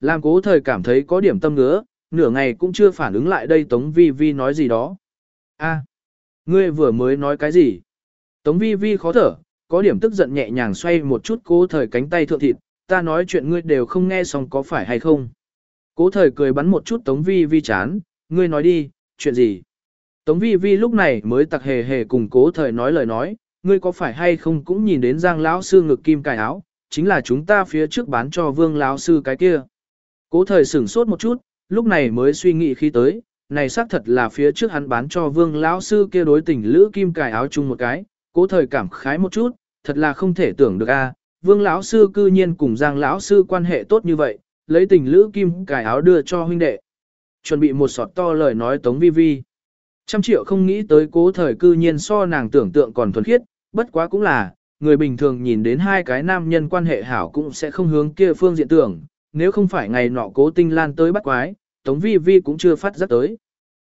Làm cố thời cảm thấy có điểm tâm ngứa, nửa ngày cũng chưa phản ứng lại đây Tống Vi Vi nói gì đó. a ngươi vừa mới nói cái gì? Tống Vi Vi khó thở, có điểm tức giận nhẹ nhàng xoay một chút cố thời cánh tay thượng thịt, ta nói chuyện ngươi đều không nghe xong có phải hay không? Cố thời cười bắn một chút Tống Vi Vi chán, ngươi nói đi, chuyện gì? Tống Vi Vi lúc này mới tặc hề hề cùng cố thời nói lời nói, ngươi có phải hay không cũng nhìn đến giang lão sư ngực kim cài áo, chính là chúng ta phía trước bán cho vương lão sư cái kia. Cố thời sửng sốt một chút, lúc này mới suy nghĩ khi tới, này xác thật là phía trước hắn bán cho vương lão sư kia đối tình lữ kim cài áo chung một cái, cố thời cảm khái một chút, thật là không thể tưởng được a, à, vương lão sư cư nhiên cùng giang lão sư quan hệ tốt như vậy, lấy tình lữ kim cài áo đưa cho huynh đệ. Chuẩn bị một sọt to lời nói tống vi vi. Trăm triệu không nghĩ tới cố thời cư nhiên so nàng tưởng tượng còn thuần khiết, bất quá cũng là, người bình thường nhìn đến hai cái nam nhân quan hệ hảo cũng sẽ không hướng kia phương diện tưởng, nếu không phải ngày nọ cố tinh lan tới bắt quái, Tống Vi Vi cũng chưa phát giác tới.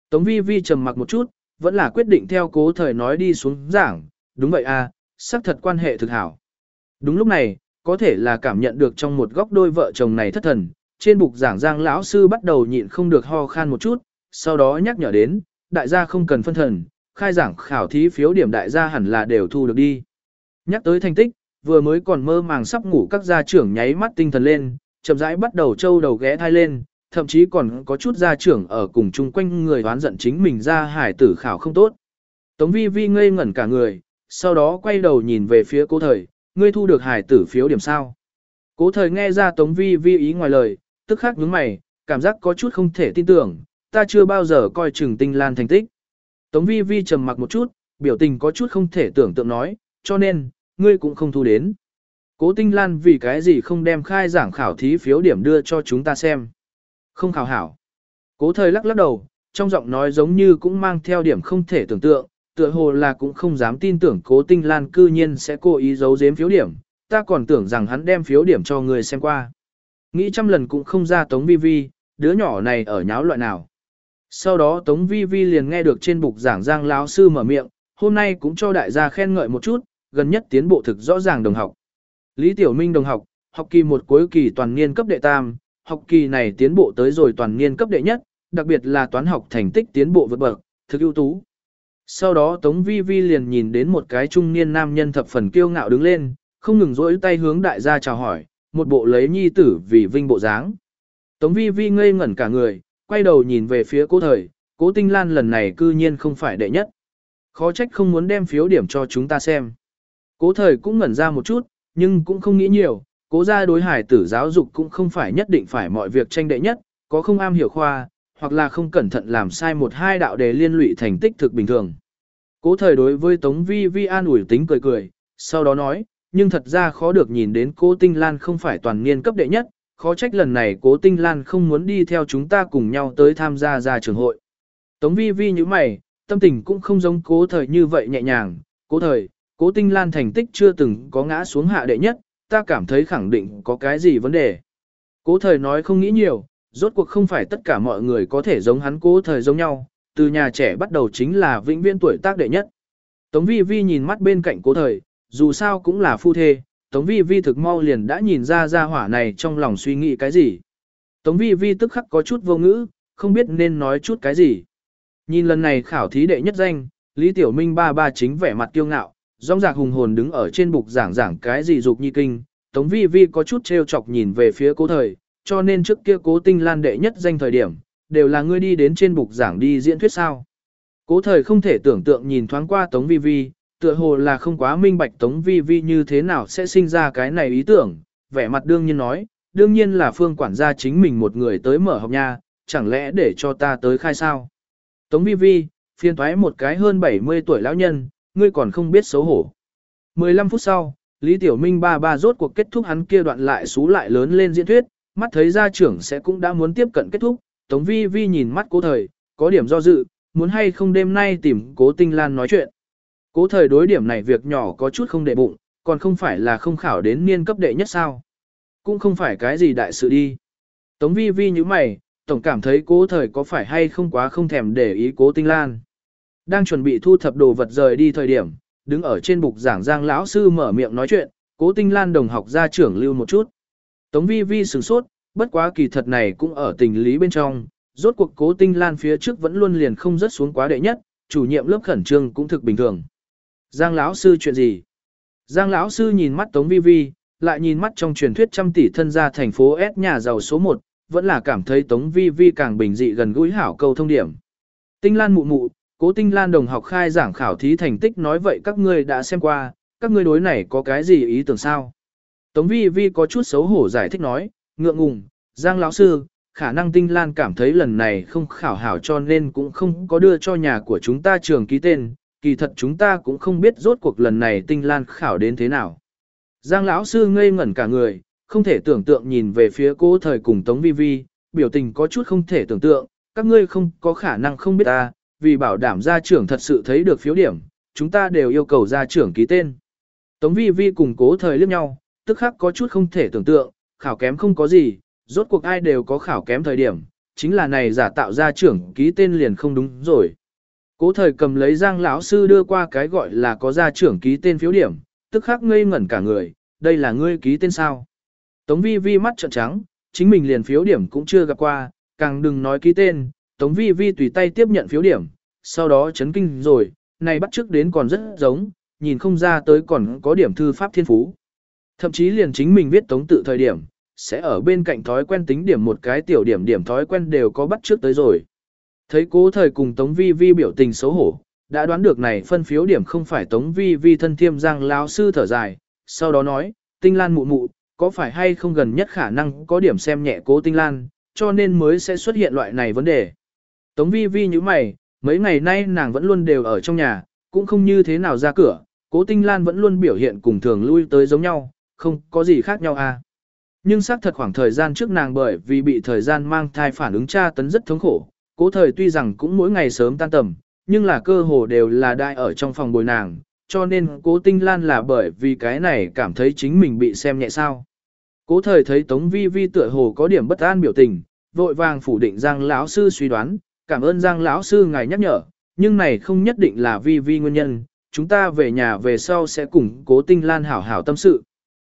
Tống Vi Vi trầm mặc một chút, vẫn là quyết định theo cố thời nói đi xuống giảng, đúng vậy à, xác thật quan hệ thực hảo. Đúng lúc này, có thể là cảm nhận được trong một góc đôi vợ chồng này thất thần, trên bục giảng giang lão sư bắt đầu nhịn không được ho khan một chút, sau đó nhắc nhở đến, đại gia không cần phân thần, khai giảng khảo thí phiếu điểm đại gia hẳn là đều thu được đi. Nhắc tới thành tích, vừa mới còn mơ màng sắp ngủ các gia trưởng nháy mắt tinh thần lên, chậm rãi bắt đầu trâu đầu ghé thai lên, thậm chí còn có chút gia trưởng ở cùng chung quanh người đoán giận chính mình ra hải tử khảo không tốt. Tống vi vi ngây ngẩn cả người, sau đó quay đầu nhìn về phía cố thời, ngươi thu được hải tử phiếu điểm sao. Cố thời nghe ra tống vi vi ý ngoài lời, tức khắc nhướng mày, cảm giác có chút không thể tin tưởng, ta chưa bao giờ coi chừng tinh lan thành tích. Tống vi vi trầm mặc một chút, biểu tình có chút không thể tưởng tượng nói, cho nên, ngươi cũng không thu đến. Cố tinh lan vì cái gì không đem khai giảng khảo thí phiếu điểm đưa cho chúng ta xem. Không khảo hảo. Cố thời lắc lắc đầu, trong giọng nói giống như cũng mang theo điểm không thể tưởng tượng, tựa hồ là cũng không dám tin tưởng cố tinh lan cư nhiên sẽ cố ý giấu giếm phiếu điểm, ta còn tưởng rằng hắn đem phiếu điểm cho người xem qua. Nghĩ trăm lần cũng không ra tống vi vi, đứa nhỏ này ở nháo loại nào. Sau đó tống vi vi liền nghe được trên bục giảng giang lão sư mở miệng, hôm nay cũng cho đại gia khen ngợi một chút, gần nhất tiến bộ thực rõ ràng đồng học. Lý Tiểu Minh đồng học, học kỳ một cuối kỳ toàn niên cấp đệ tam, học kỳ này tiến bộ tới rồi toàn niên cấp đệ nhất, đặc biệt là toán học thành tích tiến bộ vượt bậc, thực ưu tú. Sau đó Tống Vi Vi liền nhìn đến một cái trung niên nam nhân thập phần kiêu ngạo đứng lên, không ngừng rỗi tay hướng đại gia chào hỏi, một bộ lấy nhi tử vì vinh bộ dáng. Tống Vi Vi ngây ngẩn cả người, quay đầu nhìn về phía cố thời, cố tinh lan lần này cư nhiên không phải đệ nhất. Khó trách không muốn đem phiếu điểm cho chúng ta xem. Cố thời cũng ngẩn ra một chút, nhưng cũng không nghĩ nhiều, cố gia đối hải tử giáo dục cũng không phải nhất định phải mọi việc tranh đệ nhất, có không am hiểu khoa, hoặc là không cẩn thận làm sai một hai đạo đề liên lụy thành tích thực bình thường. Cố thời đối với Tống Vi Vi an ủi tính cười cười, sau đó nói, nhưng thật ra khó được nhìn đến cố Tinh Lan không phải toàn niên cấp đệ nhất, khó trách lần này cố Tinh Lan không muốn đi theo chúng ta cùng nhau tới tham gia ra trường hội. Tống Vi Vi như mày, tâm tình cũng không giống cố thời như vậy nhẹ nhàng, cố thời, cố Tinh Lan thành tích chưa từng có ngã xuống hạ đệ nhất, ta cảm thấy khẳng định có cái gì vấn đề. Cố thời nói không nghĩ nhiều, rốt cuộc không phải tất cả mọi người có thể giống hắn cố thời giống nhau, từ nhà trẻ bắt đầu chính là vĩnh viễn tuổi tác đệ nhất. Tống vi vi nhìn mắt bên cạnh cố thời, dù sao cũng là phu thê, Tống vi vi thực mau liền đã nhìn ra ra hỏa này trong lòng suy nghĩ cái gì. Tống vi vi tức khắc có chút vô ngữ, không biết nên nói chút cái gì. Nhìn lần này khảo thí đệ nhất danh, Lý Tiểu Minh ba ba chính vẻ mặt kiêu ngạo, rong rạc hùng hồn đứng ở trên bục giảng giảng cái gì dục nhi kinh, Tống Vi Vi có chút trêu chọc nhìn về phía cố thời, cho nên trước kia cố tinh lan đệ nhất danh thời điểm, đều là ngươi đi đến trên bục giảng đi diễn thuyết sao. Cố thời không thể tưởng tượng nhìn thoáng qua Tống Vi Vi, tựa hồ là không quá minh bạch Tống Vi Vi như thế nào sẽ sinh ra cái này ý tưởng, vẻ mặt đương nhiên nói, đương nhiên là phương quản gia chính mình một người tới mở học nha, chẳng lẽ để cho ta tới khai sao. Tống Vi Vi, phiên thoái một cái hơn 70 tuổi lão nhân, ngươi còn không biết xấu hổ. 15 phút sau, Lý Tiểu Minh ba ba rốt cuộc kết thúc hắn kia đoạn lại xú lại lớn lên diễn thuyết, mắt thấy gia trưởng sẽ cũng đã muốn tiếp cận kết thúc, Tống Vi Vi nhìn mắt cố thời, có điểm do dự, muốn hay không đêm nay tìm cố tinh lan nói chuyện. Cố thời đối điểm này việc nhỏ có chút không để bụng, còn không phải là không khảo đến niên cấp đệ nhất sao. Cũng không phải cái gì đại sự đi. Tống Vi Vi như mày, tổng cảm thấy cố thời có phải hay không quá không thèm để ý cố tinh lan. Đang chuẩn bị thu thập đồ vật rời đi thời điểm, đứng ở trên bục giảng giang lão sư mở miệng nói chuyện, cố tinh lan đồng học ra trưởng lưu một chút. Tống vi vi sửng sốt, bất quá kỳ thật này cũng ở tình lý bên trong, rốt cuộc cố tinh lan phía trước vẫn luôn liền không rớt xuống quá đệ nhất, chủ nhiệm lớp khẩn trương cũng thực bình thường. Giang lão sư chuyện gì? Giang lão sư nhìn mắt Tống Vi Vi, lại nhìn mắt trong truyền thuyết trăm tỷ thân gia thành phố S nhà giàu số 1, vẫn là cảm thấy Tống Vi Vi càng bình dị gần gũi hảo câu thông điểm. Tinh Lan mụ mụ, cố Tinh Lan đồng học khai giảng khảo thí thành tích nói vậy các ngươi đã xem qua, các ngươi đối này có cái gì ý tưởng sao? Tống Vi Vi có chút xấu hổ giải thích nói, ngượng ngùng, Giang lão sư, khả năng Tinh Lan cảm thấy lần này không khảo hảo cho nên cũng không có đưa cho nhà của chúng ta trường ký tên, kỳ thật chúng ta cũng không biết rốt cuộc lần này Tinh Lan khảo đến thế nào. Giang lão sư ngây ngẩn cả người, không thể tưởng tượng nhìn về phía cô thời cùng Tống Vi Vi, biểu tình có chút không thể tưởng tượng, các ngươi không có khả năng không biết ta, vì bảo đảm gia trưởng thật sự thấy được phiếu điểm, chúng ta đều yêu cầu gia trưởng ký tên. Tống Vi Vi cùng cố thời liếc nhau, tức khắc có chút không thể tưởng tượng, khảo kém không có gì, rốt cuộc ai đều có khảo kém thời điểm, chính là này giả tạo gia trưởng ký tên liền không đúng rồi. Cố thời cầm lấy giang lão sư đưa qua cái gọi là có gia trưởng ký tên phiếu điểm, tức khắc ngây ngẩn cả người, đây là ngươi ký tên sao. Tống vi vi mắt trợn trắng, chính mình liền phiếu điểm cũng chưa gặp qua, càng đừng nói ký tên, Tống vi vi tùy tay tiếp nhận phiếu điểm, sau đó chấn kinh rồi, này bắt trước đến còn rất giống, nhìn không ra tới còn có điểm thư pháp thiên phú. Thậm chí liền chính mình viết tống tự thời điểm, sẽ ở bên cạnh thói quen tính điểm một cái tiểu điểm điểm thói quen đều có bắt trước tới rồi. Thấy cố thời cùng tống vi vi biểu tình xấu hổ, đã đoán được này phân phiếu điểm không phải tống vi vi thân thiêm giang lão sư thở dài, sau đó nói, tinh lan mụ mụ, có phải hay không gần nhất khả năng có điểm xem nhẹ cố tinh lan, cho nên mới sẽ xuất hiện loại này vấn đề. Tống vi vi như mày, mấy ngày nay nàng vẫn luôn đều ở trong nhà, cũng không như thế nào ra cửa, cố tinh lan vẫn luôn biểu hiện cùng thường lui tới giống nhau, không có gì khác nhau à. Nhưng xác thật khoảng thời gian trước nàng bởi vì bị thời gian mang thai phản ứng tra tấn rất thống khổ, cố thời tuy rằng cũng mỗi ngày sớm tan tầm, nhưng là cơ hồ đều là đại ở trong phòng bồi nàng, cho nên cố tinh lan là bởi vì cái này cảm thấy chính mình bị xem nhẹ sao. Cố thời thấy Tống Vi Vi tựa hồ có điểm bất an biểu tình, vội vàng phủ định rằng lão sư suy đoán, cảm ơn Giang lão sư ngài nhắc nhở, nhưng này không nhất định là Vi Vi nguyên nhân, chúng ta về nhà về sau sẽ cùng Cố Tinh Lan hảo hảo tâm sự.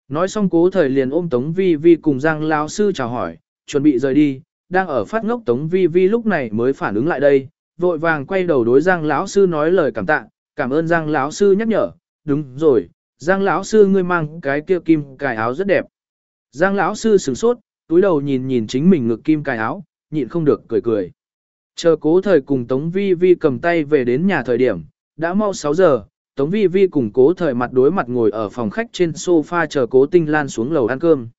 Nói xong Cố thời liền ôm Tống Vi Vi cùng Giang lão sư chào hỏi, chuẩn bị rời đi, đang ở phát ngốc Tống Vi Vi lúc này mới phản ứng lại đây, vội vàng quay đầu đối Giang lão sư nói lời cảm tạ, cảm ơn Giang lão sư nhắc nhở, đúng rồi, Giang lão sư ngươi mang cái kia kim cài áo rất đẹp. Giang lão sư sửng sốt, túi đầu nhìn nhìn chính mình ngực kim cài áo, nhịn không được cười cười. Chờ cố thời cùng Tống Vi Vi cầm tay về đến nhà thời điểm, đã mau 6 giờ, Tống Vi Vi cùng cố thời mặt đối mặt ngồi ở phòng khách trên sofa chờ cố tinh lan xuống lầu ăn cơm.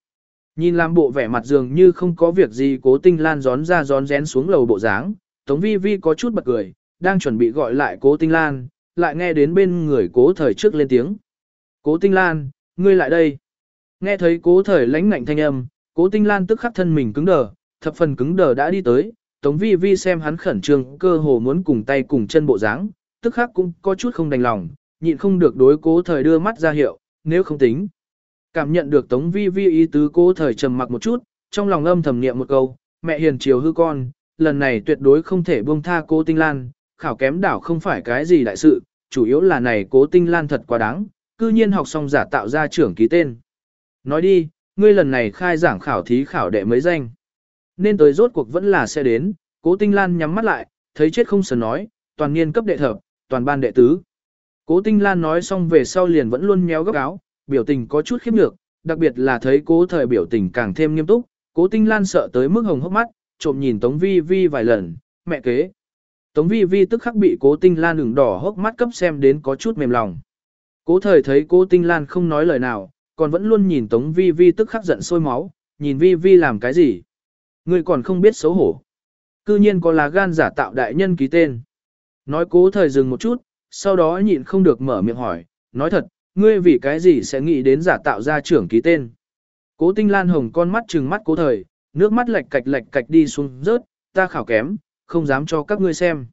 Nhìn làm bộ vẻ mặt dường như không có việc gì cố tinh lan gión ra gión rén xuống lầu bộ dáng, Tống Vi Vi có chút bật cười, đang chuẩn bị gọi lại cố tinh lan, lại nghe đến bên người cố thời trước lên tiếng. Cố tinh lan, ngươi lại đây. Nghe thấy cố thời lãnh ngạnh thanh âm, cố tinh lan tức khắc thân mình cứng đờ, thập phần cứng đờ đã đi tới, tống vi vi xem hắn khẩn trương cơ hồ muốn cùng tay cùng chân bộ dáng, tức khắc cũng có chút không đành lòng, nhịn không được đối cố thời đưa mắt ra hiệu, nếu không tính. Cảm nhận được tống vi vi ý tứ cố thời trầm mặc một chút, trong lòng âm thầm niệm một câu, mẹ hiền chiều hư con, lần này tuyệt đối không thể buông tha cố tinh lan, khảo kém đảo không phải cái gì đại sự, chủ yếu là này cố tinh lan thật quá đáng, cư nhiên học xong giả tạo ra trưởng ký tên. Nói đi, ngươi lần này khai giảng khảo thí khảo đệ mấy danh. Nên tới rốt cuộc vẫn là sẽ đến, cố tinh lan nhắm mắt lại, thấy chết không sờn nói, toàn niên cấp đệ thập, toàn ban đệ tứ. Cố tinh lan nói xong về sau liền vẫn luôn méo gấp áo, biểu tình có chút khiếp nhược, đặc biệt là thấy cố thời biểu tình càng thêm nghiêm túc, cố tinh lan sợ tới mức hồng hốc mắt, trộm nhìn Tống Vi Vi vài lần, mẹ kế. Tống Vi Vi tức khắc bị cố tinh lan ửng đỏ hốc mắt cấp xem đến có chút mềm lòng. Cố thời thấy cố tinh lan không nói lời nào, còn vẫn luôn nhìn Tống Vi Vi tức khắc giận sôi máu, nhìn Vi Vi làm cái gì. Người còn không biết xấu hổ. Cư nhiên có lá gan giả tạo đại nhân ký tên. Nói cố thời dừng một chút, sau đó nhịn không được mở miệng hỏi, nói thật, ngươi vì cái gì sẽ nghĩ đến giả tạo ra trưởng ký tên. Cố tinh lan hồng con mắt trừng mắt cố thời, nước mắt lệch cạch lệch cạch đi xuống rớt, ta khảo kém, không dám cho các ngươi xem.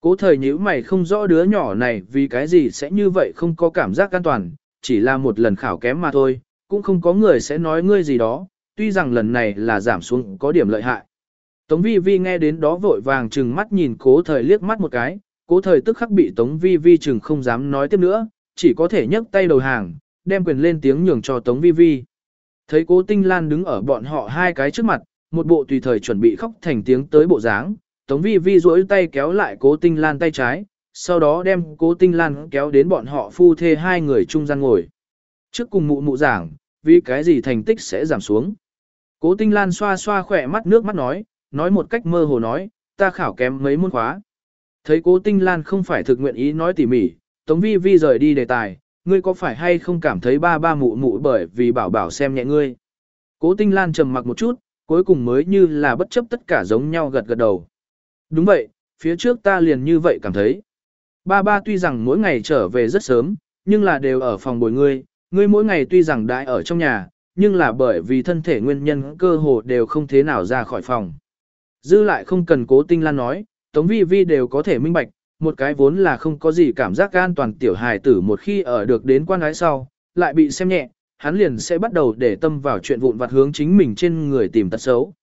Cố thời nhíu mày không rõ đứa nhỏ này vì cái gì sẽ như vậy không có cảm giác an toàn, chỉ là một lần khảo kém mà thôi, cũng không có người sẽ nói ngươi gì đó, tuy rằng lần này là giảm xuống có điểm lợi hại. Tống vi vi nghe đến đó vội vàng chừng mắt nhìn cố thời liếc mắt một cái, cố thời tức khắc bị tống vi vi chừng không dám nói tiếp nữa, chỉ có thể nhấc tay đầu hàng, đem quyền lên tiếng nhường cho tống vi vi. Thấy cố tinh lan đứng ở bọn họ hai cái trước mặt, một bộ tùy thời chuẩn bị khóc thành tiếng tới bộ dáng, Tống Vi Vi duỗi tay kéo lại cố tinh lan tay trái, sau đó đem cố tinh lan kéo đến bọn họ phu thê hai người trung gian ngồi. Trước cùng mụ mụ giảng, vì cái gì thành tích sẽ giảm xuống. Cố tinh lan xoa xoa khỏe mắt nước mắt nói, nói một cách mơ hồ nói, ta khảo kém mấy môn khóa. Thấy cố tinh lan không phải thực nguyện ý nói tỉ mỉ, Tống Vi Vi rời đi đề tài, ngươi có phải hay không cảm thấy ba ba mụ mụ bởi vì bảo bảo xem nhẹ ngươi. Cố tinh lan trầm mặc một chút, cuối cùng mới như là bất chấp tất cả giống nhau gật gật đầu. Đúng vậy, phía trước ta liền như vậy cảm thấy. Ba ba tuy rằng mỗi ngày trở về rất sớm, nhưng là đều ở phòng bồi ngươi, ngươi mỗi ngày tuy rằng đại ở trong nhà, nhưng là bởi vì thân thể nguyên nhân cơ hồ đều không thế nào ra khỏi phòng. Dư lại không cần cố tinh lan nói, Tống Vi Vi đều có thể minh bạch, một cái vốn là không có gì cảm giác an toàn tiểu hài tử một khi ở được đến quan ái sau, lại bị xem nhẹ, hắn liền sẽ bắt đầu để tâm vào chuyện vụn vặt hướng chính mình trên người tìm tật xấu.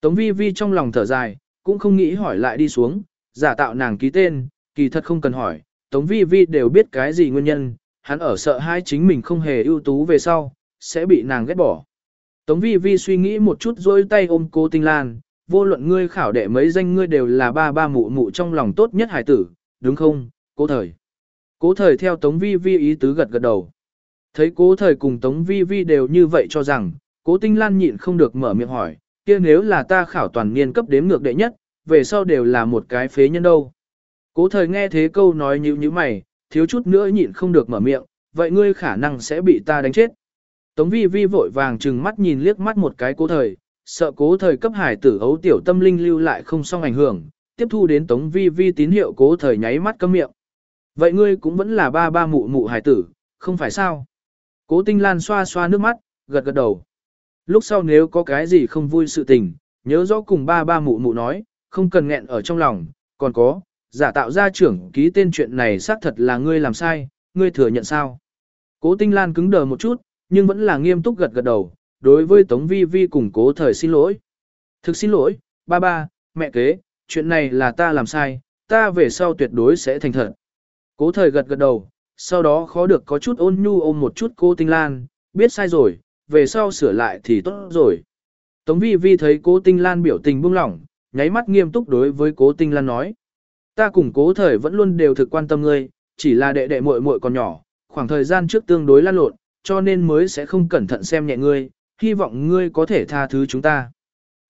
Tống Vi Vi trong lòng thở dài, cũng không nghĩ hỏi lại đi xuống, giả tạo nàng ký tên, kỳ thật không cần hỏi, Tống Vi Vi đều biết cái gì nguyên nhân, hắn ở sợ hai chính mình không hề ưu tú về sau, sẽ bị nàng ghét bỏ. Tống Vi Vi suy nghĩ một chút rồi tay ôm cô Tinh Lan, vô luận ngươi khảo đệ mấy danh ngươi đều là ba ba mụ mụ trong lòng tốt nhất hải tử, đúng không, cố thời. Cố thời theo Tống Vi Vi ý tứ gật gật đầu. Thấy cố thời cùng Tống Vi Vi đều như vậy cho rằng, cố Tinh Lan nhịn không được mở miệng hỏi, kia nếu là ta khảo toàn niên cấp đếm ngược đệ nhất, về sau đều là một cái phế nhân đâu. Cố thời nghe thế câu nói như như mày, thiếu chút nữa nhịn không được mở miệng, vậy ngươi khả năng sẽ bị ta đánh chết. Tống vi vi vội vàng trừng mắt nhìn liếc mắt một cái cố thời, sợ cố thời cấp hải tử ấu tiểu tâm linh lưu lại không xong ảnh hưởng, tiếp thu đến tống vi vi tín hiệu cố thời nháy mắt cấm miệng. Vậy ngươi cũng vẫn là ba ba mụ mụ hải tử, không phải sao? Cố tinh lan xoa xoa nước mắt, gật gật đầu. Lúc sau nếu có cái gì không vui sự tình, nhớ rõ cùng ba ba mụ mụ nói, không cần nghẹn ở trong lòng, còn có, giả tạo ra trưởng ký tên chuyện này xác thật là ngươi làm sai, ngươi thừa nhận sao. Cố Tinh Lan cứng đờ một chút, nhưng vẫn là nghiêm túc gật gật đầu, đối với Tống Vi Vi cùng cố thời xin lỗi. Thực xin lỗi, ba ba, mẹ kế, chuyện này là ta làm sai, ta về sau tuyệt đối sẽ thành thật. Cố thời gật gật đầu, sau đó khó được có chút ôn nhu ôm một chút cô Tinh Lan, biết sai rồi, về sau sửa lại thì tốt rồi. Tống Vi Vi thấy cố Tinh Lan biểu tình buông lỏng, nháy mắt nghiêm túc đối với cố Tinh Lan nói. Ta cùng cố thời vẫn luôn đều thực quan tâm ngươi, chỉ là đệ đệ muội muội còn nhỏ, khoảng thời gian trước tương đối lan lộn, cho nên mới sẽ không cẩn thận xem nhẹ ngươi, hy vọng ngươi có thể tha thứ chúng ta.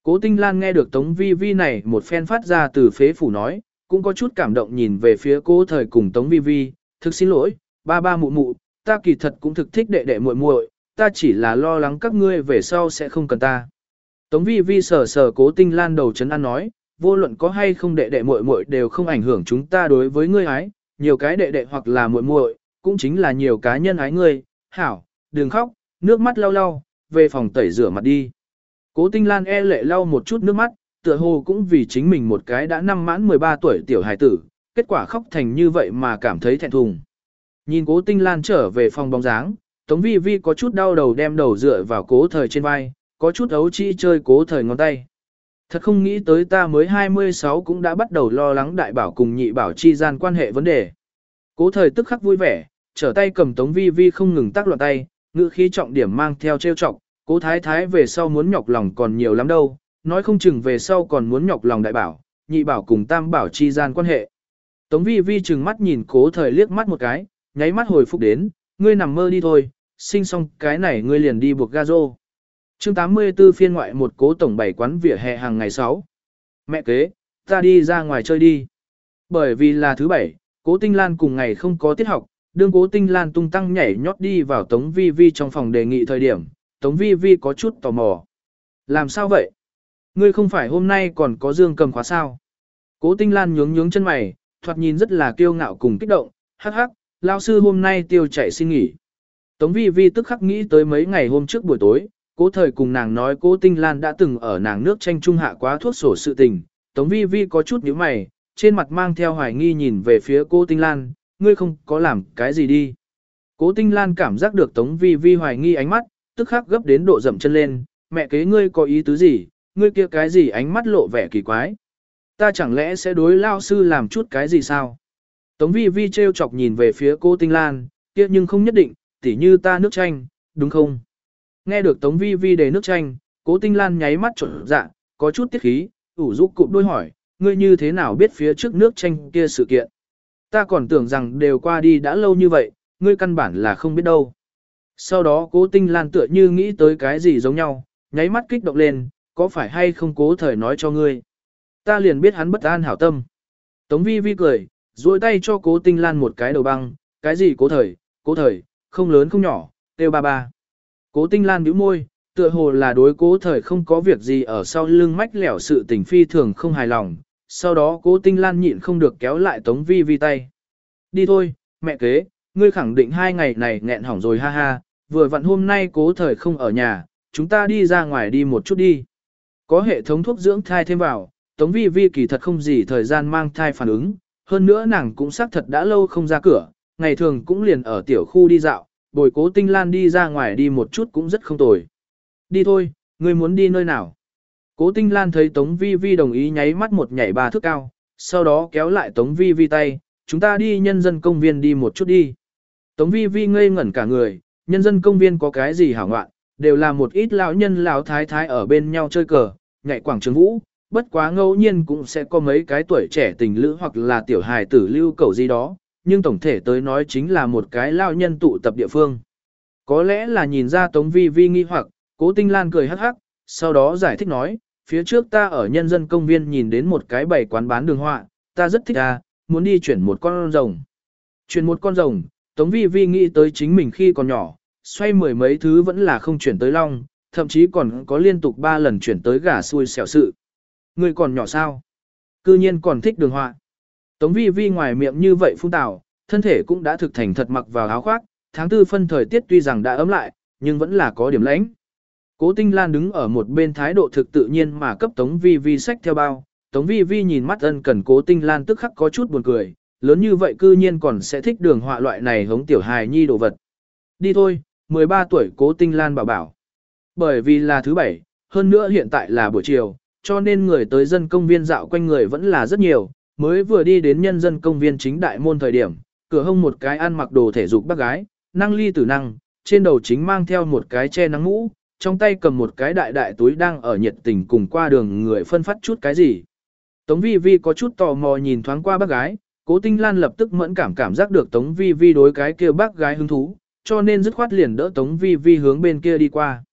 Cố Tinh Lan nghe được Tống Vi Vi này một phen phát ra từ phế phủ nói, cũng có chút cảm động nhìn về phía cố thời cùng Tống Vi Vi, thực xin lỗi, ba ba mụ mụ, ta kỳ thật cũng thực thích đệ đệ muội muội, ta chỉ là lo lắng các ngươi về sau sẽ không cần ta. Tống Vi Vi sờ sờ cố Tinh Lan đầu chấn an nói, vô luận có hay không đệ đệ muội muội đều không ảnh hưởng chúng ta đối với ngươi ái, nhiều cái đệ đệ hoặc là muội muội, cũng chính là nhiều cá nhân ái ngươi, hảo, đừng khóc, nước mắt lau lau, về phòng tẩy rửa mặt đi. Cố Tinh Lan e lệ lau một chút nước mắt, tựa hồ cũng vì chính mình một cái đã năm mãn 13 tuổi tiểu hài tử, kết quả khóc thành như vậy mà cảm thấy thẹn thùng. Nhìn Cố Tinh Lan trở về phòng bóng dáng, Tống Vi Vi có chút đau đầu đem đầu dựa vào cố thời trên vai, có chút ấu chi chơi cố thời ngón tay. Thật không nghĩ tới ta mới 26 cũng đã bắt đầu lo lắng đại bảo cùng nhị bảo chi gian quan hệ vấn đề. Cố thời tức khắc vui vẻ, trở tay cầm tống vi vi không ngừng tác loạn tay, ngữ khí trọng điểm mang theo trêu chọc, cố thái thái về sau muốn nhọc lòng còn nhiều lắm đâu, nói không chừng về sau còn muốn nhọc lòng đại bảo, nhị bảo cùng tam bảo chi gian quan hệ. Tống vi vi chừng mắt nhìn cố thời liếc mắt một cái, nháy mắt hồi phục đến, ngươi nằm mơ đi thôi, sinh xong cái này ngươi liền đi buộc ga rô. Chương 84 phiên ngoại một cố tổng bảy quán vỉa hè hàng ngày 6. Mẹ kế, ta đi ra ngoài chơi đi. Bởi vì là thứ bảy, cố tinh lan cùng ngày không có tiết học, đương cố tinh lan tung tăng nhảy nhót đi vào Tống Vi Vi trong phòng đề nghị thời điểm, Tống Vi Vi có chút tò mò. Làm sao vậy? Ngươi không phải hôm nay còn có dương cầm khóa sao? Cố tinh lan nhướng nhướng chân mày, thoạt nhìn rất là kiêu ngạo cùng kích động, hắc hắc, lao sư hôm nay tiêu chạy xin nghỉ. Tống Vi Vi tức khắc nghĩ tới mấy ngày hôm trước buổi tối, cố thời cùng nàng nói cố tinh lan đã từng ở nàng nước tranh trung hạ quá thuốc sổ sự tình. Tống vi vi có chút nhíu mày, trên mặt mang theo hoài nghi nhìn về phía cố tinh lan, ngươi không có làm cái gì đi. Cố tinh lan cảm giác được tống vi vi hoài nghi ánh mắt, tức khắc gấp đến độ dậm chân lên, mẹ kế ngươi có ý tứ gì, ngươi kia cái gì ánh mắt lộ vẻ kỳ quái. Ta chẳng lẽ sẽ đối lao sư làm chút cái gì sao? Tống vi vi trêu chọc nhìn về phía cô tinh lan, kia nhưng không nhất định, tỉ như ta nước chanh, đúng không? Nghe được Tống Vi Vi đề nước chanh, Cố Tinh Lan nháy mắt trộn dạ, có chút tiết khí, ủ rũ cụp đôi hỏi, ngươi như thế nào biết phía trước nước chanh kia sự kiện? Ta còn tưởng rằng đều qua đi đã lâu như vậy, ngươi căn bản là không biết đâu. Sau đó cố tinh lan tựa như nghĩ tới cái gì giống nhau, nháy mắt kích động lên, có phải hay không cố thời nói cho ngươi. Ta liền biết hắn bất an hảo tâm. Tống vi vi cười, duỗi tay cho cố tinh lan một cái đầu băng, cái gì cố thời, cố thời, không lớn không nhỏ, tiêu ba ba. Cố tinh lan bĩu môi, tựa hồ là đối cố thời không có việc gì ở sau lưng mách lẻo sự tình phi thường không hài lòng. Sau đó cố tinh lan nhịn không được kéo lại tống vi vi tay. Đi thôi, mẹ kế, ngươi khẳng định hai ngày này nghẹn hỏng rồi ha ha, vừa vặn hôm nay cố thời không ở nhà, chúng ta đi ra ngoài đi một chút đi. Có hệ thống thuốc dưỡng thai thêm vào, Tống Vi Vi kỳ thật không gì thời gian mang thai phản ứng, hơn nữa nàng cũng xác thật đã lâu không ra cửa, ngày thường cũng liền ở tiểu khu đi dạo, bồi cố tinh lan đi ra ngoài đi một chút cũng rất không tồi. Đi thôi, ngươi muốn đi nơi nào? Cố tinh lan thấy Tống Vi Vi đồng ý nháy mắt một nhảy ba thước cao, sau đó kéo lại Tống Vi Vi tay, chúng ta đi nhân dân công viên đi một chút đi. Tống Vi Vi ngây ngẩn cả người, nhân dân công viên có cái gì hảo ngoạn, đều là một ít lão nhân lão thái thái ở bên nhau chơi cờ, nhảy quảng trường vũ, bất quá ngẫu nhiên cũng sẽ có mấy cái tuổi trẻ tình lữ hoặc là tiểu hài tử lưu cầu gì đó, nhưng tổng thể tới nói chính là một cái lão nhân tụ tập địa phương. Có lẽ là nhìn ra Tống Vi Vi nghi hoặc, Cố Tinh Lan cười hắc hắc, sau đó giải thích nói, phía trước ta ở nhân dân công viên nhìn đến một cái bày quán bán đường họa, ta rất thích à, muốn đi chuyển một con rồng. Chuyển một con rồng, Tống Vi Vi nghĩ tới chính mình khi còn nhỏ, xoay mười mấy thứ vẫn là không chuyển tới long, thậm chí còn có liên tục ba lần chuyển tới gà xui xẻo sự. Người còn nhỏ sao? Cư nhiên còn thích đường họa. Tống Vi Vi ngoài miệng như vậy phung tào, thân thể cũng đã thực thành thật mặc vào áo khoác, tháng tư phân thời tiết tuy rằng đã ấm lại, nhưng vẫn là có điểm lãnh. Cố Tinh Lan đứng ở một bên thái độ thực tự nhiên mà cấp Tống Vi Vi sách theo bao, Tống Vi Vi nhìn mắt ân cần Cố Tinh Lan tức khắc có chút buồn cười, lớn như vậy cư nhiên còn sẽ thích đường họa loại này hống tiểu hài nhi đồ vật. Đi thôi, 13 tuổi Cố Tinh Lan bảo bảo. Bởi vì là thứ bảy, hơn nữa hiện tại là buổi chiều, cho nên người tới dân công viên dạo quanh người vẫn là rất nhiều, mới vừa đi đến nhân dân công viên chính đại môn thời điểm, cửa hông một cái ăn mặc đồ thể dục bác gái, năng ly tử năng, trên đầu chính mang theo một cái che nắng mũ, trong tay cầm một cái đại đại túi đang ở nhiệt tình cùng qua đường người phân phát chút cái gì. Tống vi vi có chút tò mò nhìn thoáng qua bác gái, cố tinh lan lập tức mẫn cảm cảm giác được tống vi vi đối cái kia bác gái hứng thú, cho nên dứt khoát liền đỡ tống vi vi hướng bên kia đi qua.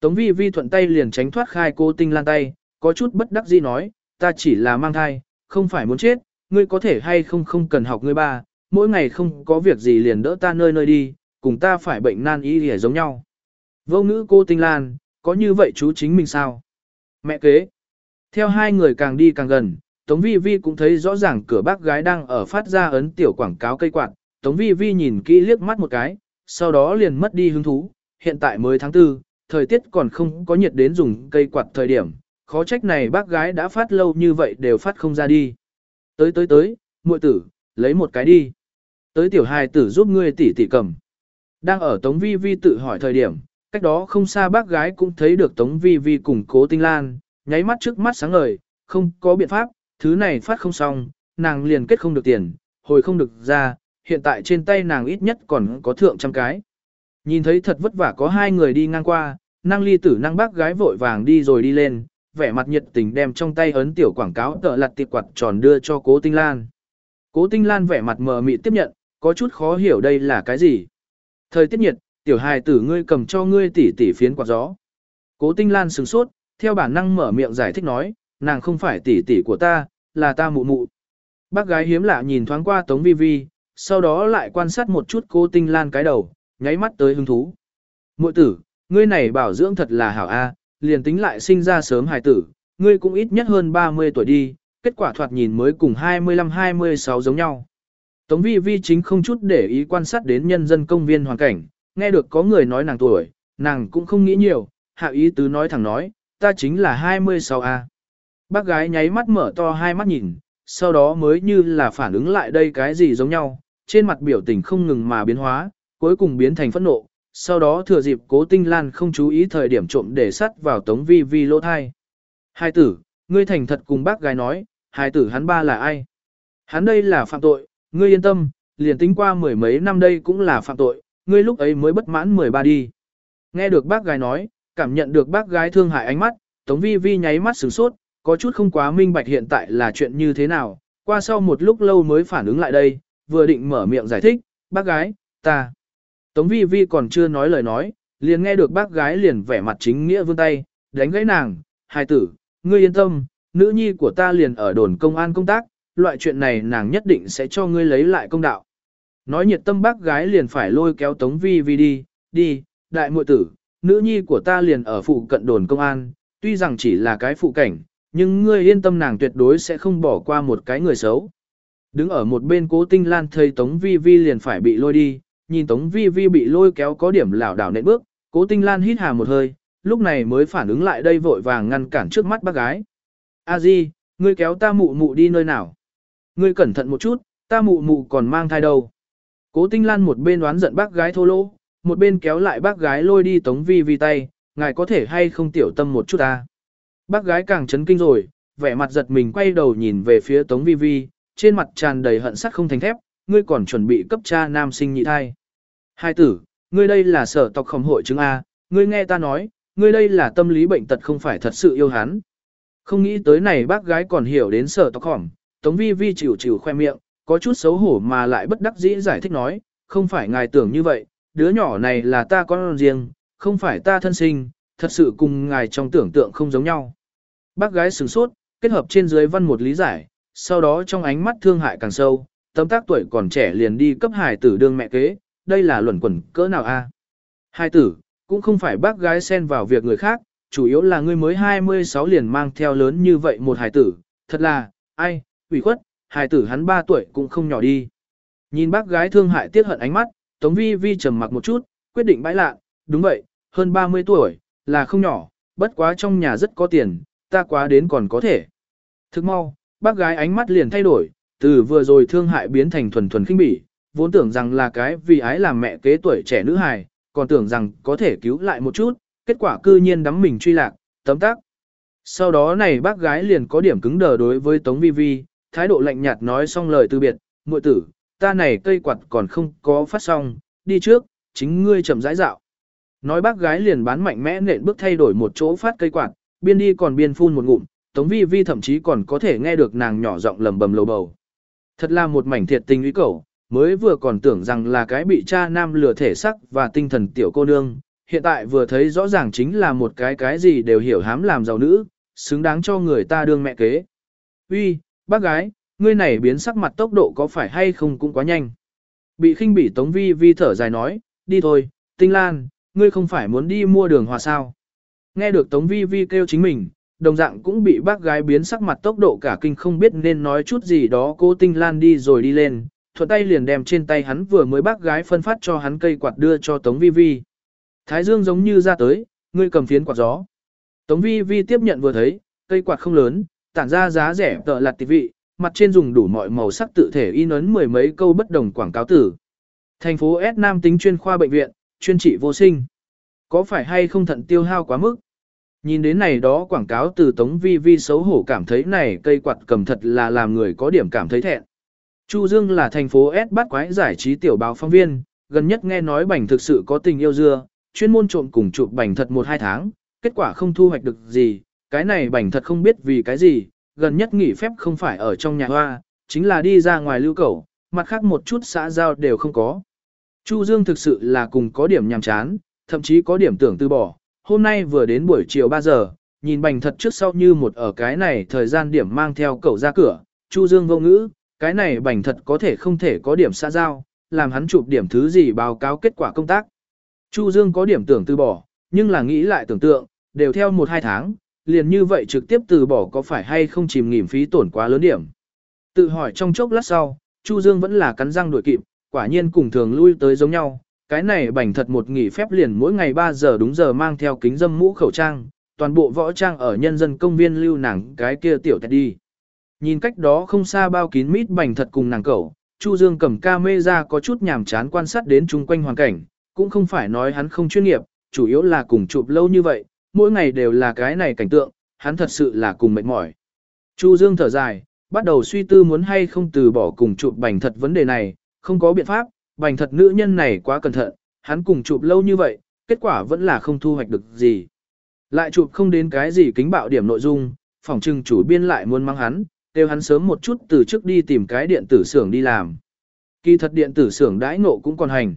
Tống vi vi thuận tay liền tránh thoát khai cố tinh lan tay, có chút bất đắc dĩ nói, ta chỉ là mang thai, không phải muốn chết, ngươi có thể hay không không cần học ngươi ba, mỗi ngày không có việc gì liền đỡ ta nơi nơi đi, cùng ta phải bệnh nan y hề giống nhau. Vô ngữ cô Tinh Lan, có như vậy chú chính mình sao? Mẹ kế. Theo hai người càng đi càng gần, Tống Vi Vi cũng thấy rõ ràng cửa bác gái đang ở phát ra ấn tiểu quảng cáo cây quạt. Tống Vi Vi nhìn kỹ liếc mắt một cái, sau đó liền mất đi hứng thú. Hiện tại mới tháng tư, thời tiết còn không có nhiệt đến dùng cây quạt thời điểm. Khó trách này bác gái đã phát lâu như vậy đều phát không ra đi. Tới tới tới, muội tử, lấy một cái đi. Tới tiểu hài tử giúp ngươi tỉ tỉ cầm. Đang ở Tống Vi Vi tự hỏi thời điểm, cách đó không xa bác gái cũng thấy được Tống Vi Vi cùng cố tinh lan, nháy mắt trước mắt sáng ngời, không có biện pháp, thứ này phát không xong, nàng liền kết không được tiền, hồi không được ra, hiện tại trên tay nàng ít nhất còn có thượng trăm cái. Nhìn thấy thật vất vả có hai người đi ngang qua, năng ly tử năng bác gái vội vàng đi rồi đi lên, vẻ mặt nhiệt tình đem trong tay ấn tiểu quảng cáo tợ lặt tiệp quạt tròn đưa cho cố tinh lan. Cố tinh lan vẻ mặt mờ mị tiếp nhận, có chút khó hiểu đây là cái gì. Thời tiết nhiệt, tiểu hài tử ngươi cầm cho ngươi tỉ tỉ phiến quạt gió. Cố tinh lan sừng sốt, theo bản năng mở miệng giải thích nói, nàng không phải tỉ tỉ của ta, là ta mụ mụ. Bác gái hiếm lạ nhìn thoáng qua Tống Vi Vi, sau đó lại quan sát một chút cô Tinh Lan cái đầu, nháy mắt tới hứng thú. Mội tử, ngươi này bảo dưỡng thật là hảo a, liền tính lại sinh ra sớm hài tử, ngươi cũng ít nhất hơn 30 tuổi đi, kết quả thoạt nhìn mới cùng 25-26 giống nhau. Tống Vi Vi chính không chút để ý quan sát đến nhân dân công viên hoàn cảnh, nghe được có người nói nàng tuổi, nàng cũng không nghĩ nhiều, hạ ý tứ nói thẳng nói, ta chính là 26A. Bác gái nháy mắt mở to hai mắt nhìn, sau đó mới như là phản ứng lại đây cái gì giống nhau, trên mặt biểu tình không ngừng mà biến hóa, cuối cùng biến thành phẫn nộ, sau đó thừa dịp cố tinh lan không chú ý thời điểm trộm để sắt vào tống vi vi lỗ thai. Hai tử, ngươi thành thật cùng bác gái nói, hai tử hắn ba là ai? Hắn đây là phạm tội, ngươi yên tâm, liền tính qua mười mấy năm đây cũng là phạm tội, ngươi lúc ấy mới bất mãn 13 đi. Nghe được bác gái nói, cảm nhận được bác gái thương hại ánh mắt, Tống Vi Vi nháy mắt sửng sốt, có chút không quá minh bạch hiện tại là chuyện như thế nào, qua sau một lúc lâu mới phản ứng lại đây, vừa định mở miệng giải thích, bác gái, ta. Tống Vi Vi còn chưa nói lời nói, liền nghe được bác gái liền vẻ mặt chính nghĩa vươn tay, đánh gãy nàng, hài tử, ngươi yên tâm, nữ nhi của ta liền ở đồn công an công tác, loại chuyện này nàng nhất định sẽ cho ngươi lấy lại công đạo. Nói nhiệt tâm bác gái liền phải lôi kéo Tống Vi Vi đi, đi, đại muội tử, nữ nhi của ta liền ở phụ cận đồn công an, tuy rằng chỉ là cái phụ cảnh, nhưng ngươi yên tâm nàng tuyệt đối sẽ không bỏ qua một cái người xấu. Đứng ở một bên cố tinh lan thấy Tống Vi Vi liền phải bị lôi đi, nhìn Tống Vi Vi bị lôi kéo có điểm lảo đảo nện bước, cố tinh lan hít hà một hơi, lúc này mới phản ứng lại đây vội vàng ngăn cản trước mắt bác gái. A Di, ngươi kéo ta mụ mụ đi nơi nào? Ngươi cẩn thận một chút, ta mụ mụ còn mang thai đâu. Cố tinh lan một bên đoán giận bác gái thô lỗ, một bên kéo lại bác gái lôi đi Tống Vi Vi tay, ngài có thể hay không tiểu tâm một chút ta. Bác gái càng chấn kinh rồi, vẻ mặt giật mình quay đầu nhìn về phía Tống Vi Vi, trên mặt tràn đầy hận sắt không thành thép, ngươi còn chuẩn bị cấp cha nam sinh nhị thai. Hai tử, ngươi đây là sở tộc khổng hội chứng A, ngươi nghe ta nói, ngươi đây là tâm lý bệnh tật không phải thật sự yêu hắn. Không nghĩ tới này bác gái còn hiểu đến sở tộc khổng, Tống Vi Vi chịu chịu khoe miệng, có chút xấu hổ mà lại bất đắc dĩ giải thích nói, không phải ngài tưởng như vậy, đứa nhỏ này là ta con riêng, không phải ta thân sinh, thật sự cùng ngài trong tưởng tượng không giống nhau. Bác gái sửng sốt, kết hợp trên dưới văn một lý giải, sau đó trong ánh mắt thương hại càng sâu, tấm tác tuổi còn trẻ liền đi cấp hài tử đương mẹ kế, đây là luẩn quẩn cỡ nào a? À? Hài tử, cũng không phải bác gái xen vào việc người khác, chủ yếu là ngươi mới 26 liền mang theo lớn như vậy một hài tử, thật là, ai, ủy khuất, hài tử hắn 3 tuổi cũng không nhỏ đi. Nhìn bác gái thương hại tiếc hận ánh mắt, Tống Vi Vi trầm mặc một chút, quyết định bãi lạ, đúng vậy, hơn 30 tuổi, là không nhỏ, bất quá trong nhà rất có tiền, ta quá đến còn có thể. Thức mau, bác gái ánh mắt liền thay đổi, từ vừa rồi thương hại biến thành thuần thuần khinh bỉ, vốn tưởng rằng là cái vì ái làm mẹ kế tuổi trẻ nữ hài, còn tưởng rằng có thể cứu lại một chút, kết quả cư nhiên đắm mình truy lạc, tấm tắc. Sau đó này bác gái liền có điểm cứng đờ đối với Tống Vi Vi, thái độ lạnh nhạt nói xong lời từ biệt, muội tử, ta này cây quạt còn không có phát xong, đi trước, chính ngươi chậm rãi dạo. Nói bác gái liền bán mạnh mẽ nện bước thay đổi một chỗ phát cây quạt, biên đi còn biên phun một ngụm, Tống Vi Vi thậm chí còn có thể nghe được nàng nhỏ giọng lầm bầm lầu bầu. Thật là một mảnh thiệt tình uy cầu, mới vừa còn tưởng rằng là cái bị cha nam lừa thể sắc và tinh thần tiểu cô nương, hiện tại vừa thấy rõ ràng chính là một cái cái gì đều hiểu hám làm giàu nữ, xứng đáng cho người ta đương mẹ kế. Uy, bác gái, ngươi này biến sắc mặt tốc độ có phải hay không cũng quá nhanh. Bị khinh bỉ Tống Vi Vi thở dài nói, đi thôi, Tinh Lan, ngươi không phải muốn đi mua đường hòa sao. Nghe được Tống Vi Vi kêu chính mình, đồng dạng cũng bị bác gái biến sắc mặt tốc độ cả kinh không biết nên nói chút gì đó cô Tinh Lan đi rồi đi lên, thuận tay liền đem trên tay hắn vừa mới bác gái phân phát cho hắn cây quạt đưa cho Tống Vi Vi. Thái dương giống như ra tới, ngươi cầm phiến quạt gió. Tống Vi Vi tiếp nhận vừa thấy, cây quạt không lớn, tản ra giá rẻ tợ lặt tịch vị, mặt trên dùng đủ mọi màu sắc tự thể in ấn mười mấy câu bất đồng quảng cáo tử. Thành phố S Nam tính chuyên khoa bệnh viện, chuyên trị vô sinh. Có phải hay không thận tiêu hao quá mức? Nhìn đến này đó quảng cáo từ Tống Vi Vi xấu hổ cảm thấy này cây quạt cầm thật là làm người có điểm cảm thấy thẹn. Chu Dương là thành phố S bắt quái giải trí tiểu báo phóng viên, gần nhất nghe nói bành thực sự có tình yêu dưa, chuyên môn trộm cùng chụp bành thật một hai tháng, kết quả không thu hoạch được gì, cái này bảnh thật không biết vì cái gì, gần nhất nghỉ phép không phải ở trong nhà hoa, chính là đi ra ngoài lưu cầu, mặt khác một chút xã giao đều không có. Chu Dương thực sự là cùng có điểm nhàm chán, thậm chí có điểm tưởng từ bỏ, hôm nay vừa đến buổi chiều 3 giờ, nhìn bành thật trước sau như một ở cái này thời gian điểm mang theo cậu ra cửa, Chu Dương vô ngữ, cái này bành thật có thể không thể có điểm xã giao, làm hắn chụp điểm thứ gì báo cáo kết quả công tác. Chu Dương có điểm tưởng từ bỏ, nhưng là nghĩ lại tưởng tượng, đều theo một hai tháng, liền như vậy trực tiếp từ bỏ có phải hay không chìm nghỉm phí tổn quá lớn điểm. Tự hỏi trong chốc lát sau, Chu Dương vẫn là cắn răng đuổi kịp, quả nhiên cùng thường lui tới giống nhau, cái này bảnh thật một nghỉ phép liền mỗi ngày 3 giờ đúng giờ mang theo kính dâm mũ khẩu trang, toàn bộ võ trang ở nhân dân công viên lưu nàng cái kia tiểu tẹt đi. Nhìn cách đó không xa bao kín mít bảnh thật cùng nàng cẩu, Chu Dương cầm ca mê ra có chút nhàm chán quan sát đến chung quanh hoàn cảnh, cũng không phải nói hắn không chuyên nghiệp, chủ yếu là cùng chụp lâu như vậy, mỗi ngày đều là cái này cảnh tượng, hắn thật sự là cùng mệt mỏi. Chu Dương thở dài, bắt đầu suy tư muốn hay không từ bỏ cùng chụp bảnh thật vấn đề này, không có biện pháp, bành thật nữ nhân này quá cẩn thận, hắn cùng chụp lâu như vậy, kết quả vẫn là không thu hoạch được gì. Lại chụp không đến cái gì kính bạo điểm nội dung, phòng trưng chủ biên lại muốn mang hắn, kêu hắn sớm một chút từ trước đi tìm cái điện tử xưởng đi làm. Kỳ thật điện tử xưởng đãi ngộ cũng còn hành.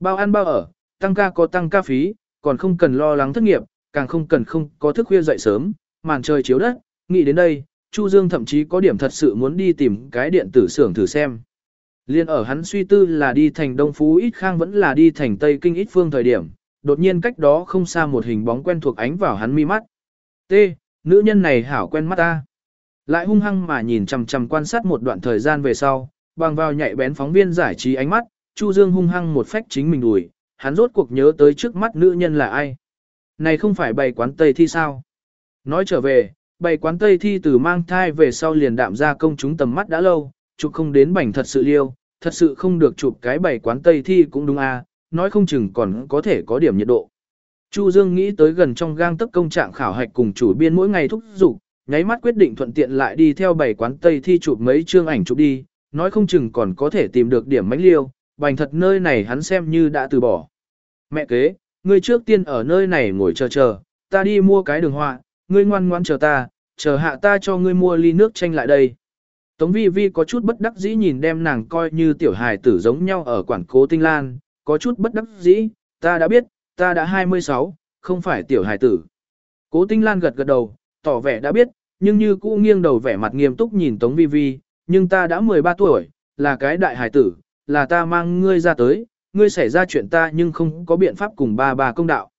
Bao ăn bao ở, tăng ca có tăng ca phí, còn không cần lo lắng thất nghiệp, càng không cần không có thức khuya dậy sớm, màn trời chiếu đất, nghĩ đến đây, Chu Dương thậm chí có điểm thật sự muốn đi tìm cái điện tử xưởng thử xem. Liên ở hắn suy tư là đi thành Đông Phú ít khang vẫn là đi thành Tây Kinh ít phương thời điểm, đột nhiên cách đó không xa một hình bóng quen thuộc ánh vào hắn mi mắt. T, nữ nhân này hảo quen mắt ta. Lại hung hăng mà nhìn chằm chằm quan sát một đoạn thời gian về sau, bằng vào nhạy bén phóng viên giải trí ánh mắt, Chu Dương hung hăng một phách chính mình đùi, hắn rốt cuộc nhớ tới trước mắt nữ nhân là ai. Này không phải bày quán Tây thi sao? Nói trở về, bày quán Tây thi từ mang thai về sau liền đạm ra công chúng tầm mắt đã lâu, chụp không đến bảnh thật sự liêu, thật sự không được chụp cái bày quán Tây thi cũng đúng à, nói không chừng còn có thể có điểm nhiệt độ. Chu Dương nghĩ tới gần trong gang tấc công trạng khảo hạch cùng chủ biên mỗi ngày thúc giục, nháy mắt quyết định thuận tiện lại đi theo bảy quán Tây thi chụp mấy chương ảnh chụp đi, nói không chừng còn có thể tìm được điểm mánh liêu, bành thật nơi này hắn xem như đã từ bỏ. Mẹ kế, ngươi trước tiên ở nơi này ngồi chờ chờ, ta đi mua cái đường họa, ngươi ngoan ngoan chờ ta, chờ hạ ta cho ngươi mua ly nước chanh lại đây. Tống vi vi có chút bất đắc dĩ nhìn đem nàng coi như tiểu hài tử giống nhau ở quản cố tinh lan, có chút bất đắc dĩ, ta đã biết, ta đã 26, không phải tiểu hài tử. Cố tinh lan gật gật đầu, tỏ vẻ đã biết, nhưng như cũ nghiêng đầu vẻ mặt nghiêm túc nhìn Tống vi vi, nhưng ta đã 13 tuổi, là cái đại hài tử, là ta mang ngươi ra tới, ngươi xảy ra chuyện ta nhưng không có biện pháp cùng ba bà công đạo.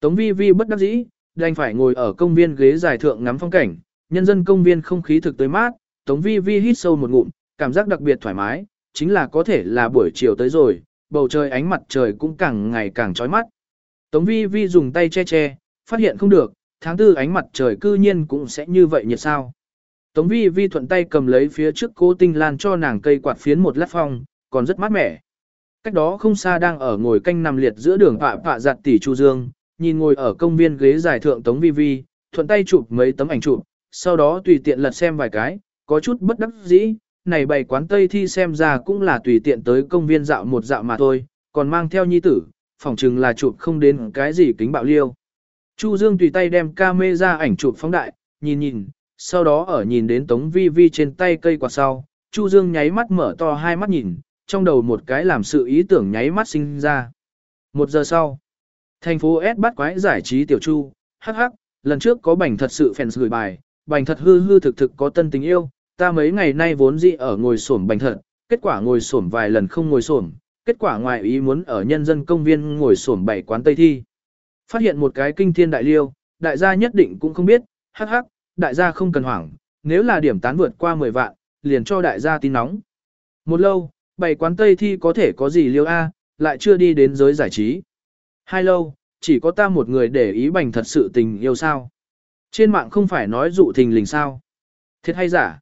Tống vi vi bất đắc dĩ, đành phải ngồi ở công viên ghế dài thượng ngắm phong cảnh, nhân dân công viên không khí thực tới mát, Tống vi vi hít sâu một ngụm, cảm giác đặc biệt thoải mái, chính là có thể là buổi chiều tới rồi, bầu trời ánh mặt trời cũng càng ngày càng chói mắt. Tống vi vi dùng tay che che, phát hiện không được, tháng tư ánh mặt trời cư nhiên cũng sẽ như vậy nhiệt sao. Tống vi vi thuận tay cầm lấy phía trước cố tinh lan cho nàng cây quạt phiến một lát phong, còn rất mát mẻ. Cách đó không xa đang ở ngồi canh nằm liệt giữa đường phạ phạ giặt tỷ Chu Dương, nhìn ngồi ở công viên ghế dài thượng Tống Vi Vi, thuận tay chụp mấy tấm ảnh chụp, sau đó tùy tiện lật xem vài cái, có chút bất đắc dĩ, này bày quán Tây thi xem ra cũng là tùy tiện tới công viên dạo một dạo mà thôi, còn mang theo nhi tử, phỏng chừng là chụp không đến cái gì kính bạo liêu. Chu Dương tùy tay đem camera ảnh chụp phóng đại, nhìn nhìn, sau đó ở nhìn đến Tống Vi Vi trên tay cây quạt sau, Chu Dương nháy mắt mở to hai mắt nhìn, trong đầu một cái làm sự ý tưởng nháy mắt sinh ra. Một giờ sau, thành phố S bắt quái giải trí tiểu chu, hắc hắc, lần trước có bảnh thật sự fans gửi bài, bảnh thật hư hư thực thực có tân tình yêu, ta mấy ngày nay vốn dĩ ở ngồi xổm bảnh thật, kết quả ngồi xổm vài lần không ngồi xổm, kết quả ngoài ý muốn ở nhân dân công viên ngồi xổm bảy quán Tây Thi. Phát hiện một cái kinh thiên đại liêu, đại gia nhất định cũng không biết, hắc hắc, đại gia không cần hoảng, nếu là điểm tán vượt qua 10 vạn, liền cho đại gia tin nóng. Một lâu, bảy quán Tây thi có thể có gì liêu A, lại chưa đi đến giới giải trí. Hai lâu, chỉ có ta một người để ý bành thật sự tình yêu sao. Trên mạng không phải nói dụ thình lình sao. Thiệt hay giả?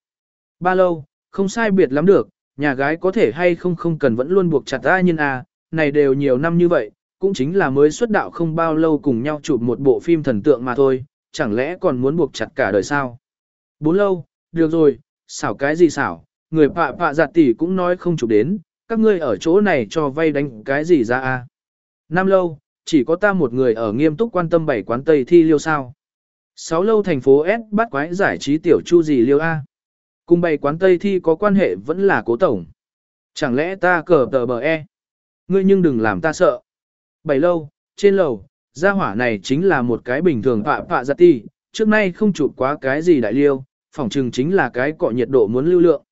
Ba lâu, không sai biệt lắm được, nhà gái có thể hay không không cần vẫn luôn buộc chặt ta nhân A, này đều nhiều năm như vậy, cũng chính là mới xuất đạo không bao lâu cùng nhau chụp một bộ phim thần tượng mà thôi, chẳng lẽ còn muốn buộc chặt cả đời sao? Bốn lâu, được rồi, xảo cái gì xảo, người pạ pạ giặt tỷ cũng nói không chụp đến, các ngươi ở chỗ này cho vay đánh cái gì ra a? Năm lâu, chỉ có ta một người ở nghiêm túc quan tâm bảy quán Tây thi liêu sao. Sáu lâu thành phố S bắt quái giải trí tiểu chu gì liêu A. Cùng bảy quán Tây thi có quan hệ vẫn là cố tổng. Chẳng lẽ ta cờ tờ bờ E? Ngươi nhưng đừng làm ta sợ. Bảy lâu, trên lầu, gia hỏa này chính là một cái bình thường pạ pạ giặt tỷ, trước nay không chụp quá cái gì đại liêu, phỏng chừng chính là cái cọ nhiệt độ muốn lưu lượng.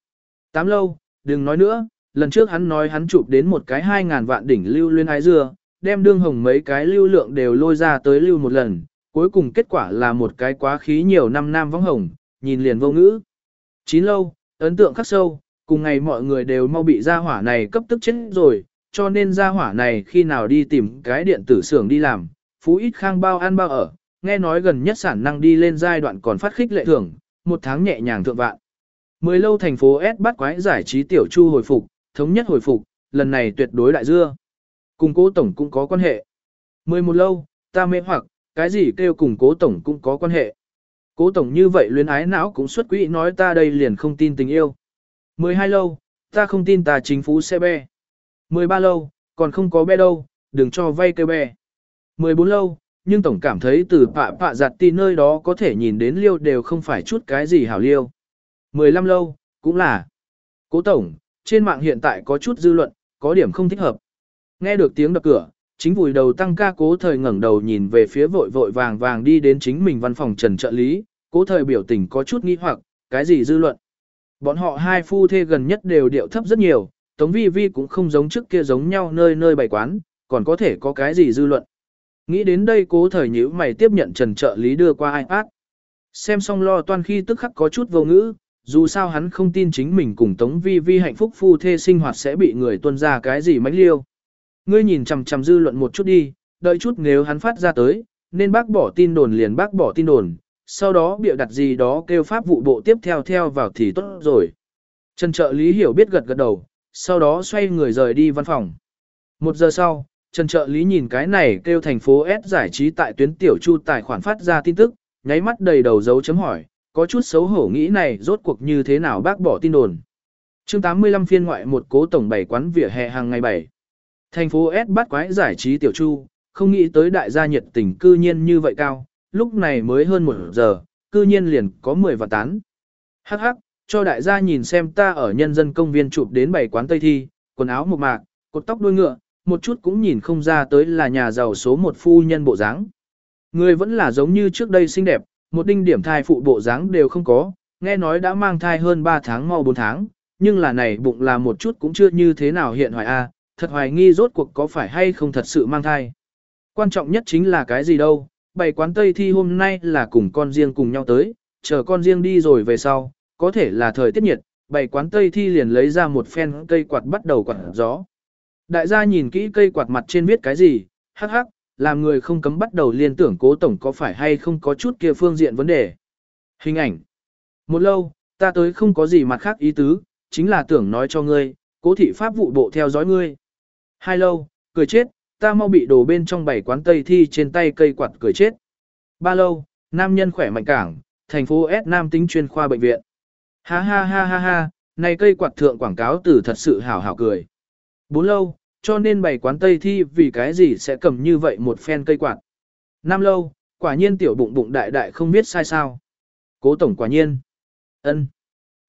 Tám lâu, đừng nói nữa, lần trước hắn nói hắn chụp đến một cái 2.000 vạn đỉnh lưu luyên ái dưa, đem đương hồng mấy cái lưu lượng đều lôi ra tới lưu một lần, cuối cùng kết quả là một cái quá khí nhiều năm nam vong hồng, nhìn liền vô ngữ. Chín lâu, ấn tượng khắc sâu, cùng ngày mọi người đều mau bị gia hỏa này cấp tức chết rồi, cho nên gia hỏa này khi nào đi tìm cái điện tử xưởng đi làm, phú ít khang bao ăn bao ở, nghe nói gần nhất sản năng đi lên giai đoạn còn phát khích lệ thưởng, một tháng nhẹ nhàng thượng vạn. Mười lâu thành phố S bắt quái giải trí tiểu chu hồi phục, thống nhất hồi phục, lần này tuyệt đối đại dưa. Cùng cố tổng cũng có quan hệ. Mười một lâu, ta mê hoặc, cái gì kêu cùng cố tổng cũng có quan hệ. Cố tổng như vậy luyến ái não cũng xuất quỹ nói ta đây liền không tin tình yêu. Mười hai lâu, ta không tin ta chính phú xe be. Mười ba lâu, còn không có be đâu, đừng cho vay cây be. 14 lâu, nhưng tổng cảm thấy từ pạ pạ giặt ti nơi đó có thể nhìn đến liêu đều không phải chút cái gì hảo liêu. 15 lâu, cũng là. Cố tổng, trên mạng hiện tại có chút dư luận, có điểm không thích hợp. Nghe được tiếng đập cửa, chính vùi đầu tăng ca cố thời ngẩng đầu nhìn về phía vội vội vàng vàng đi đến chính mình văn phòng trần trợ lý, cố thời biểu tình có chút nghi hoặc, cái gì dư luận. Bọn họ hai phu thê gần nhất đều điệu thấp rất nhiều, Tống Vi Vi cũng không giống trước kia giống nhau nơi nơi bày quán, còn có thể có cái gì dư luận. Nghĩ đến đây cố thời nhíu mày tiếp nhận trần trợ lý đưa qua iPad. Xem xong lo toan khi tức khắc có chút vô ngữ, dù sao hắn không tin chính mình cùng Tống Vi Vi hạnh phúc phu thê sinh hoạt sẽ bị người tuân ra cái gì mánh liêu. Ngươi nhìn chằm chằm dư luận một chút đi, đợi chút nếu hắn phát ra tới, nên bác bỏ tin đồn liền bác bỏ tin đồn, sau đó bịa đặt gì đó kêu pháp vụ bộ tiếp theo theo vào thì tốt rồi. Trần trợ lý hiểu biết gật gật đầu, sau đó xoay người rời đi văn phòng. Một giờ sau, Trần trợ lý nhìn cái này kêu thành phố S giải trí tại tuyến tiểu chu tài khoản phát ra tin tức, nháy mắt đầy đầu dấu chấm hỏi, có chút xấu hổ nghĩ này rốt cuộc như thế nào bác bỏ tin đồn. chương 85 phiên ngoại một cố tổng bảy quán vỉa hè hàng ngày 7. Thành phố S bắt quái giải trí tiểu chu, không nghĩ tới đại gia nhiệt tình cư nhiên như vậy cao, lúc này mới hơn một giờ, cư nhiên liền có 10 và tán. Hắc hắc, cho đại gia nhìn xem ta ở nhân dân công viên chụp đến bảy quán Tây Thi, quần áo một mạc, cột tóc đuôi ngựa, một chút cũng nhìn không ra tới là nhà giàu số một phu nhân bộ dáng. Người vẫn là giống như trước đây xinh đẹp, một đinh điểm thai phụ bộ dáng đều không có, nghe nói đã mang thai hơn 3 tháng mau 4 tháng, nhưng là này bụng là một chút cũng chưa như thế nào hiện hoài a, thật hoài nghi rốt cuộc có phải hay không thật sự mang thai. Quan trọng nhất chính là cái gì đâu, bày quán Tây thi hôm nay là cùng con riêng cùng nhau tới, chờ con riêng đi rồi về sau, có thể là thời tiết nhiệt, bày quán Tây thi liền lấy ra một phen cây quạt bắt đầu quạt gió. Đại gia nhìn kỹ cây quạt mặt trên viết cái gì, hắc hắc, làm người không cấm bắt đầu liên tưởng cố tổng có phải hay không có chút kia phương diện vấn đề. Hình ảnh. Một lâu, ta tới không có gì mặt khác ý tứ, chính là tưởng nói cho ngươi, cố thị pháp vụ bộ theo dõi ngươi. Hai lâu, cười chết, ta mau bị đổ bên trong bảy quán tây thi trên tay cây quạt cười chết. Ba lâu, nam nhân khỏe mạnh cảng, thành phố S Nam tính chuyên khoa bệnh viện. Ha ha ha ha ha, này cây quạt thượng quảng cáo từ thật sự hảo hảo cười. Bốn lâu, cho nên bảy quán tây thi vì cái gì sẽ cầm như vậy một phen cây quạt. Năm lâu, quả nhiên tiểu bụng bụng đại đại không biết sai sao. Cố tổng quả nhiên. ân.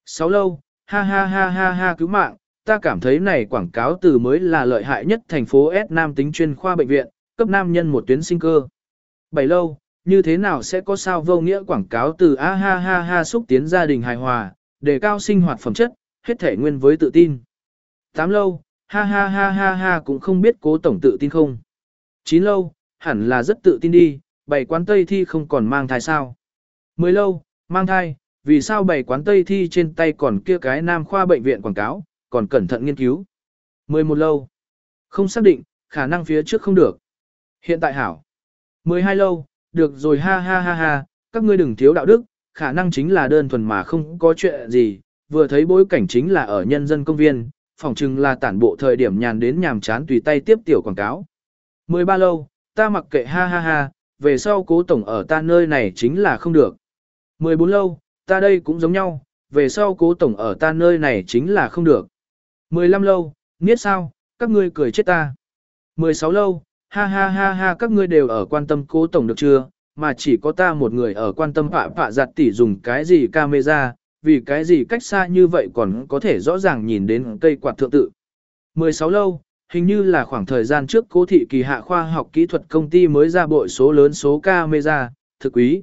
Sáu lâu, ha ha ha ha ha cứu mạng, ta cảm thấy này quảng cáo từ mới là lợi hại nhất thành phố S Nam tính chuyên khoa bệnh viện, cấp nam nhân một tuyến sinh cơ. Bảy lâu, như thế nào sẽ có sao vô nghĩa quảng cáo từ a ha ha ha xúc tiến gia đình hài hòa, đề cao sinh hoạt phẩm chất, hết thể nguyên với tự tin. Tám lâu, ha ha ha ha ha cũng không biết cố tổng tự tin không. Chín lâu, hẳn là rất tự tin đi, bảy quán tây thi không còn mang thai sao. Mười lâu, mang thai, vì sao bảy quán tây thi trên tay còn kia cái nam khoa bệnh viện quảng cáo, còn cẩn thận nghiên cứu. 11 lâu. Không xác định, khả năng phía trước không được. Hiện tại hảo. 12 lâu, được rồi ha ha ha ha, các ngươi đừng thiếu đạo đức, khả năng chính là đơn thuần mà không có chuyện gì, vừa thấy bối cảnh chính là ở nhân dân công viên, Phỏng chừng là tản bộ thời điểm nhàn đến nhàm chán tùy tay tiếp tiểu quảng cáo. 13 lâu, ta mặc kệ ha ha ha, về sau cố tổng ở ta nơi này chính là không được. 14 lâu, ta đây cũng giống nhau, về sau cố tổng ở ta nơi này chính là không được. 15 lâu, nghiết sao, các ngươi cười chết ta. 16 lâu, ha ha ha ha các ngươi đều ở quan tâm cố tổng được chưa, mà chỉ có ta một người ở quan tâm phạ phạ giặt tỉ dùng cái gì camera, vì cái gì cách xa như vậy còn có thể rõ ràng nhìn đến cây quạt thượng tự. 16 lâu, hình như là khoảng thời gian trước cố thị kỳ hạ khoa học kỹ thuật công ty mới ra bội số lớn số camera, thực quý.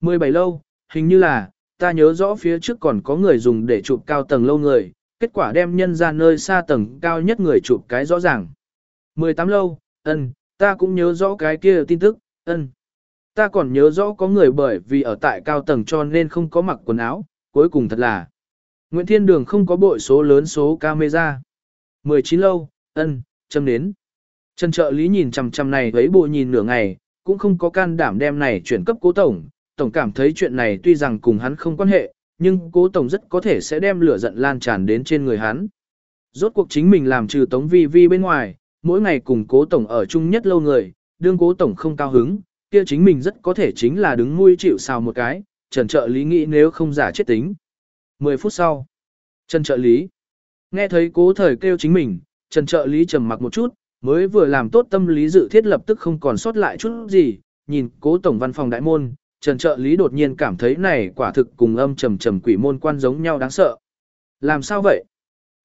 17 lâu, hình như là, ta nhớ rõ phía trước còn có người dùng để chụp cao tầng lâu người, kết quả đem nhân ra nơi xa tầng cao nhất người chụp cái rõ ràng. 18 lâu, ân, ta cũng nhớ rõ cái kia tin tức, ân. Ta còn nhớ rõ có người bởi vì ở tại cao tầng cho nên không có mặc quần áo, cuối cùng thật là. Nguyễn Thiên Đường không có bội số lớn số camera. 19 lâu, ân, châm đến. Trần trợ lý nhìn chằm chằm này với bộ nhìn nửa ngày, cũng không có can đảm đem này chuyển cấp cố tổng. Tổng cảm thấy chuyện này tuy rằng cùng hắn không quan hệ, nhưng cố tổng rất có thể sẽ đem lửa giận lan tràn đến trên người hắn. Rốt cuộc chính mình làm trừ tống vi vi bên ngoài, mỗi ngày cùng cố tổng ở chung nhất lâu người, đương cố tổng không cao hứng, kia chính mình rất có thể chính là đứng nuôi chịu sao một cái, trần trợ lý nghĩ nếu không giả chết tính. 10 phút sau, trần trợ lý, nghe thấy cố thời kêu chính mình, trần trợ lý trầm mặc một chút, Mới vừa làm tốt tâm lý dự thiết lập tức không còn sót lại chút gì, nhìn cố tổng văn phòng đại môn, Trần trợ lý đột nhiên cảm thấy này quả thực cùng âm trầm trầm quỷ môn quan giống nhau đáng sợ. Làm sao vậy?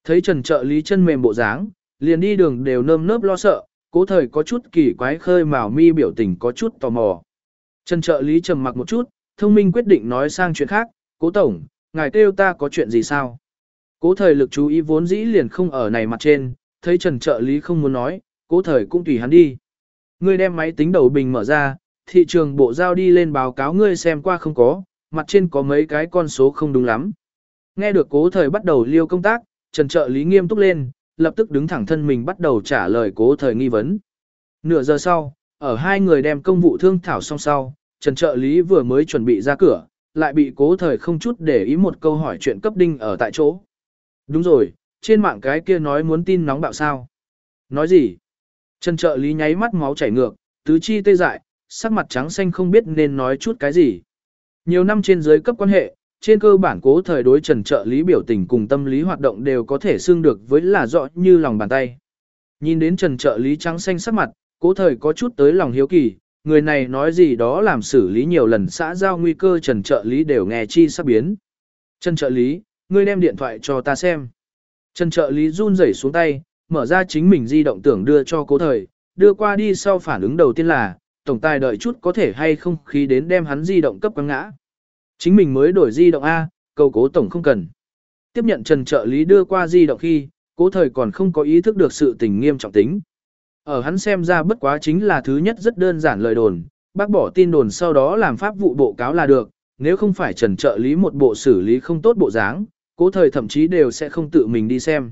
Thấy Trần trợ lý chân mềm bộ dáng, liền đi đường đều nơm nớp lo sợ, cố thời có chút kỳ quái khơi mào mi biểu tình có chút tò mò. Trần trợ lý trầm mặc một chút, thông minh quyết định nói sang chuyện khác, cố tổng, ngài kêu ta có chuyện gì sao? Cố thời lực chú ý vốn dĩ liền không ở này mặt trên, thấy Trần trợ lý không muốn nói, cố thời cũng tùy hắn đi. Ngươi đem máy tính đầu bình mở ra, thị trường bộ giao đi lên báo cáo ngươi xem qua không có, mặt trên có mấy cái con số không đúng lắm. Nghe được cố thời bắt đầu liêu công tác, Trần trợ lý nghiêm túc lên, lập tức đứng thẳng thân mình bắt đầu trả lời cố thời nghi vấn. Nửa giờ sau, ở hai người đem công vụ thương thảo xong sau, Trần trợ lý vừa mới chuẩn bị ra cửa, lại bị cố thời không chút để ý một câu hỏi chuyện cấp đinh ở tại chỗ. Đúng rồi, trên mạng cái kia nói muốn tin nóng bạo sao. Nói gì? Trần trợ lý nháy mắt máu chảy ngược, tứ chi tê dại, sắc mặt trắng xanh không biết nên nói chút cái gì. Nhiều năm trên dưới cấp quan hệ, trên cơ bản cố thời đối trần trợ lý biểu tình cùng tâm lý hoạt động đều có thể xương được với là rõ như lòng bàn tay. Nhìn đến trần trợ lý trắng xanh sắc mặt, cố thời có chút tới lòng hiếu kỳ, người này nói gì đó làm xử lý nhiều lần xã giao nguy cơ trần trợ lý đều nghe chi sắp biến. Trần trợ lý, ngươi đem điện thoại cho ta xem. Trần trợ lý run rẩy xuống tay, mở ra chính mình di động tưởng đưa cho cố thời, đưa qua đi sau phản ứng đầu tiên là, tổng tài đợi chút có thể hay không khí đến đem hắn di động cấp quăng ngã. Chính mình mới đổi di động A, cầu cố tổng không cần. Tiếp nhận trần trợ lý đưa qua di động khi, cố thời còn không có ý thức được sự tình nghiêm trọng tính. Ở hắn xem ra bất quá chính là thứ nhất rất đơn giản lời đồn, bác bỏ tin đồn sau đó làm pháp vụ bộ cáo là được, nếu không phải trần trợ lý một bộ xử lý không tốt bộ dáng, cố thời thậm chí đều sẽ không tự mình đi xem.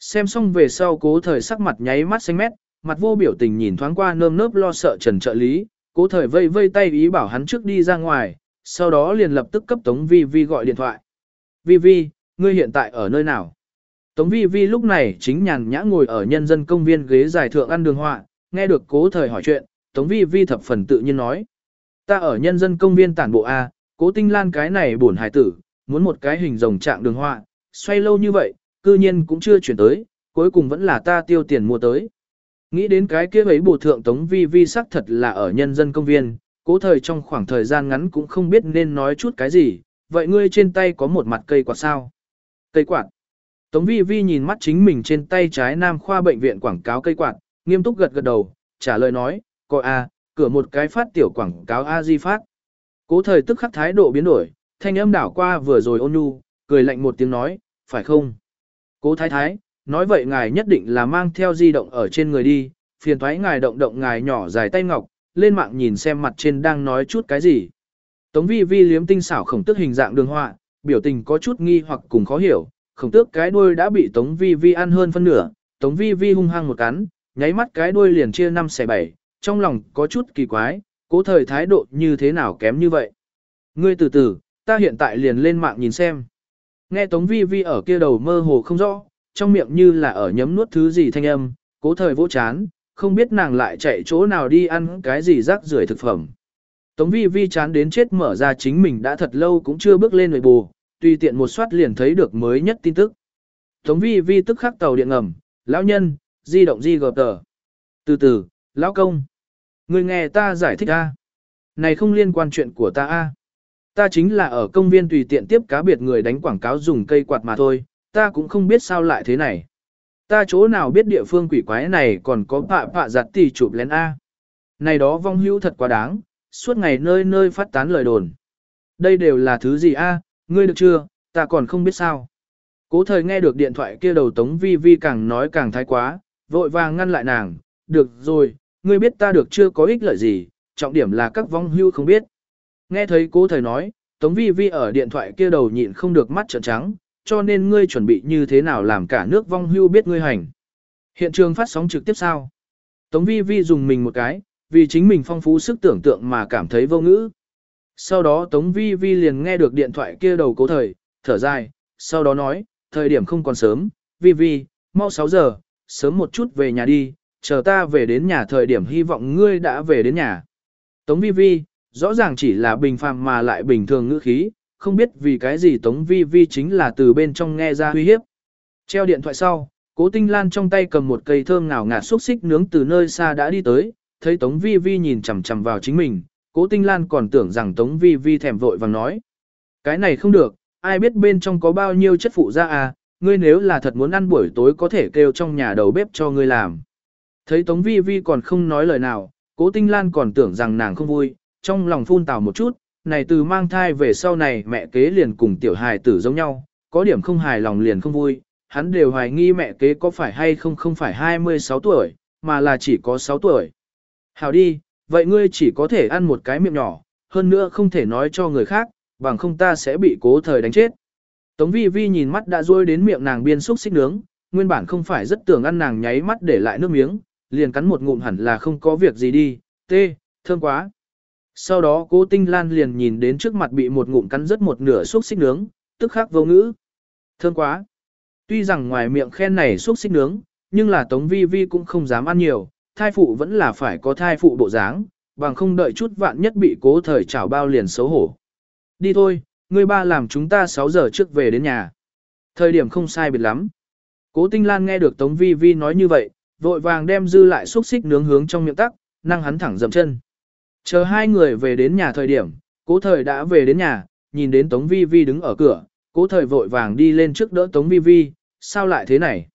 Xem xong về sau cố thời sắc mặt nháy mắt xanh mét, mặt vô biểu tình nhìn thoáng qua nơm nớp lo sợ trần trợ lý, cố thời vây vây tay ý bảo hắn trước đi ra ngoài, sau đó liền lập tức cấp Tống Vi Vi gọi điện thoại. Vi Vi, ngươi hiện tại ở nơi nào? Tống Vi Vi lúc này chính nhàn nhã ngồi ở nhân dân công viên ghế dài thượng ăn đường họa, nghe được cố thời hỏi chuyện, Tống Vi Vi thập phần tự nhiên nói. Ta ở nhân dân công viên tản bộ A, cố tinh lan cái này buồn hài tử, muốn một cái hình rồng trạng đường họa, xoay lâu như vậy, cư nhiên cũng chưa chuyển tới, cuối cùng vẫn là ta tiêu tiền mua tới. Nghĩ đến cái kia ấy bộ thượng Tống Vi Vi sắc thật là ở nhân dân công viên, cố thời trong khoảng thời gian ngắn cũng không biết nên nói chút cái gì, vậy ngươi trên tay có một mặt cây quạt sao? Cây quạt. Tống Vi Vi nhìn mắt chính mình trên tay trái Nam Khoa Bệnh viện quảng cáo cây quạt, nghiêm túc gật gật đầu, trả lời nói, coi a, cửa một cái phát tiểu quảng cáo A Di phát. Cố thời tức khắc thái độ biến đổi, thanh âm đảo qua vừa rồi ôn nhu, cười lạnh một tiếng nói, phải không? Cố thái thái, nói vậy ngài nhất định là mang theo di động ở trên người đi, phiền thoái ngài động động ngài nhỏ dài tay ngọc, lên mạng nhìn xem mặt trên đang nói chút cái gì. Tống vi vi liếm tinh xảo khổng tước hình dạng đường họa, biểu tình có chút nghi hoặc cùng khó hiểu, khổng tước cái đuôi đã bị tống vi vi ăn hơn phân nửa, tống vi vi hung hăng một cắn, nháy mắt cái đuôi liền chia năm xẻ bảy, trong lòng có chút kỳ quái, cố thời thái độ như thế nào kém như vậy. Ngươi từ từ, ta hiện tại liền lên mạng nhìn xem. Nghe tống vi vi ở kia đầu mơ hồ không rõ, trong miệng như là ở nhấm nuốt thứ gì thanh âm, cố thời vỗ chán, không biết nàng lại chạy chỗ nào đi ăn cái gì rác rưởi thực phẩm. Tống vi vi chán đến chết mở ra chính mình đã thật lâu cũng chưa bước lên nội bù, tùy tiện một soát liền thấy được mới nhất tin tức. Tống vi vi tức khắc tàu điện ngầm, lão nhân, di động di gợp tờ. Từ từ, lão công. Người nghe ta giải thích a Này không liên quan chuyện của ta a Ta chính là ở công viên tùy tiện tiếp cá biệt người đánh quảng cáo dùng cây quạt mà thôi, ta cũng không biết sao lại thế này. Ta chỗ nào biết địa phương quỷ quái này còn có pạ pạ giặt tỷ chụp lén A. Này đó vong hữu thật quá đáng, suốt ngày nơi nơi phát tán lời đồn. Đây đều là thứ gì A, ngươi được chưa, ta còn không biết sao. Cố thời nghe được điện thoại kia đầu tống vi vi càng nói càng thái quá, vội vàng ngăn lại nàng, được rồi, ngươi biết ta được chưa có ích lợi gì, trọng điểm là các vong hưu không biết. Nghe thấy cố thời nói, tống vi vi ở điện thoại kia đầu nhịn không được mắt trợn trắng, cho nên ngươi chuẩn bị như thế nào làm cả nước vong hưu biết ngươi hành. Hiện trường phát sóng trực tiếp sao? Tống vi vi dùng mình một cái, vì chính mình phong phú sức tưởng tượng mà cảm thấy vô ngữ. Sau đó Tống vi vi liền nghe được điện thoại kia đầu cố thời, thở dài, sau đó nói, thời điểm không còn sớm, vi vi, mau 6 giờ, sớm một chút về nhà đi, chờ ta về đến nhà thời điểm hy vọng ngươi đã về đến nhà. Tống vi vi, rõ ràng chỉ là bình phàm mà lại bình thường ngữ khí, không biết vì cái gì Tống Vi Vi chính là từ bên trong nghe ra uy hiếp. Treo điện thoại sau, Cố Tinh Lan trong tay cầm một cây thơm ngào ngạt xúc xích nướng từ nơi xa đã đi tới, thấy Tống Vi Vi nhìn chằm chằm vào chính mình, Cố Tinh Lan còn tưởng rằng Tống Vi Vi thèm vội vàng nói. Cái này không được, ai biết bên trong có bao nhiêu chất phụ ra à, ngươi nếu là thật muốn ăn buổi tối có thể kêu trong nhà đầu bếp cho ngươi làm. Thấy Tống Vi Vi còn không nói lời nào, Cố Tinh Lan còn tưởng rằng nàng không vui, trong lòng phun tào một chút, này từ mang thai về sau này mẹ kế liền cùng tiểu hài tử giống nhau, có điểm không hài lòng liền không vui, hắn đều hoài nghi mẹ kế có phải hay không không phải 26 tuổi, mà là chỉ có 6 tuổi. Hảo đi, vậy ngươi chỉ có thể ăn một cái miệng nhỏ, hơn nữa không thể nói cho người khác, bằng không ta sẽ bị cố thời đánh chết. Tống vi vi nhìn mắt đã rôi đến miệng nàng biên xúc xích nướng, nguyên bản không phải rất tưởng ăn nàng nháy mắt để lại nước miếng, liền cắn một ngụm hẳn là không có việc gì đi, tê, thơm quá. Sau đó cố tinh lan liền nhìn đến trước mặt bị một ngụm cắn rất một nửa xúc xích nướng, tức khắc vô ngữ. Thơm quá. Tuy rằng ngoài miệng khen này xúc xích nướng, nhưng là Tống Vi Vi cũng không dám ăn nhiều, thai phụ vẫn là phải có thai phụ bộ dáng, bằng không đợi chút vạn nhất bị cố thời chảo bao liền xấu hổ. Đi thôi, người ba làm chúng ta 6 giờ trước về đến nhà. Thời điểm không sai biệt lắm. Cố Tinh Lan nghe được Tống Vi Vi nói như vậy, vội vàng đem dư lại xúc xích nướng hướng trong miệng tắc, năng hắn thẳng dậm chân. Chờ hai người về đến nhà thời điểm, cố thời đã về đến nhà, nhìn đến Tống Vi Vi đứng ở cửa, cố thời vội vàng đi lên trước đỡ Tống Vi Vi, sao lại thế này?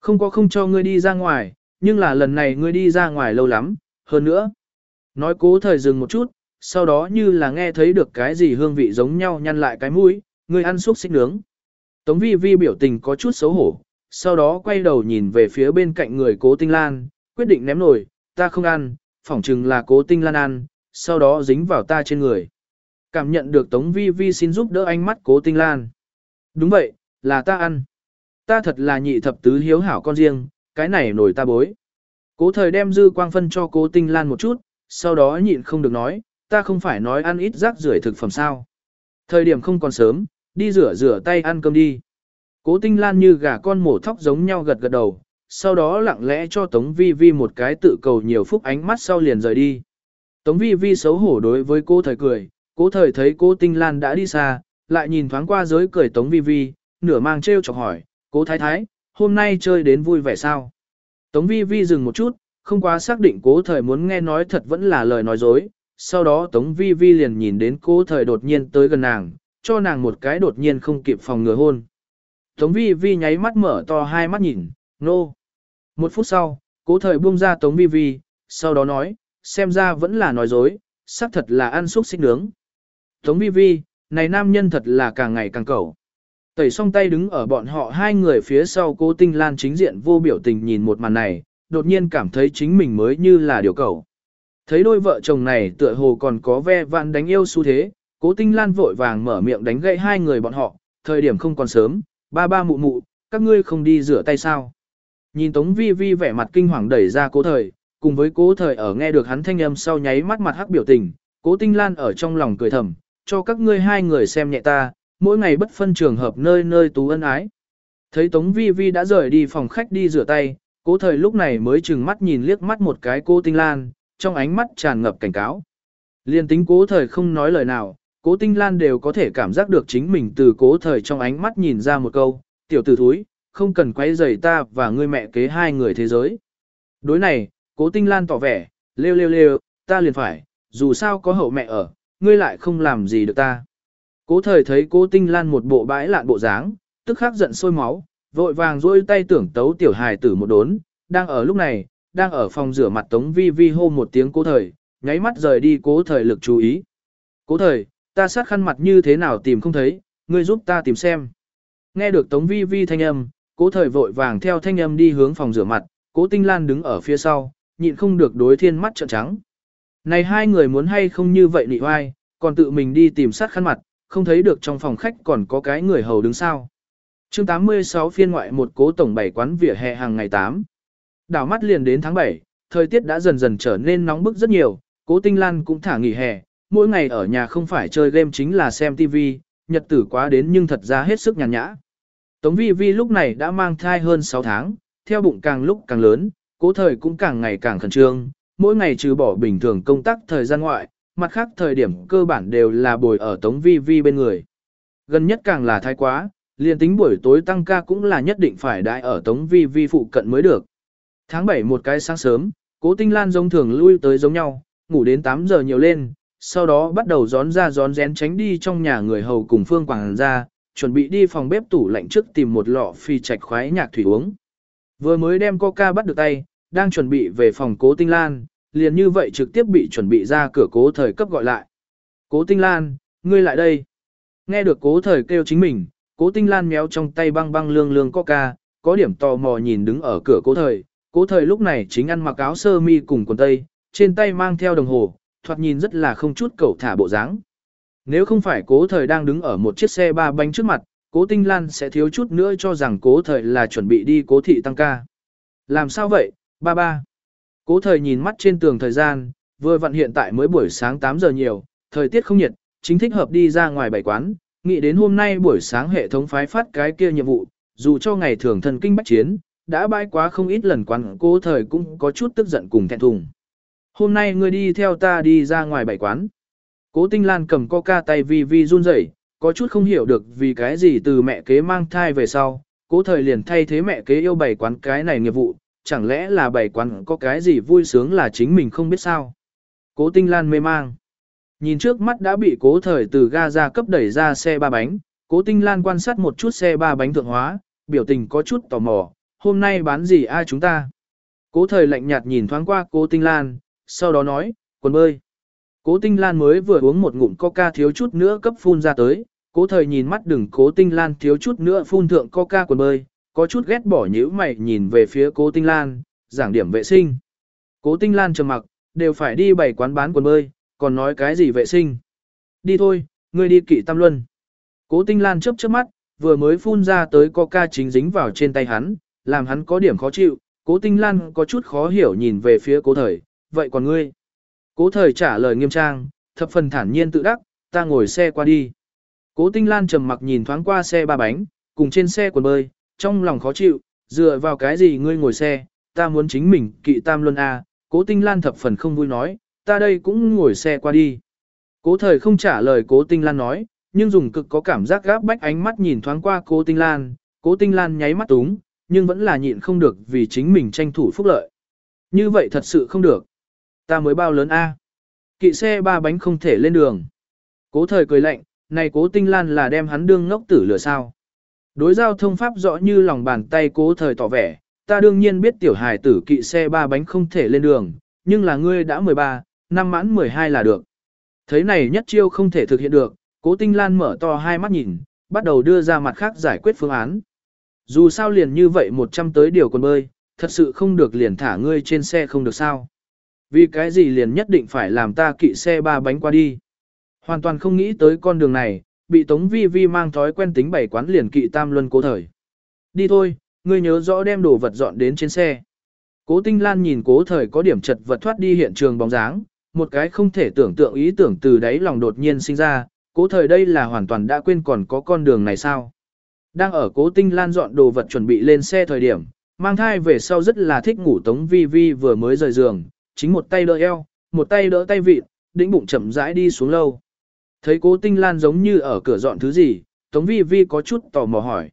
Không có không cho ngươi đi ra ngoài, nhưng là lần này ngươi đi ra ngoài lâu lắm, hơn nữa. Nói cố thời dừng một chút, sau đó như là nghe thấy được cái gì hương vị giống nhau nhăn lại cái mũi, ngươi ăn xúc xích nướng. Tống vi vi biểu tình có chút xấu hổ, sau đó quay đầu nhìn về phía bên cạnh người cố tinh lan, quyết định ném nổi, ta không ăn, phỏng chừng là cố tinh lan ăn, sau đó dính vào ta trên người. Cảm nhận được Tống vi vi xin giúp đỡ ánh mắt cố tinh lan. Đúng vậy, là ta ăn ta thật là nhị thập tứ hiếu hảo con riêng, cái này nổi ta bối. Cố thời đem dư quang phân cho cố tinh lan một chút, sau đó nhịn không được nói, ta không phải nói ăn ít rác rưởi thực phẩm sao. Thời điểm không còn sớm, đi rửa rửa tay ăn cơm đi. Cố tinh lan như gà con mổ thóc giống nhau gật gật đầu, sau đó lặng lẽ cho Tống Vi Vi một cái tự cầu nhiều phúc ánh mắt sau liền rời đi. Tống Vi Vi xấu hổ đối với cô thời cười, cố thời thấy cô tinh lan đã đi xa, lại nhìn thoáng qua giới cười Tống Vi Vi, nửa mang trêu chọc hỏi, Cố thái thái, hôm nay chơi đến vui vẻ sao? Tống vi vi dừng một chút, không quá xác định cố thời muốn nghe nói thật vẫn là lời nói dối. Sau đó Tống vi vi liền nhìn đến cố thời đột nhiên tới gần nàng, cho nàng một cái đột nhiên không kịp phòng ngừa hôn. Tống vi vi nháy mắt mở to hai mắt nhìn, nô. No. Một phút sau, cố thời buông ra Tống vi vi, sau đó nói, xem ra vẫn là nói dối, xác thật là ăn xúc xích nướng. Tống vi vi, này nam nhân thật là càng ngày càng cẩu. Tẩy xong tay đứng ở bọn họ hai người phía sau cố tinh lan chính diện vô biểu tình nhìn một màn này, đột nhiên cảm thấy chính mình mới như là điều cầu. Thấy đôi vợ chồng này tựa hồ còn có ve vạn đánh yêu xu thế, cố tinh lan vội vàng mở miệng đánh gậy hai người bọn họ, thời điểm không còn sớm, ba ba mụ mụ, các ngươi không đi rửa tay sao. Nhìn Tống Vi Vi vẻ mặt kinh hoàng đẩy ra cố thời, cùng với cố thời ở nghe được hắn thanh âm sau nháy mắt mặt hắc biểu tình, cố tinh lan ở trong lòng cười thầm, cho các ngươi hai người xem nhẹ ta, mỗi ngày bất phân trường hợp nơi nơi tú ân ái. Thấy Tống Vi Vi đã rời đi phòng khách đi rửa tay, cố thời lúc này mới chừng mắt nhìn liếc mắt một cái cô Tinh Lan, trong ánh mắt tràn ngập cảnh cáo. Liên tính cố thời không nói lời nào, cố Tinh Lan đều có thể cảm giác được chính mình từ cố thời trong ánh mắt nhìn ra một câu, tiểu tử thúi, không cần quay rầy ta và ngươi mẹ kế hai người thế giới. Đối này, cố Tinh Lan tỏ vẻ, lêu lêu lêu, ta liền phải, dù sao có hậu mẹ ở, ngươi lại không làm gì được ta. Cố thời thấy cố tinh lan một bộ bãi lạn bộ dáng, tức khắc giận sôi máu, vội vàng duỗi tay tưởng tấu tiểu hài tử một đốn, đang ở lúc này, đang ở phòng rửa mặt tống vi vi hô một tiếng cố thời, nháy mắt rời đi cố thời lực chú ý. Cố thời, ta sát khăn mặt như thế nào tìm không thấy, ngươi giúp ta tìm xem. Nghe được tống vi vi thanh âm, cố thời vội vàng theo thanh âm đi hướng phòng rửa mặt, cố tinh lan đứng ở phía sau, nhịn không được đối thiên mắt trợn trắng. Này hai người muốn hay không như vậy nị oai, còn tự mình đi tìm sát khăn mặt, không thấy được trong phòng khách còn có cái người hầu đứng sao. chương 86 phiên ngoại một cố tổng bảy quán vỉa hè hàng ngày 8. Đảo mắt liền đến tháng 7, thời tiết đã dần dần trở nên nóng bức rất nhiều, cố tinh lan cũng thả nghỉ hè, mỗi ngày ở nhà không phải chơi game chính là xem TV, nhật tử quá đến nhưng thật ra hết sức nhàn nhã. Tống vi vi lúc này đã mang thai hơn 6 tháng, theo bụng càng lúc càng lớn, cố thời cũng càng ngày càng khẩn trương, mỗi ngày trừ bỏ bình thường công tác thời gian ngoại, mặt khác thời điểm cơ bản đều là bồi ở Tống Vi Vi bên người. Gần nhất càng là thái quá, liền tính buổi tối tăng ca cũng là nhất định phải đại ở Tống Vi Vi phụ cận mới được. Tháng 7 một cái sáng sớm, cố tinh lan giống thường lui tới giống nhau, ngủ đến 8 giờ nhiều lên, sau đó bắt đầu gión ra gión rén tránh đi trong nhà người hầu cùng phương quảng ra, chuẩn bị đi phòng bếp tủ lạnh trước tìm một lọ phi trạch khoái nhạc thủy uống. Vừa mới đem coca bắt được tay, đang chuẩn bị về phòng cố tinh lan, liền như vậy trực tiếp bị chuẩn bị ra cửa cố thời cấp gọi lại. Cố tinh lan, ngươi lại đây. Nghe được cố thời kêu chính mình, cố tinh lan méo trong tay băng băng lương lương coca, có điểm tò mò nhìn đứng ở cửa cố thời. Cố thời lúc này chính ăn mặc áo sơ mi cùng quần tây, trên tay mang theo đồng hồ, thoạt nhìn rất là không chút cẩu thả bộ dáng. Nếu không phải cố thời đang đứng ở một chiếc xe ba bánh trước mặt, cố tinh lan sẽ thiếu chút nữa cho rằng cố thời là chuẩn bị đi cố thị tăng ca. Làm sao vậy, ba ba? Cố thời nhìn mắt trên tường thời gian, vừa vặn hiện tại mới buổi sáng 8 giờ nhiều, thời tiết không nhiệt, chính thích hợp đi ra ngoài bảy quán, nghĩ đến hôm nay buổi sáng hệ thống phái phát cái kia nhiệm vụ, dù cho ngày thường thần kinh bách chiến, đã bãi quá không ít lần quán cố thời cũng có chút tức giận cùng thẹn thùng. Hôm nay ngươi đi theo ta đi ra ngoài bảy quán. Cố Tinh Lan cầm coca tay vi vi run rẩy, có chút không hiểu được vì cái gì từ mẹ kế mang thai về sau, cố thời liền thay thế mẹ kế yêu bảy quán cái này nghiệp vụ, chẳng lẽ là bảy quán có cái gì vui sướng là chính mình không biết sao. Cố Tinh Lan mê mang. Nhìn trước mắt đã bị cố thời từ ga ra cấp đẩy ra xe ba bánh, cố Tinh Lan quan sát một chút xe ba bánh thượng hóa, biểu tình có chút tò mò, hôm nay bán gì ai chúng ta. Cố thời lạnh nhạt nhìn thoáng qua cố Tinh Lan, sau đó nói, quần bơi. Cố Tinh Lan mới vừa uống một ngụm coca thiếu chút nữa cấp phun ra tới, cố thời nhìn mắt đừng cố Tinh Lan thiếu chút nữa phun thượng coca quần bơi, có chút ghét bỏ nhíu mày nhìn về phía cố Tinh Lan, giảng điểm vệ sinh. Cố Tinh Lan trầm mặc, đều phải đi bảy quán bán quần bơi, còn nói cái gì vệ sinh. Đi thôi, ngươi đi kỵ tam luân. Cố Tinh Lan chớp chớp mắt, vừa mới phun ra tới coca chính dính vào trên tay hắn, làm hắn có điểm khó chịu, cố Tinh Lan có chút khó hiểu nhìn về phía cố thời, vậy còn ngươi? Cố thời trả lời nghiêm trang, thập phần thản nhiên tự đắc, ta ngồi xe qua đi. Cố tinh lan trầm mặc nhìn thoáng qua xe ba bánh, cùng trên xe quần bơi, trong lòng khó chịu, dựa vào cái gì ngươi ngồi xe, ta muốn chính mình kỵ tam luân A, cố tinh lan thập phần không vui nói, ta đây cũng ngồi xe qua đi. Cố thời không trả lời cố tinh lan nói, nhưng dùng cực có cảm giác gáp bách ánh mắt nhìn thoáng qua cố tinh lan, cố tinh lan nháy mắt túng, nhưng vẫn là nhịn không được vì chính mình tranh thủ phúc lợi. Như vậy thật sự không được. Ta mới bao lớn A. Kỵ xe ba bánh không thể lên đường. Cố thời cười lạnh, này cố tinh lan là đem hắn đương ngốc tử lửa sao. Đối giao thông pháp rõ như lòng bàn tay cố thời tỏ vẻ, ta đương nhiên biết tiểu hài tử kỵ xe ba bánh không thể lên đường, nhưng là ngươi đã 13, năm mãn 12 là được. Thấy này nhất chiêu không thể thực hiện được, cố tinh lan mở to hai mắt nhìn, bắt đầu đưa ra mặt khác giải quyết phương án. Dù sao liền như vậy 100 tới điều còn bơi, thật sự không được liền thả ngươi trên xe không được sao. Vì cái gì liền nhất định phải làm ta kỵ xe ba bánh qua đi. Hoàn toàn không nghĩ tới con đường này, bị Tống Vi Vi mang thói quen tính bảy quán liền kỵ tam luân cố thời. Đi thôi, ngươi nhớ rõ đem đồ vật dọn đến trên xe. Cố Tinh Lan nhìn cố thời có điểm chật vật thoát đi hiện trường bóng dáng, một cái không thể tưởng tượng ý tưởng từ đáy lòng đột nhiên sinh ra, cố thời đây là hoàn toàn đã quên còn có con đường này sao. Đang ở cố Tinh Lan dọn đồ vật chuẩn bị lên xe thời điểm, mang thai về sau rất là thích ngủ Tống Vi Vi vừa mới rời giường, chính một tay đỡ eo, một tay đỡ tay vịt, đĩnh bụng chậm rãi đi xuống lâu. Thấy cố tinh lan giống như ở cửa dọn thứ gì, Tống Vi Vi có chút tò mò hỏi.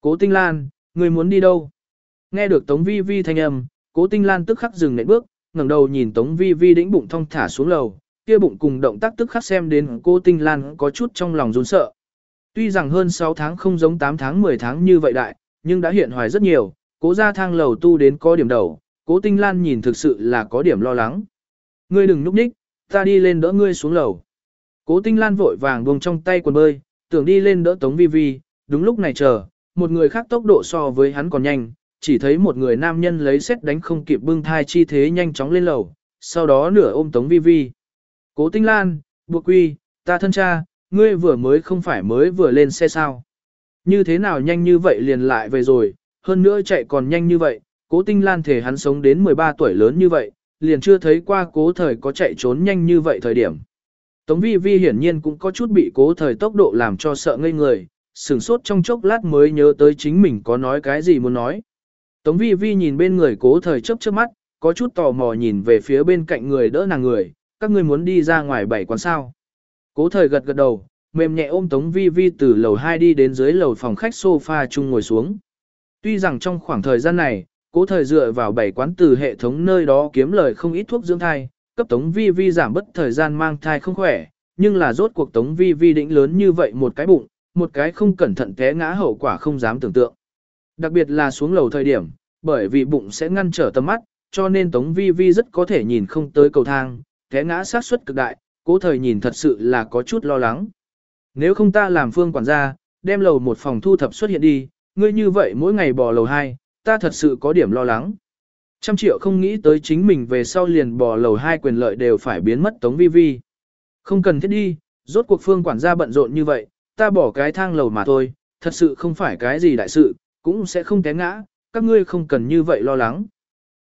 Cố tinh lan, người muốn đi đâu? Nghe được Tống Vi Vi thanh âm, cố tinh lan tức khắc dừng nệm bước, ngẩng đầu nhìn Tống Vi Vi đĩnh bụng thong thả xuống lầu, kia bụng cùng động tác tức khắc xem đến cố tinh lan có chút trong lòng run sợ. Tuy rằng hơn 6 tháng không giống 8 tháng 10 tháng như vậy đại, nhưng đã hiện hoài rất nhiều, cố ra thang lầu tu đến có điểm đầu, Cố Tinh Lan nhìn thực sự là có điểm lo lắng. Ngươi đừng núp ních, ta đi lên đỡ ngươi xuống lầu. Cố Tinh Lan vội vàng buông trong tay quần bơi, tưởng đi lên đỡ Tống Vi Vi, đúng lúc này chờ, một người khác tốc độ so với hắn còn nhanh, chỉ thấy một người nam nhân lấy xét đánh không kịp bưng thai chi thế nhanh chóng lên lầu, sau đó nửa ôm Tống Vi Vi. Cố Tinh Lan, buộc quy, ta thân cha, ngươi vừa mới không phải mới vừa lên xe sao. Như thế nào nhanh như vậy liền lại về rồi, hơn nữa chạy còn nhanh như vậy, cố tinh lan thể hắn sống đến 13 tuổi lớn như vậy, liền chưa thấy qua cố thời có chạy trốn nhanh như vậy thời điểm. Tống vi vi hiển nhiên cũng có chút bị cố thời tốc độ làm cho sợ ngây người, sửng sốt trong chốc lát mới nhớ tới chính mình có nói cái gì muốn nói. Tống vi vi nhìn bên người cố thời chớp chớp mắt, có chút tò mò nhìn về phía bên cạnh người đỡ nàng người, các ngươi muốn đi ra ngoài bảy quán sao. Cố thời gật gật đầu, mềm nhẹ ôm Tống Vi Vi từ lầu 2 đi đến dưới lầu phòng khách sofa chung ngồi xuống. Tuy rằng trong khoảng thời gian này, cố thời dựa vào bảy quán từ hệ thống nơi đó kiếm lời không ít thuốc dưỡng thai, cấp Tống Vi Vi giảm bất thời gian mang thai không khỏe, nhưng là rốt cuộc Tống Vi Vi định lớn như vậy một cái bụng, một cái không cẩn thận té ngã hậu quả không dám tưởng tượng. Đặc biệt là xuống lầu thời điểm, bởi vì bụng sẽ ngăn trở tầm mắt, cho nên Tống Vi Vi rất có thể nhìn không tới cầu thang, té ngã sát suất cực đại, cố thời nhìn thật sự là có chút lo lắng. Nếu không ta làm phương quản gia, đem lầu một phòng thu thập xuất hiện đi, ngươi như vậy mỗi ngày bò lầu hai ta thật sự có điểm lo lắng. Trăm triệu không nghĩ tới chính mình về sau liền bỏ lầu hai quyền lợi đều phải biến mất Tống Vi Vi. Không cần thiết đi, rốt cuộc phương quản gia bận rộn như vậy, ta bỏ cái thang lầu mà thôi, thật sự không phải cái gì đại sự, cũng sẽ không té ngã, các ngươi không cần như vậy lo lắng.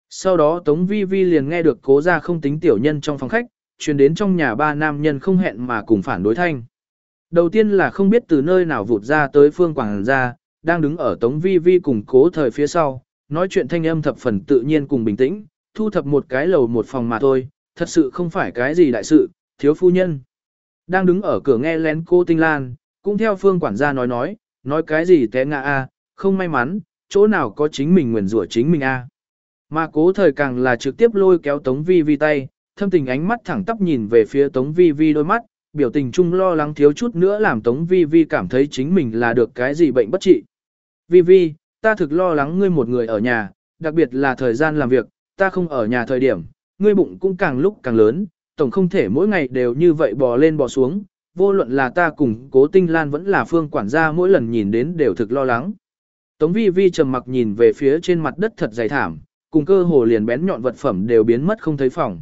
Sau đó Tống Vi Vi liền nghe được cố ra không tính tiểu nhân trong phòng khách, truyền đến trong nhà ba nam nhân không hẹn mà cùng phản đối thanh. Đầu tiên là không biết từ nơi nào vụt ra tới phương quảng gia, đang đứng ở Tống Vi Vi cùng cố thời phía sau, nói chuyện thanh âm thập phần tự nhiên cùng bình tĩnh, thu thập một cái lầu một phòng mà thôi, thật sự không phải cái gì đại sự, thiếu phu nhân. Đang đứng ở cửa nghe lén cô Tinh Lan, cũng theo phương quản gia nói nói, nói cái gì té ngã a, không may mắn, chỗ nào có chính mình nguyền rủa chính mình a. Mà cố thời càng là trực tiếp lôi kéo Tống Vi Vi tay, thâm tình ánh mắt thẳng tắp nhìn về phía Tống Vi Vi đôi mắt, biểu tình chung lo lắng thiếu chút nữa làm Tống Vi Vi cảm thấy chính mình là được cái gì bệnh bất trị. Vi Vi, ta thực lo lắng ngươi một người ở nhà, đặc biệt là thời gian làm việc, ta không ở nhà thời điểm, ngươi bụng cũng càng lúc càng lớn, tổng không thể mỗi ngày đều như vậy bò lên bò xuống, vô luận là ta cùng cố tinh lan vẫn là phương quản gia mỗi lần nhìn đến đều thực lo lắng. Tống vi vi trầm mặc nhìn về phía trên mặt đất thật dày thảm, cùng cơ hồ liền bén nhọn vật phẩm đều biến mất không thấy phòng.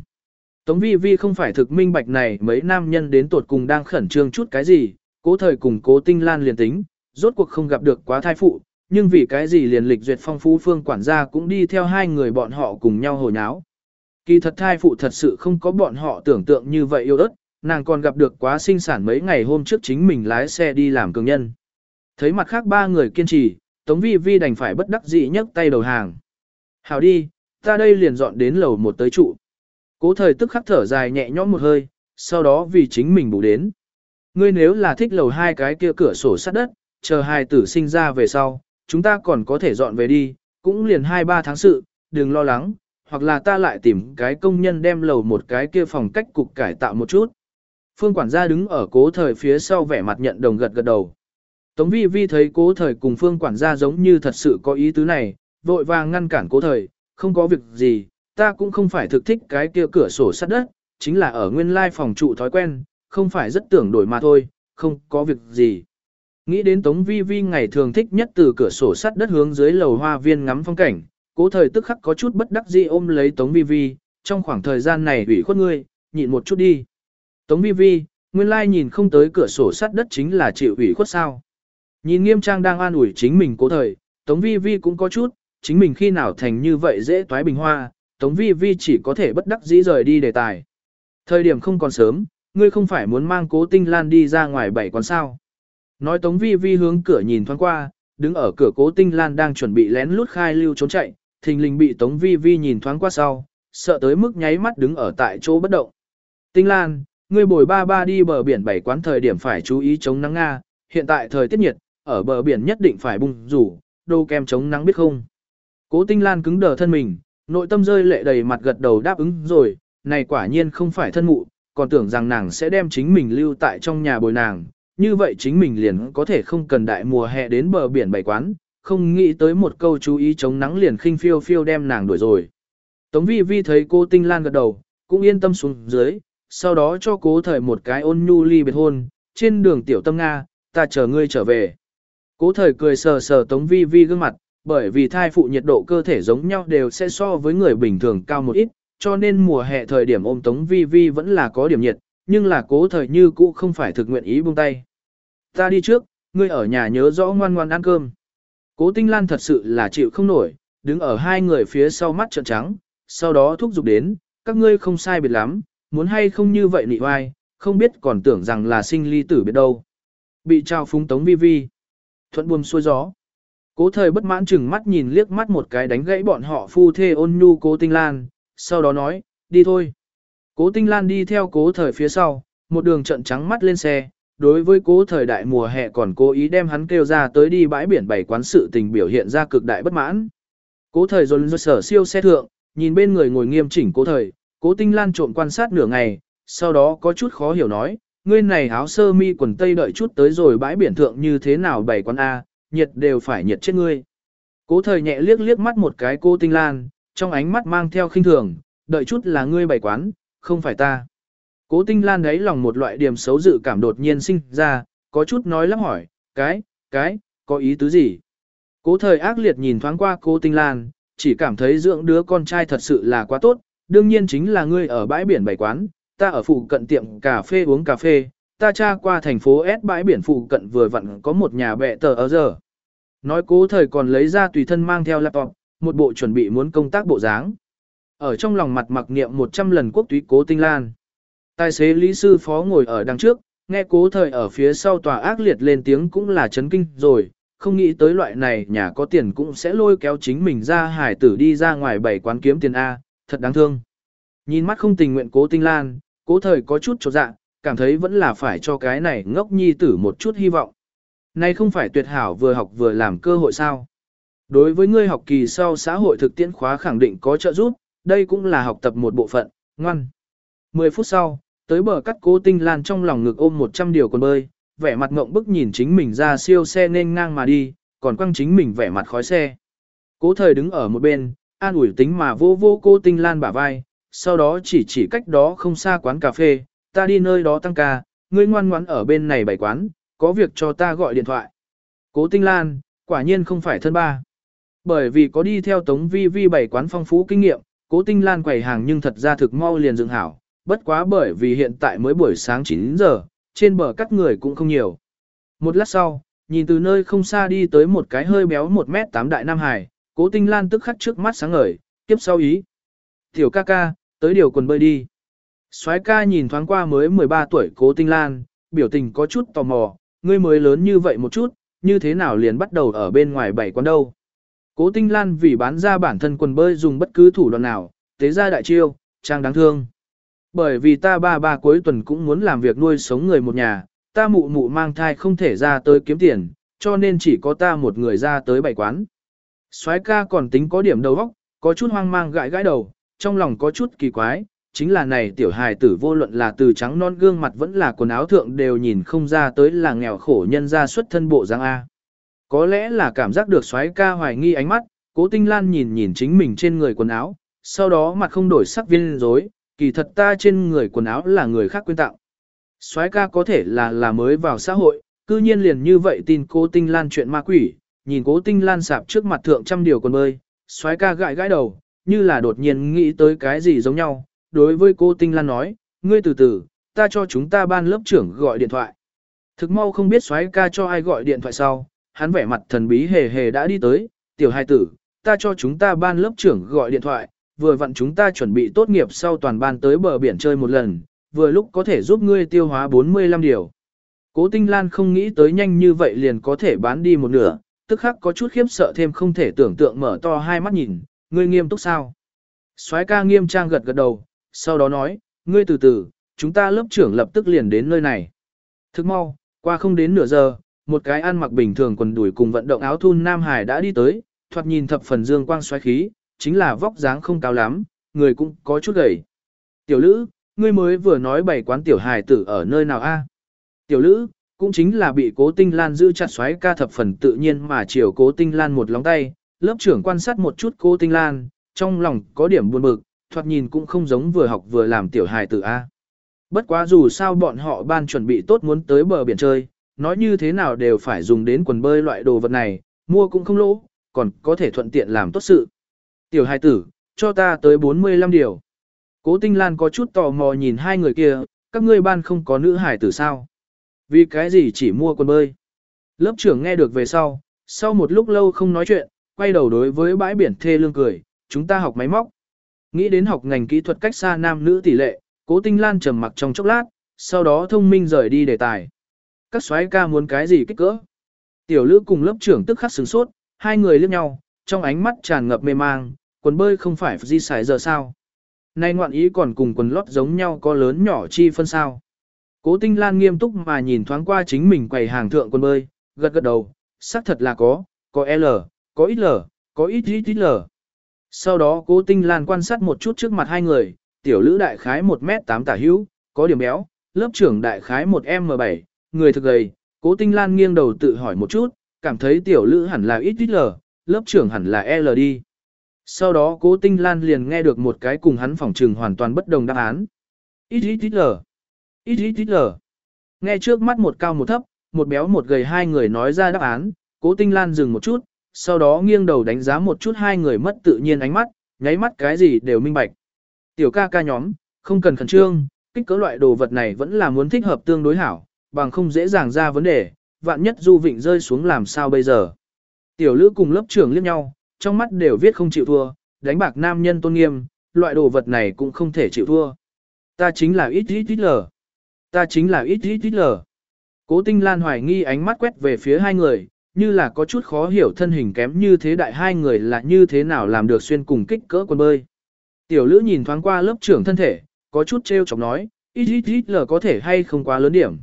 Tống vi vi không phải thực minh bạch này mấy nam nhân đến tột cùng đang khẩn trương chút cái gì, cố thời cùng cố tinh lan liền tính, rốt cuộc không gặp được quá thai phụ, nhưng vì cái gì liền lịch duyệt phong phú phương quản gia cũng đi theo hai người bọn họ cùng nhau hồi nháo. Kỳ thật thai phụ thật sự không có bọn họ tưởng tượng như vậy yêu đất, nàng còn gặp được quá sinh sản mấy ngày hôm trước chính mình lái xe đi làm cường nhân. Thấy mặt khác ba người kiên trì, Tống Vi Vi đành phải bất đắc dĩ nhấc tay đầu hàng. Hào đi, ta đây liền dọn đến lầu một tới trụ. Cố thời tức khắc thở dài nhẹ nhõm một hơi, sau đó vì chính mình bù đến. Ngươi nếu là thích lầu hai cái kia cửa sổ sắt đất, chờ hai tử sinh ra về sau, chúng ta còn có thể dọn về đi, cũng liền hai ba tháng sự, đừng lo lắng, hoặc là ta lại tìm cái công nhân đem lầu một cái kia phòng cách cục cải tạo một chút. Phương quản gia đứng ở cố thời phía sau vẻ mặt nhận đồng gật gật đầu. Tống vi vi thấy cố thời cùng phương quản gia giống như thật sự có ý tứ này, vội vàng ngăn cản cố thời, không có việc gì, ta cũng không phải thực thích cái kia cửa sổ sắt đất, chính là ở nguyên lai phòng trụ thói quen, không phải rất tưởng đổi mà thôi, không có việc gì. Nghĩ đến Tống Vi Vi ngày thường thích nhất từ cửa sổ sắt đất hướng dưới lầu hoa viên ngắm phong cảnh, cố thời tức khắc có chút bất đắc dĩ ôm lấy Tống Vi Vi, trong khoảng thời gian này ủy khuất ngươi, nhịn một chút đi. Tống Vi Vi, nguyên lai nhìn không tới cửa sổ sắt đất chính là chịu ủy khuất sao. Nhìn nghiêm trang đang an ủi chính mình cố thời, Tống Vi Vi cũng có chút, chính mình khi nào thành như vậy dễ toái bình hoa, Tống Vi Vi chỉ có thể bất đắc dĩ rời đi đề tài. Thời điểm không còn sớm, ngươi không phải muốn mang cố tinh lan đi ra ngoài bảy quán sao. Nói Tống Vi Vi hướng cửa nhìn thoáng qua, đứng ở cửa cố tinh lan đang chuẩn bị lén lút khai lưu trốn chạy, thình lình bị Tống Vi Vi nhìn thoáng qua sau, sợ tới mức nháy mắt đứng ở tại chỗ bất động. Tinh lan, ngươi bồi ba ba đi bờ biển bảy quán thời điểm phải chú ý chống nắng Nga, hiện tại thời tiết nhiệt, ở bờ biển nhất định phải bung rủ, đô kem chống nắng biết không. Cố tinh lan cứng đờ thân mình, nội tâm rơi lệ đầy mặt gật đầu đáp ứng rồi, này quả nhiên không phải thân mụ, còn tưởng rằng nàng sẽ đem chính mình lưu tại trong nhà bồi nàng, như vậy chính mình liền có thể không cần đại mùa hè đến bờ biển bày quán, không nghĩ tới một câu chú ý chống nắng liền khinh phiêu phiêu đem nàng đuổi rồi. Tống vi vi thấy cô tinh lan gật đầu, cũng yên tâm xuống dưới, sau đó cho cố thời một cái ôn nhu ly biệt hôn, trên đường tiểu tâm Nga, ta chờ ngươi trở về. Cố thời cười sờ sờ tống vi vi gương mặt, bởi vì thai phụ nhiệt độ cơ thể giống nhau đều sẽ so với người bình thường cao một ít, cho nên mùa hè thời điểm ôm tống vi vi vẫn là có điểm nhiệt, nhưng là cố thời như cũ không phải thực nguyện ý buông tay. Ta đi trước, ngươi ở nhà nhớ rõ ngoan ngoan ăn cơm. Cố Tinh Lan thật sự là chịu không nổi, đứng ở hai người phía sau mắt trợn trắng, sau đó thúc giục đến, các ngươi không sai biệt lắm, muốn hay không như vậy nị oai, không biết còn tưởng rằng là sinh ly tử biết đâu. Bị trao phúng tống vi vi. Thuận buồm xuôi gió. Cố thời bất mãn chừng mắt nhìn liếc mắt một cái đánh gãy bọn họ phu thê ôn nhu cố tinh lan, sau đó nói, đi thôi. Cố tinh lan đi theo cố thời phía sau, một đường trận trắng mắt lên xe, đối với cố thời đại mùa hè còn cố ý đem hắn kêu ra tới đi bãi biển bảy quán sự tình biểu hiện ra cực đại bất mãn. Cố thời dồn dồn sở siêu xe thượng, nhìn bên người ngồi nghiêm chỉnh cố thời, cố tinh lan trộm quan sát nửa ngày, sau đó có chút khó hiểu nói, ngươi này áo sơ mi quần tây đợi chút tới rồi bãi biển thượng như thế nào bảy quán A, nhiệt đều phải nhiệt chết ngươi. Cố thời nhẹ liếc liếc mắt một cái cô tinh lan, trong ánh mắt mang theo khinh thường, đợi chút là ngươi bày quán, không phải ta. Cố tinh lan đấy lòng một loại điểm xấu dự cảm đột nhiên sinh ra, có chút nói lắp hỏi, cái, cái, có ý tứ gì? Cố thời ác liệt nhìn thoáng qua cố tinh lan, chỉ cảm thấy dưỡng đứa con trai thật sự là quá tốt, đương nhiên chính là ngươi ở bãi biển bảy quán, ta ở phụ cận tiệm cà phê uống cà phê, ta tra qua thành phố S bãi biển phụ cận vừa vặn có một nhà bệ tờ ở giờ. Nói cố thời còn lấy ra tùy thân mang theo laptop, một bộ chuẩn bị muốn công tác bộ dáng. Ở trong lòng mặt mặc niệm 100 lần quốc túy cố tinh lan. Tài xế lý sư phó ngồi ở đằng trước, nghe cố thời ở phía sau tòa ác liệt lên tiếng cũng là chấn kinh rồi, không nghĩ tới loại này nhà có tiền cũng sẽ lôi kéo chính mình ra hải tử đi ra ngoài bảy quán kiếm tiền A, thật đáng thương. Nhìn mắt không tình nguyện cố tinh lan, cố thời có chút trột dạ, cảm thấy vẫn là phải cho cái này ngốc nhi tử một chút hy vọng. Này không phải tuyệt hảo vừa học vừa làm cơ hội sao. Đối với ngươi học kỳ sau xã hội thực tiễn khóa khẳng định có trợ giúp, đây cũng là học tập một bộ phận, ngoan. 10 phút sau, tới bờ cắt cố tinh lan trong lòng ngực ôm 100 điều con bơi, vẻ mặt ngộng bức nhìn chính mình ra siêu xe nên ngang mà đi, còn quăng chính mình vẻ mặt khói xe. Cố thời đứng ở một bên, an ủi tính mà vô vô cô tinh lan bả vai, sau đó chỉ chỉ cách đó không xa quán cà phê, ta đi nơi đó tăng ca, ngươi ngoan ngoãn ở bên này bày quán, có việc cho ta gọi điện thoại. Cố tinh lan, quả nhiên không phải thân ba. Bởi vì có đi theo tống vi vi bày quán phong phú kinh nghiệm, cố tinh lan quầy hàng nhưng thật ra thực mau liền dựng hảo, bất quá bởi vì hiện tại mới buổi sáng 9 giờ, trên bờ cắt người cũng không nhiều. Một lát sau, nhìn từ nơi không xa đi tới một cái hơi béo 1 mét 8 đại nam hải, cố tinh lan tức khắc trước mắt sáng ngời, tiếp sau ý. Tiểu ca ca, tới điều quần bơi đi. soái ca nhìn thoáng qua mới 13 tuổi cố tinh lan, biểu tình có chút tò mò, ngươi mới lớn như vậy một chút, như thế nào liền bắt đầu ở bên ngoài bảy quán đâu. Cố tinh lan vì bán ra bản thân quần bơi dùng bất cứ thủ đoạn nào, tế ra đại chiêu, trang đáng thương. Bởi vì ta ba ba cuối tuần cũng muốn làm việc nuôi sống người một nhà, ta mụ mụ mang thai không thể ra tới kiếm tiền, cho nên chỉ có ta một người ra tới bảy quán. soái ca còn tính có điểm đầu óc, có chút hoang mang gãi gãi đầu, trong lòng có chút kỳ quái, chính là này tiểu hài tử vô luận là từ trắng non gương mặt vẫn là quần áo thượng đều nhìn không ra tới là nghèo khổ nhân ra xuất thân bộ dáng A. Có lẽ là cảm giác được xoáy ca hoài nghi ánh mắt, cố tinh lan nhìn nhìn chính mình trên người quần áo, sau đó mặt không đổi sắc viên dối, kỳ thật ta trên người quần áo là người khác quyên tặng. Soái ca có thể là là mới vào xã hội, cư nhiên liền như vậy tin cố tinh lan chuyện ma quỷ, nhìn cố tinh lan sạp trước mặt thượng trăm điều quần bơi, soái ca gãi gãi đầu, như là đột nhiên nghĩ tới cái gì giống nhau, đối với cô tinh lan nói, ngươi từ từ, ta cho chúng ta ban lớp trưởng gọi điện thoại. Thực mau không biết soái ca cho ai gọi điện thoại sau, hắn vẻ mặt thần bí hề hề đã đi tới, tiểu hai tử, ta cho chúng ta ban lớp trưởng gọi điện thoại, vừa vặn chúng ta chuẩn bị tốt nghiệp sau toàn ban tới bờ biển chơi một lần, vừa lúc có thể giúp ngươi tiêu hóa 45 điều. Cố Tinh Lan không nghĩ tới nhanh như vậy liền có thể bán đi một nửa, tức khắc có chút khiếp sợ thêm không thể tưởng tượng mở to hai mắt nhìn, ngươi nghiêm túc sao? soái ca nghiêm trang gật gật đầu, sau đó nói, ngươi từ từ, chúng ta lớp trưởng lập tức liền đến nơi này. Thức mau, qua không đến nửa giờ, một cái ăn mặc bình thường quần đùi cùng vận động áo thun Nam Hải đã đi tới, thoạt nhìn thập phần dương quang xoáy khí, chính là vóc dáng không cao lắm, người cũng có chút gầy. Tiểu Lữ, ngươi mới vừa nói bảy quán tiểu hài tử ở nơi nào a? Tiểu Lữ, cũng chính là bị cố tinh lan giữ chặt xoáy ca thập phần tự nhiên mà chiều cố tinh lan một lóng tay, lớp trưởng quan sát một chút cố tinh lan, trong lòng có điểm buồn bực, thoạt nhìn cũng không giống vừa học vừa làm tiểu hài tử a. Bất quá dù sao bọn họ ban chuẩn bị tốt muốn tới bờ biển chơi, nói như thế nào đều phải dùng đến quần bơi loại đồ vật này, mua cũng không lỗ, còn có thể thuận tiện làm tốt sự. Tiểu hài tử, cho ta tới 45 điều. Cố Tinh Lan có chút tò mò nhìn hai người kia, các ngươi ban không có nữ hài tử sao? Vì cái gì chỉ mua quần bơi? Lớp trưởng nghe được về sau, sau một lúc lâu không nói chuyện, quay đầu đối với bãi biển thê lương cười, chúng ta học máy móc. Nghĩ đến học ngành kỹ thuật cách xa nam nữ tỷ lệ, cố tinh lan trầm mặc trong chốc lát, sau đó thông minh rời đi đề tài. Các soái ca muốn cái gì kích cỡ? Tiểu lữ cùng lớp trưởng tức khắc sửng sốt, hai người liếc nhau, trong ánh mắt tràn ngập mê mang, quần bơi không phải di xài giờ sao. Nay ngoạn ý còn cùng quần lót giống nhau có lớn nhỏ chi phân sao. Cố Tinh Lan nghiêm túc mà nhìn thoáng qua chính mình quầy hàng thượng quần bơi, gật gật đầu, xác thật là có, có L, có XL, có XXL. Sau đó Cố Tinh Lan quan sát một chút trước mặt hai người, tiểu lữ đại khái 1m8 tả hữu, có điểm béo, lớp trưởng đại khái 1M7, người thực gầy, Cố Tinh Lan nghiêng đầu tự hỏi một chút, cảm thấy tiểu lữ hẳn là XXL, lớp trưởng hẳn là L đi. Sau đó Cố Tinh Lan liền nghe được một cái cùng hắn phỏng trừng hoàn toàn bất đồng đáp án. XXL. lờ. Nghe trước mắt một cao một thấp, một béo một gầy hai người nói ra đáp án, Cố Tinh Lan dừng một chút, sau đó nghiêng đầu đánh giá một chút hai người mất tự nhiên ánh mắt, nháy mắt cái gì đều minh bạch. Tiểu ca ca nhóm, không cần khẩn trương, kích cỡ loại đồ vật này vẫn là muốn thích hợp tương đối hảo, bằng không dễ dàng ra vấn đề, vạn nhất du vịnh rơi xuống làm sao bây giờ. Tiểu lữ cùng lớp trưởng liếc nhau, trong mắt đều viết không chịu thua, đánh bạc nam nhân tôn nghiêm, loại đồ vật này cũng không thể chịu thua. Ta chính là ít ít ít lờ. Ta chính là ít ít ít lờ. Cố tinh lan hoài nghi ánh mắt quét về phía hai người, như là có chút khó hiểu thân hình kém như thế đại hai người là như thế nào làm được xuyên cùng kích cỡ quần bơi. Tiểu lữ nhìn thoáng qua lớp trưởng thân thể, có chút trêu chọc nói, ít ít ít lờ có thể hay không quá lớn điểm.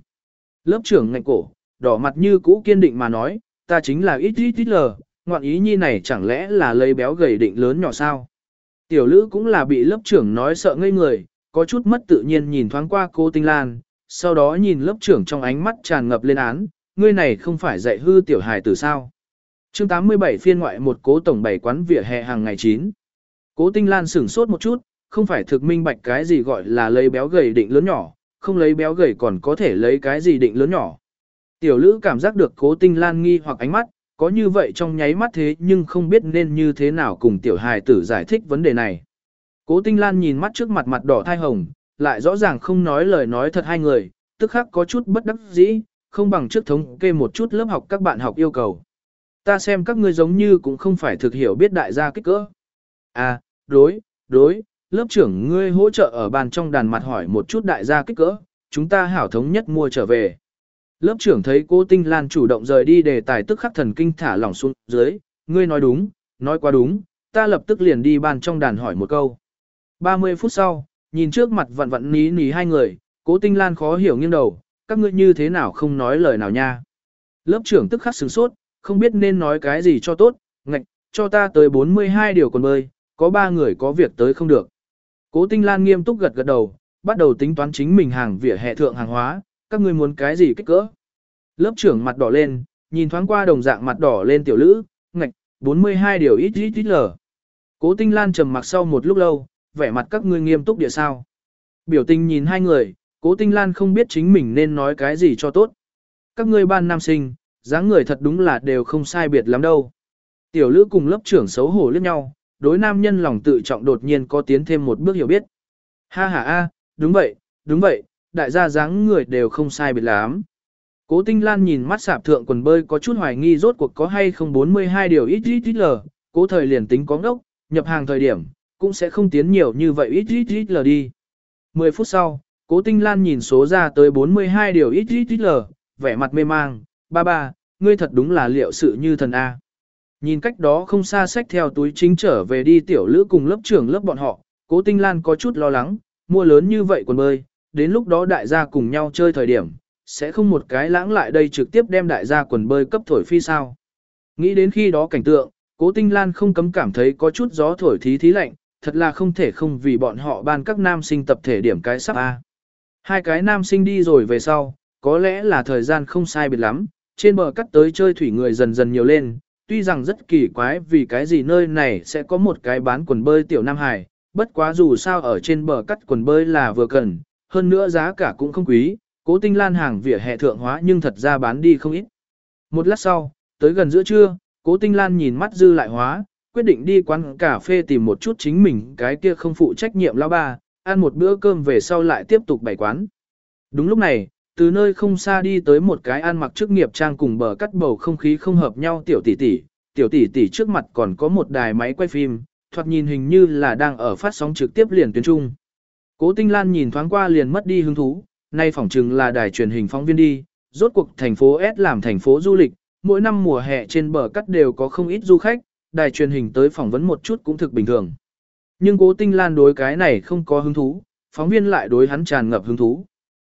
Lớp trưởng ngạnh cổ, đỏ mặt như cũ kiên định mà nói, ta chính là ít ít ít lờ, ngoạn ý nhi này chẳng lẽ là lấy béo gầy định lớn nhỏ sao. Tiểu lữ cũng là bị lớp trưởng nói sợ ngây người, có chút mất tự nhiên nhìn thoáng qua cô Tinh Lan, sau đó nhìn lớp trưởng trong ánh mắt tràn ngập lên án, ngươi này không phải dạy hư tiểu hài từ sao. chương 87 phiên ngoại một cố tổng bảy quán vỉa hè hàng ngày 9. Cố Tinh Lan sửng sốt một chút, không phải thực minh bạch cái gì gọi là lấy béo gầy định lớn nhỏ, không lấy béo gầy còn có thể lấy cái gì định lớn nhỏ. Tiểu lữ cảm giác được cố tinh lan nghi hoặc ánh mắt, có như vậy trong nháy mắt thế nhưng không biết nên như thế nào cùng tiểu hài tử giải thích vấn đề này. Cố tinh lan nhìn mắt trước mặt mặt đỏ thai hồng, lại rõ ràng không nói lời nói thật hai người, tức khắc có chút bất đắc dĩ, không bằng trước thống kê một chút lớp học các bạn học yêu cầu. Ta xem các ngươi giống như cũng không phải thực hiểu biết đại gia kích cỡ. À, đối, đối, lớp trưởng ngươi hỗ trợ ở bàn trong đàn mặt hỏi một chút đại gia kích cỡ, chúng ta hảo thống nhất mua trở về. Lớp trưởng thấy cô Tinh Lan chủ động rời đi để tài tức khắc thần kinh thả lỏng xuống dưới, ngươi nói đúng, nói quá đúng, ta lập tức liền đi bàn trong đàn hỏi một câu. 30 phút sau, nhìn trước mặt vặn vặn ní ní hai người, cố Tinh Lan khó hiểu nghiêng đầu, các ngươi như thế nào không nói lời nào nha. Lớp trưởng tức khắc sửng sốt, không biết nên nói cái gì cho tốt, ngạch, cho ta tới 42 điều còn bơi, có ba người có việc tới không được. Cố Tinh Lan nghiêm túc gật gật đầu, bắt đầu tính toán chính mình hàng vỉa hè thượng hàng hóa, các ngươi muốn cái gì kích cỡ. Lớp trưởng mặt đỏ lên, nhìn thoáng qua đồng dạng mặt đỏ lên tiểu lữ, ngạch, 42 điều ít ít ít lờ. Cố Tinh Lan trầm mặc sau một lúc lâu, vẻ mặt các ngươi nghiêm túc địa sao. Biểu tình nhìn hai người, Cố Tinh Lan không biết chính mình nên nói cái gì cho tốt. Các ngươi ban nam sinh, dáng người thật đúng là đều không sai biệt lắm đâu. Tiểu lữ cùng lớp trưởng xấu hổ liếc nhau, đối nam nhân lòng tự trọng đột nhiên có tiến thêm một bước hiểu biết. Ha ha a, đúng vậy, đúng vậy, đại gia dáng người đều không sai biệt lắm. Cố Tinh Lan nhìn mắt sạp thượng quần bơi có chút hoài nghi rốt cuộc có hay không 42 điều ít ít ít lờ, cố thời liền tính có ngốc, nhập hàng thời điểm, cũng sẽ không tiến nhiều như vậy ít ít ít lờ đi. 10 phút sau, cố Tinh Lan nhìn số ra tới 42 điều ít ít ít lờ, vẻ mặt mê mang, ba ba, ngươi thật đúng là liệu sự như thần A. Nhìn cách đó không xa sách theo túi chính trở về đi tiểu lữ cùng lớp trưởng lớp bọn họ, cố Tinh Lan có chút lo lắng, mua lớn như vậy quần bơi, đến lúc đó đại gia cùng nhau chơi thời điểm, sẽ không một cái lãng lại đây trực tiếp đem đại gia quần bơi cấp thổi phi sao. Nghĩ đến khi đó cảnh tượng, cố tinh lan không cấm cảm thấy có chút gió thổi thí thí lạnh, thật là không thể không vì bọn họ ban các nam sinh tập thể điểm cái sắp A. Hai cái nam sinh đi rồi về sau, có lẽ là thời gian không sai biệt lắm, trên bờ cắt tới chơi thủy người dần dần nhiều lên, tuy rằng rất kỳ quái vì cái gì nơi này sẽ có một cái bán quần bơi tiểu Nam Hải, bất quá dù sao ở trên bờ cắt quần bơi là vừa cần, hơn nữa giá cả cũng không quý, cố tinh lan hàng vỉa hè thượng hóa nhưng thật ra bán đi không ít. Một lát sau, tới gần giữa trưa, cố tinh lan nhìn mắt dư lại hóa, quyết định đi quán cà phê tìm một chút chính mình cái kia không phụ trách nhiệm lão ba, ăn một bữa cơm về sau lại tiếp tục bày quán. Đúng lúc này, từ nơi không xa đi tới một cái ăn mặc chức nghiệp trang cùng bờ cắt bầu không khí không hợp nhau tiểu tỷ tỷ, tiểu tỷ tỷ trước mặt còn có một đài máy quay phim, thoạt nhìn hình như là đang ở phát sóng trực tiếp liền tuyến trung. Cố Tinh Lan nhìn thoáng qua liền mất đi hứng thú, nay phỏng chừng là đài truyền hình phóng viên đi, rốt cuộc thành phố S làm thành phố du lịch, mỗi năm mùa hè trên bờ cắt đều có không ít du khách, đài truyền hình tới phỏng vấn một chút cũng thực bình thường. Nhưng Cố Tinh Lan đối cái này không có hứng thú, phóng viên lại đối hắn tràn ngập hứng thú.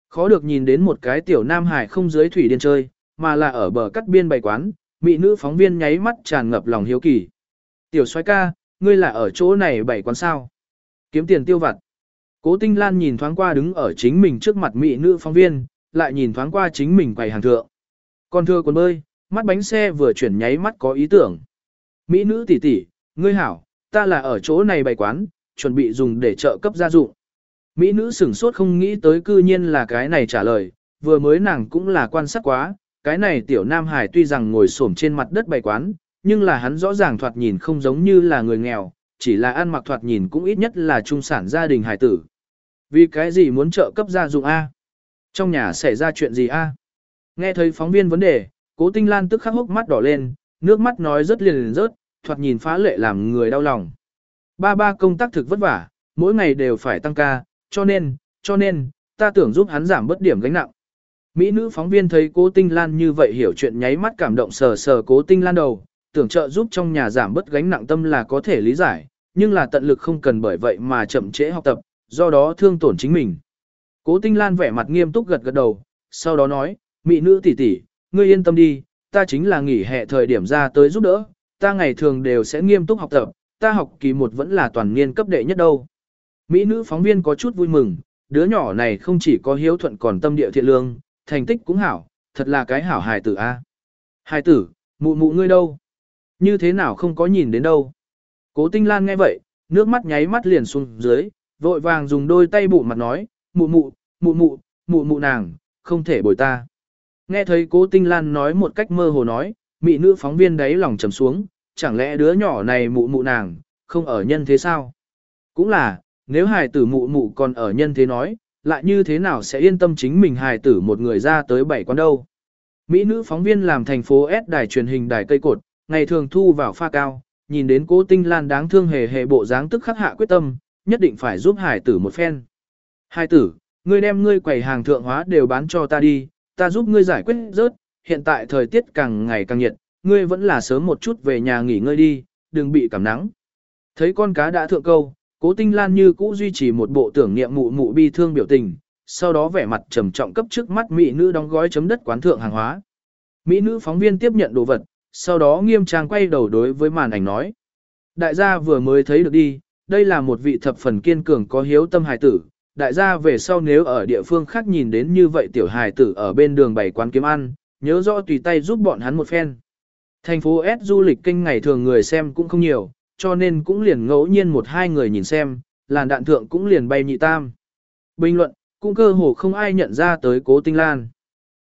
Khó được nhìn đến một cái tiểu nam hải không dưới thủy điên chơi, mà là ở bờ cắt biên bày quán, mỹ nữ phóng viên nháy mắt tràn ngập lòng hiếu kỳ. Tiểu soái ca, ngươi là ở chỗ này bày quán sao? Kiếm tiền tiêu vặt. Cố Tinh Lan nhìn thoáng qua đứng ở chính mình trước mặt mỹ nữ phóng viên, lại nhìn thoáng qua chính mình quầy hàng thượng. Còn thưa quần bơi, mắt bánh xe vừa chuyển nháy mắt có ý tưởng. Mỹ nữ tỷ tỷ, ngươi hảo, ta là ở chỗ này bày quán, chuẩn bị dùng để trợ cấp gia dụng. Mỹ nữ sửng sốt không nghĩ tới cư nhiên là cái này trả lời, vừa mới nàng cũng là quan sát quá, cái này tiểu nam hải tuy rằng ngồi xổm trên mặt đất bày quán, nhưng là hắn rõ ràng thoạt nhìn không giống như là người nghèo, chỉ là ăn mặc thoạt nhìn cũng ít nhất là trung sản gia đình hải tử. Vì cái gì muốn trợ cấp gia dụng A? Trong nhà xảy ra chuyện gì A? Nghe thấy phóng viên vấn đề, cố tinh lan tức khắc hốc mắt đỏ lên, nước mắt nói rất liền liền rớt, thoạt nhìn phá lệ làm người đau lòng. Ba ba công tác thực vất vả, mỗi ngày đều phải tăng ca, cho nên, cho nên, ta tưởng giúp hắn giảm bớt điểm gánh nặng. Mỹ nữ phóng viên thấy cố tinh lan như vậy hiểu chuyện nháy mắt cảm động sờ sờ cố tinh lan đầu, tưởng trợ giúp trong nhà giảm bớt gánh nặng tâm là có thể lý giải, nhưng là tận lực không cần bởi vậy mà chậm trễ học tập, do đó thương tổn chính mình. Cố tinh lan vẻ mặt nghiêm túc gật gật đầu, sau đó nói, Mỹ nữ tỷ tỷ, ngươi yên tâm đi, ta chính là nghỉ hè thời điểm ra tới giúp đỡ, ta ngày thường đều sẽ nghiêm túc học tập, ta học kỳ một vẫn là toàn niên cấp đệ nhất đâu. Mỹ nữ phóng viên có chút vui mừng, đứa nhỏ này không chỉ có hiếu thuận còn tâm địa thiện lương, thành tích cũng hảo, thật là cái hảo hài tử a. Hài tử, mụ mụ ngươi đâu? Như thế nào không có nhìn đến đâu? Cố Tinh Lan nghe vậy, nước mắt nháy mắt liền xuống dưới, vội vàng dùng đôi tay bụ mặt nói, mụ mụ, mụ mụ, mụ mụ nàng, không thể bồi ta. Nghe thấy cố Tinh Lan nói một cách mơ hồ nói, mị nữ phóng viên đấy lòng trầm xuống, chẳng lẽ đứa nhỏ này mụ mụ nàng, không ở nhân thế sao? Cũng là, nếu hài tử mụ mụ còn ở nhân thế nói, lại như thế nào sẽ yên tâm chính mình hài tử một người ra tới bảy quán đâu? Mỹ nữ phóng viên làm thành phố S đài truyền hình đài cây cột, ngày thường thu vào pha cao, nhìn đến cố tinh lan đáng thương hề hề bộ dáng tức khắc hạ quyết tâm, nhất định phải giúp hải tử một phen. Hải tử, ngươi đem ngươi quầy hàng thượng hóa đều bán cho ta đi, ta giúp ngươi giải quyết rớt, hiện tại thời tiết càng ngày càng nhiệt, ngươi vẫn là sớm một chút về nhà nghỉ ngơi đi, đừng bị cảm nắng. Thấy con cá đã thượng câu, cố tinh lan như cũ duy trì một bộ tưởng niệm mụ mụ bi thương biểu tình, sau đó vẻ mặt trầm trọng cấp trước mắt mỹ nữ đóng gói chấm đất quán thượng hàng hóa. Mỹ nữ phóng viên tiếp nhận đồ vật, sau đó nghiêm trang quay đầu đối với màn ảnh nói. Đại gia vừa mới thấy được đi, đây là một vị thập phần kiên cường có hiếu tâm hài tử. Đại gia về sau nếu ở địa phương khác nhìn đến như vậy tiểu hài tử ở bên đường bày quán kiếm ăn, nhớ rõ tùy tay giúp bọn hắn một phen. Thành phố S du lịch kênh ngày thường người xem cũng không nhiều, cho nên cũng liền ngẫu nhiên một hai người nhìn xem, làn đạn thượng cũng liền bay nhị tam. Bình luận, cũng cơ hồ không ai nhận ra tới cố tinh lan.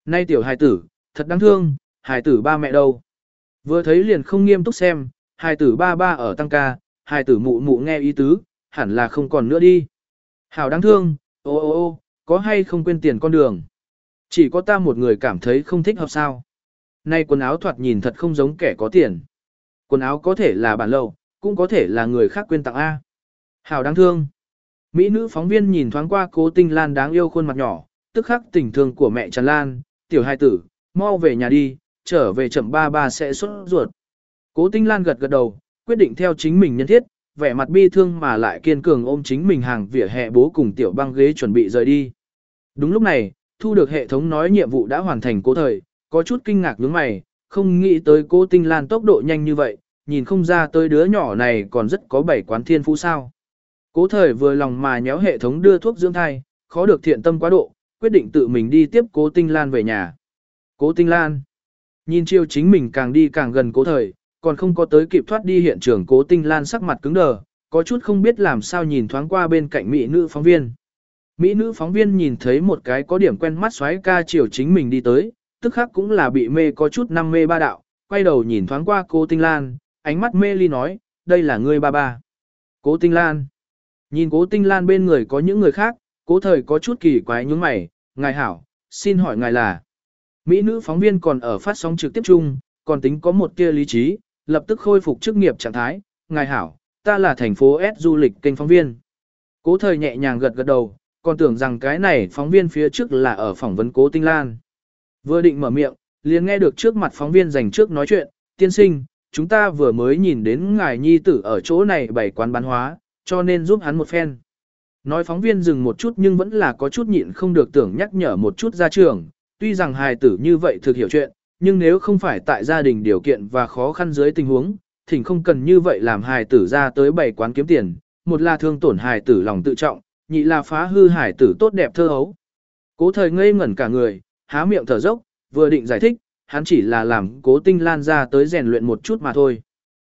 Nay tiểu hài tử, thật đáng thương, hài tử ba mẹ đâu. Vừa thấy liền không nghiêm túc xem, hài tử ba ba ở tăng ca, hài tử mụ mụ nghe ý tứ, hẳn là không còn nữa đi. Hảo đáng thương, ô ô ô, có hay không quên tiền con đường. Chỉ có ta một người cảm thấy không thích hợp sao. Nay quần áo thoạt nhìn thật không giống kẻ có tiền. Quần áo có thể là bản lậu, cũng có thể là người khác quên tặng A. Hảo đáng thương. Mỹ nữ phóng viên nhìn thoáng qua cố tinh lan đáng yêu khuôn mặt nhỏ, tức khắc tình thương của mẹ Trần Lan, tiểu hai tử, mau về nhà đi, trở về chậm ba ba sẽ xuất ruột. Cố Tinh Lan gật gật đầu, quyết định theo chính mình nhân thiết, vẻ mặt bi thương mà lại kiên cường ôm chính mình hàng vỉa hè bố cùng tiểu băng ghế chuẩn bị rời đi. Đúng lúc này, thu được hệ thống nói nhiệm vụ đã hoàn thành cố thời, có chút kinh ngạc nhướng mày, không nghĩ tới cố Tinh Lan tốc độ nhanh như vậy, nhìn không ra tới đứa nhỏ này còn rất có bảy quán thiên phú sao. Cố thời vừa lòng mà nhéo hệ thống đưa thuốc dưỡng thai, khó được thiện tâm quá độ, quyết định tự mình đi tiếp cố Tinh Lan về nhà. Cố Tinh Lan Nhìn chiêu chính mình càng đi càng gần cố thời, còn không có tới kịp thoát đi hiện trường cố tinh lan sắc mặt cứng đờ, có chút không biết làm sao nhìn thoáng qua bên cạnh mỹ nữ phóng viên. Mỹ nữ phóng viên nhìn thấy một cái có điểm quen mắt xoáy ca chiều chính mình đi tới, tức khắc cũng là bị mê có chút năm mê ba đạo, quay đầu nhìn thoáng qua cố tinh lan, ánh mắt mê ly nói, đây là ngươi ba ba. Cố tinh lan. Nhìn cố tinh lan bên người có những người khác, cố thời có chút kỳ quái nhướng mày, ngài hảo, xin hỏi ngài là. Mỹ nữ phóng viên còn ở phát sóng trực tiếp chung, còn tính có một tia lý trí, lập tức khôi phục chức nghiệp trạng thái. Ngài hảo, ta là thành phố S du lịch kênh phóng viên. Cố thời nhẹ nhàng gật gật đầu, còn tưởng rằng cái này phóng viên phía trước là ở phỏng vấn cố tinh lan. Vừa định mở miệng, liền nghe được trước mặt phóng viên dành trước nói chuyện, tiên sinh, chúng ta vừa mới nhìn đến ngài nhi tử ở chỗ này bày quán bán hóa, cho nên giúp hắn một phen. Nói phóng viên dừng một chút nhưng vẫn là có chút nhịn không được tưởng nhắc nhở một chút ra trường, tuy rằng hài tử như vậy thực hiểu chuyện, nhưng nếu không phải tại gia đình điều kiện và khó khăn dưới tình huống, thỉnh không cần như vậy làm hài tử ra tới bảy quán kiếm tiền, một là thương tổn hài tử lòng tự trọng, nhị là phá hư hài tử tốt đẹp thơ hấu. Cố thời ngây ngẩn cả người, há miệng thở dốc, vừa định giải thích, hắn chỉ là làm cố tinh lan ra tới rèn luyện một chút mà thôi.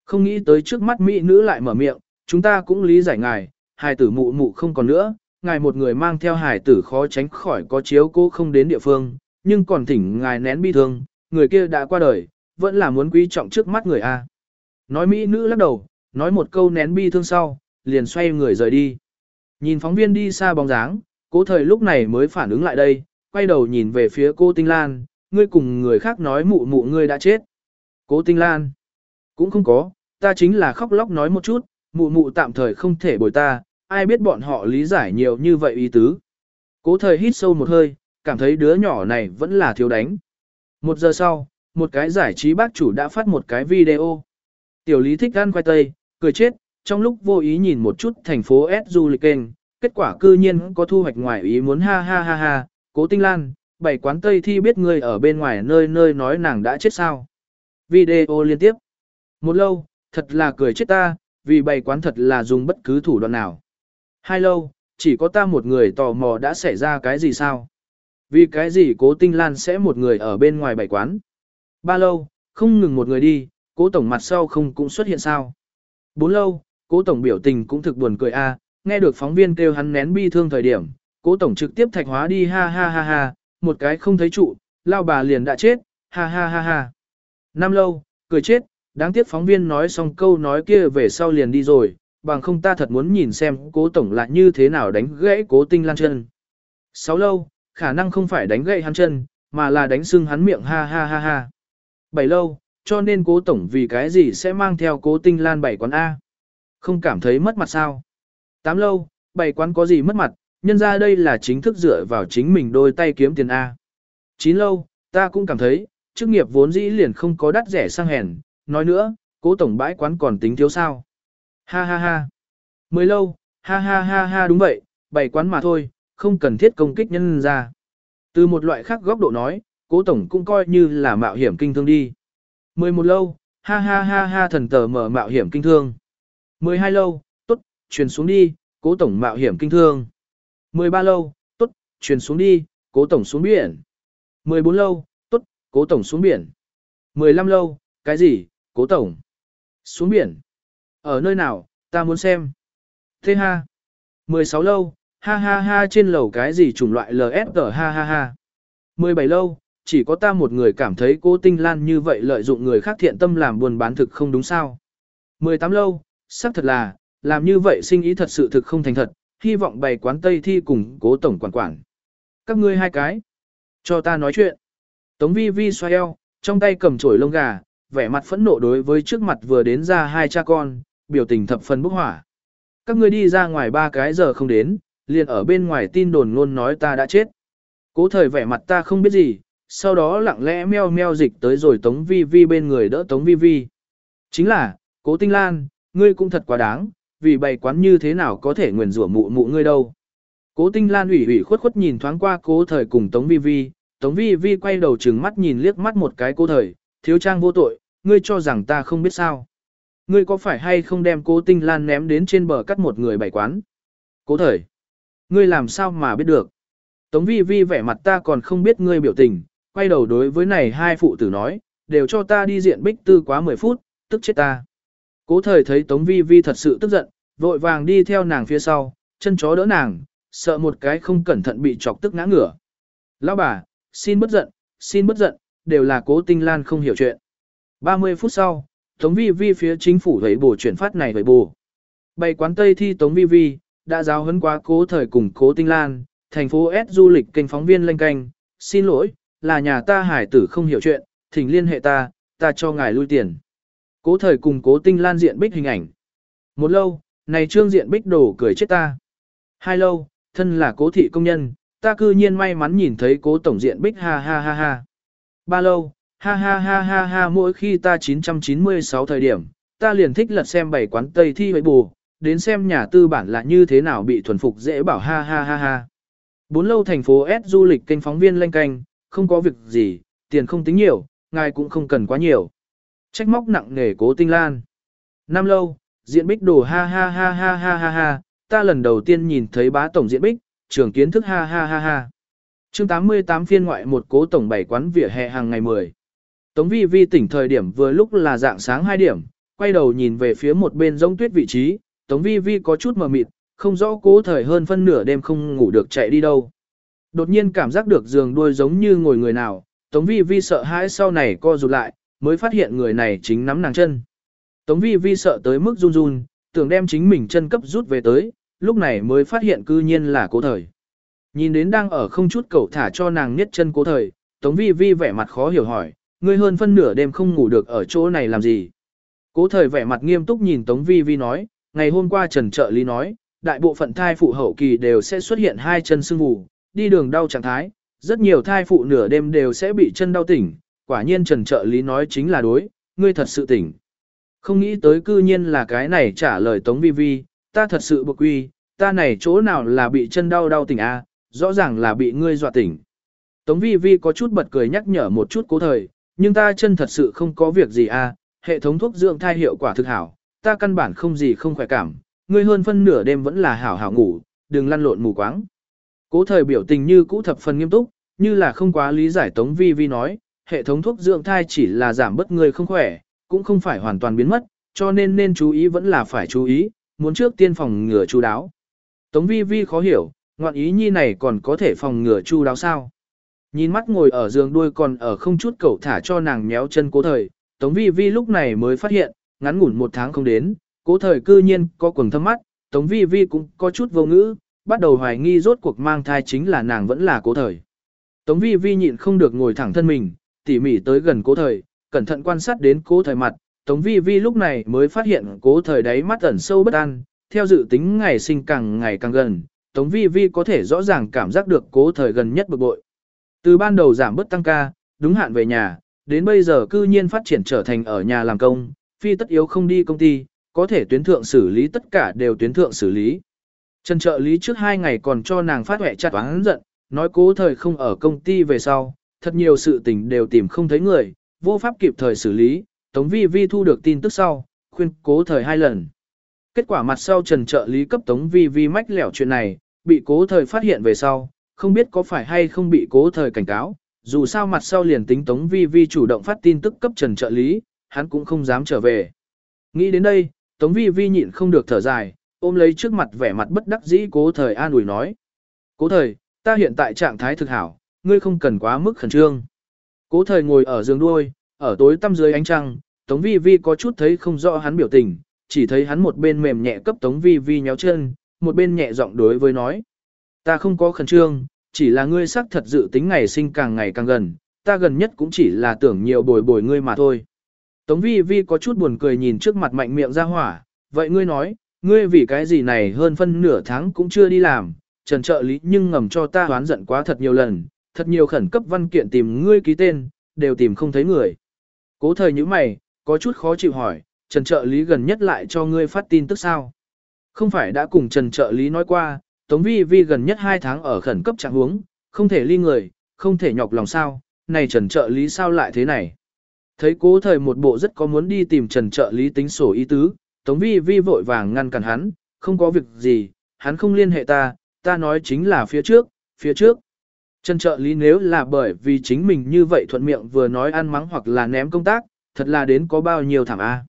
Không nghĩ tới trước mắt mỹ nữ lại mở miệng, chúng ta cũng lý giải ngài, hài tử mụ mụ không còn nữa, ngài một người mang theo hài tử khó tránh khỏi có chiếu cố không đến địa phương, nhưng còn thỉnh ngài nén bi thương, người kia đã qua đời, vẫn là muốn quý trọng trước mắt người A. Nói mỹ nữ lắc đầu, nói một câu nén bi thương sau, liền xoay người rời đi. Nhìn phóng viên đi xa bóng dáng, cố thời lúc này mới phản ứng lại đây, quay đầu nhìn về phía cô Tinh Lan, ngươi cùng người khác nói mụ mụ ngươi đã chết. Cố Tinh Lan, cũng không có, ta chính là khóc lóc nói một chút, mụ mụ tạm thời không thể bồi ta, ai biết bọn họ lý giải nhiều như vậy ý tứ. Cố thời hít sâu một hơi, cảm thấy đứa nhỏ này vẫn là thiếu đánh. Một giờ sau, một cái giải trí bác chủ đã phát một cái video. Tiểu lý thích ăn khoai tây, cười chết, trong lúc vô ý nhìn một chút thành phố S du lịch kênh, kết quả cư nhiên có thu hoạch ngoài ý muốn ha ha ha ha, cố tinh lan, bảy quán tây thi biết người ở bên ngoài nơi nơi nói nàng đã chết sao. Video liên tiếp. Một lâu, thật là cười chết ta, vì bày quán thật là dùng bất cứ thủ đoạn nào. Hai lâu, chỉ có ta một người tò mò đã xảy ra cái gì sao? Vì cái gì cố tinh lan sẽ một người ở bên ngoài bảy quán? Ba lâu, không ngừng một người đi, cố tổng mặt sau không cũng xuất hiện sao? Bốn lâu, cố tổng biểu tình cũng thực buồn cười a, nghe được phóng viên kêu hắn nén bi thương thời điểm, cố tổng trực tiếp thạch hóa đi ha ha ha ha, một cái không thấy trụ, lao bà liền đã chết, ha ha ha ha. Năm lâu, cười chết, đáng tiếc phóng viên nói xong câu nói kia về sau liền đi rồi, bằng không ta thật muốn nhìn xem cố tổng lại như thế nào đánh gãy cố tinh lan chân. Sáu lâu, khả năng không phải đánh gậy hắn chân, mà là đánh sưng hắn miệng ha ha ha ha. Bảy lâu, cho nên cố tổng vì cái gì sẽ mang theo cố tinh lan bảy quán A. Không cảm thấy mất mặt sao. Tám lâu, bảy quán có gì mất mặt, nhân ra đây là chính thức dựa vào chính mình đôi tay kiếm tiền A. Chín lâu, ta cũng cảm thấy, chức nghiệp vốn dĩ liền không có đắt rẻ sang hèn, nói nữa, cố tổng bãi quán còn tính thiếu sao. Ha ha ha. Mười lâu, ha ha ha ha đúng vậy, bảy quán mà thôi, không cần thiết công kích nhân ra. Từ một loại khác góc độ nói, cố tổng cũng coi như là mạo hiểm kinh thương đi. Mười một lâu, ha ha ha ha thần tờ mở mạo hiểm kinh thương. Mười hai lâu, tốt, truyền xuống đi, cố tổng mạo hiểm kinh thương. Mười ba lâu, tốt, truyền xuống đi, cố tổng xuống biển. Mười bốn lâu, tốt, cố tổng xuống biển. Mười lăm lâu, cái gì, cố tổng? Xuống biển. Ở nơi nào, ta muốn xem. Thế ha. Mười sáu lâu, ha ha ha trên lầu cái gì chủng loại LSG ha ha ha. 17 lâu, chỉ có ta một người cảm thấy cô Tinh Lan như vậy lợi dụng người khác thiện tâm làm buôn bán thực không đúng sao. 18 lâu, xác thật là, làm như vậy sinh ý thật sự thực không thành thật, hy vọng bày quán Tây thi cùng cố tổng quản quản. Các ngươi hai cái, cho ta nói chuyện. Tống vi vi xoay eo, trong tay cầm chổi lông gà, vẻ mặt phẫn nộ đối với trước mặt vừa đến ra hai cha con, biểu tình thập phần bốc hỏa. Các ngươi đi ra ngoài ba cái giờ không đến, liền ở bên ngoài tin đồn luôn nói ta đã chết. Cố thời vẻ mặt ta không biết gì, sau đó lặng lẽ meo meo dịch tới rồi Tống Vi Vi bên người đỡ Tống Vi Vi. Chính là, cố tinh lan, ngươi cũng thật quá đáng, vì bày quán như thế nào có thể nguyền rủa mụ mụ ngươi đâu. Cố tinh lan ủy ủy khuất khuất nhìn thoáng qua cố thời cùng Tống Vi Vi, Tống Vi Vi quay đầu trừng mắt nhìn liếc mắt một cái cố thời, thiếu trang vô tội, ngươi cho rằng ta không biết sao. Ngươi có phải hay không đem cố tinh lan ném đến trên bờ cắt một người bày quán? Cố thời. Ngươi làm sao mà biết được? Tống vi vi vẻ mặt ta còn không biết ngươi biểu tình, quay đầu đối với này hai phụ tử nói, đều cho ta đi diện bích tư quá 10 phút, tức chết ta. Cố thời thấy Tống vi vi thật sự tức giận, vội vàng đi theo nàng phía sau, chân chó đỡ nàng, sợ một cái không cẩn thận bị chọc tức ngã ngửa. Lão bà, xin bất giận, xin bất giận, đều là cố tinh lan không hiểu chuyện. 30 phút sau, Tống vi vi phía chính phủ thấy bổ chuyển phát này với bù. Bày quán Tây thi Tống vi vi, đã giáo huấn quá cố thời cùng cố tinh lan, thành phố S du lịch kênh phóng viên lên canh, xin lỗi, là nhà ta hải tử không hiểu chuyện, thỉnh liên hệ ta, ta cho ngài lui tiền. Cố thời cùng cố tinh lan diện bích hình ảnh. Một lâu, này trương diện bích đổ cười chết ta. Hai lâu, thân là cố thị công nhân, ta cư nhiên may mắn nhìn thấy cố tổng diện bích ha ha ha ha. Ba lâu, ha ha ha ha ha mỗi khi ta 996 thời điểm, ta liền thích lật xem bảy quán Tây thi với bù, đến xem nhà tư bản là như thế nào bị thuần phục dễ bảo ha ha ha ha. Bốn lâu thành phố S du lịch kênh phóng viên lanh canh, không có việc gì, tiền không tính nhiều, ngài cũng không cần quá nhiều. Trách móc nặng nề cố tinh lan. Năm lâu, diện bích đồ ha ha ha ha ha ha ha, ta lần đầu tiên nhìn thấy bá tổng diện bích, trường kiến thức ha ha ha ha. chương 88 phiên ngoại một cố tổng bảy quán vỉa hè hàng ngày 10. Tống vi vi tỉnh thời điểm vừa lúc là dạng sáng 2 điểm, quay đầu nhìn về phía một bên giống tuyết vị trí, tống vi vi có chút mờ mịt, không rõ cố thời hơn phân nửa đêm không ngủ được chạy đi đâu. Đột nhiên cảm giác được giường đuôi giống như ngồi người nào, tống vi vi sợ hãi sau này co rụt lại, mới phát hiện người này chính nắm nàng chân. Tống vi vi sợ tới mức run run, tưởng đem chính mình chân cấp rút về tới, lúc này mới phát hiện cư nhiên là cố thời. Nhìn đến đang ở không chút cầu thả cho nàng niết chân cố thời, Tống vi vi vẻ mặt khó hiểu hỏi, ngươi hơn phân nửa đêm không ngủ được ở chỗ này làm gì. Cố thời vẻ mặt nghiêm túc nhìn Tống vi vi nói, ngày hôm qua Trần Trợ Lý nói, đại bộ phận thai phụ hậu kỳ đều sẽ xuất hiện hai chân sưng vù, đi đường đau trạng thái, rất nhiều thai phụ nửa đêm đều sẽ bị chân đau tỉnh, quả nhiên Trần Trợ Lý nói chính là đối, ngươi thật sự tỉnh. Không nghĩ tới cư nhiên là cái này trả lời Tống Vi Vi, ta thật sự bực quy, ta này chỗ nào là bị chân đau đau tỉnh a, rõ ràng là bị ngươi dọa tỉnh. Tống Vi Vi có chút bật cười nhắc nhở một chút cố thời, nhưng ta chân thật sự không có việc gì a, hệ thống thuốc dưỡng thai hiệu quả thực hảo, ta căn bản không gì không khỏe cảm, ngươi hơn phân nửa đêm vẫn là hảo hảo ngủ, đừng lăn lộn mù quáng. Cố thời biểu tình như cũ thập phần nghiêm túc, như là không quá lý giải Tống Vi Vi nói, hệ thống thuốc dưỡng thai chỉ là giảm bớt người không khỏe, cũng không phải hoàn toàn biến mất, cho nên nên chú ý vẫn là phải chú ý, muốn trước tiên phòng ngừa chú đáo. Tống vi vi khó hiểu, ngoạn ý nhi này còn có thể phòng ngừa chú đáo sao? Nhìn mắt ngồi ở giường đuôi còn ở không chút cẩu thả cho nàng méo chân cố thời, Tống vi vi lúc này mới phát hiện, ngắn ngủn một tháng không đến, cố thời cư nhiên có quần thâm mắt, Tống vi vi cũng có chút vô ngữ, bắt đầu hoài nghi rốt cuộc mang thai chính là nàng vẫn là cố thời. Tống vi vi nhịn không được ngồi thẳng thân mình, tỉ mỉ tới gần cố thời, cẩn thận quan sát đến cố thời mặt, Tống Vi Vi lúc này mới phát hiện cố thời đáy mắt ẩn sâu bất an, theo dự tính ngày sinh càng ngày càng gần, Tống Vi Vi có thể rõ ràng cảm giác được cố thời gần nhất bực bội. Từ ban đầu giảm bớt tăng ca, đúng hạn về nhà, đến bây giờ cư nhiên phát triển trở thành ở nhà làm công, phi tất yếu không đi công ty, có thể tuyến thượng xử lý tất cả đều tuyến thượng xử lý. Trần trợ lý trước hai ngày còn cho nàng phát huệ chặt oán giận, nói cố thời không ở công ty về sau, thật nhiều sự tình đều tìm không thấy người, vô pháp kịp thời xử lý, Tống Vi Vi thu được tin tức sau, khuyên cố thời hai lần. Kết quả mặt sau trần trợ lý cấp Tống Vi Vi mách lẻo chuyện này, bị cố thời phát hiện về sau, không biết có phải hay không bị cố thời cảnh cáo, dù sao mặt sau liền tính Tống Vi Vi chủ động phát tin tức cấp trần trợ lý, hắn cũng không dám trở về. Nghĩ đến đây, Tống Vi Vi nhịn không được thở dài, ôm lấy trước mặt vẻ mặt bất đắc dĩ cố thời an ủi nói. Cố thời, ta hiện tại trạng thái thực hảo, ngươi không cần quá mức khẩn trương. Cố thời ngồi ở giường đuôi, ở tối tăm dưới ánh trăng, Tống Vi Vi có chút thấy không rõ hắn biểu tình, chỉ thấy hắn một bên mềm nhẹ cấp Tống Vi Vi nhéo chân, một bên nhẹ giọng đối với nói. Ta không có khẩn trương, chỉ là ngươi sắc thật dự tính ngày sinh càng ngày càng gần, ta gần nhất cũng chỉ là tưởng nhiều bồi bồi ngươi mà thôi. Tống Vi Vi có chút buồn cười nhìn trước mặt mạnh miệng ra hỏa, vậy ngươi nói, ngươi vì cái gì này hơn phân nửa tháng cũng chưa đi làm, trần trợ lý nhưng ngầm cho ta hoán giận quá thật nhiều lần, thật nhiều khẩn cấp văn kiện tìm ngươi ký tên, đều tìm không thấy người. Cố thời như mày, có chút khó chịu hỏi, Trần trợ lý gần nhất lại cho ngươi phát tin tức sao? Không phải đã cùng Trần trợ lý nói qua, Tống Vi Vi gần nhất 2 tháng ở khẩn cấp trạng huống, không thể ly người, không thể nhọc lòng sao, này Trần trợ lý sao lại thế này? Thấy cố thời một bộ rất có muốn đi tìm Trần trợ lý tính sổ ý tứ, Tống Vi Vi vội vàng ngăn cản hắn, không có việc gì, hắn không liên hệ ta, ta nói chính là phía trước, phía trước. Trần trợ lý nếu là bởi vì chính mình như vậy thuận miệng vừa nói ăn mắng hoặc là ném công tác, thật là đến có bao nhiêu thảm a.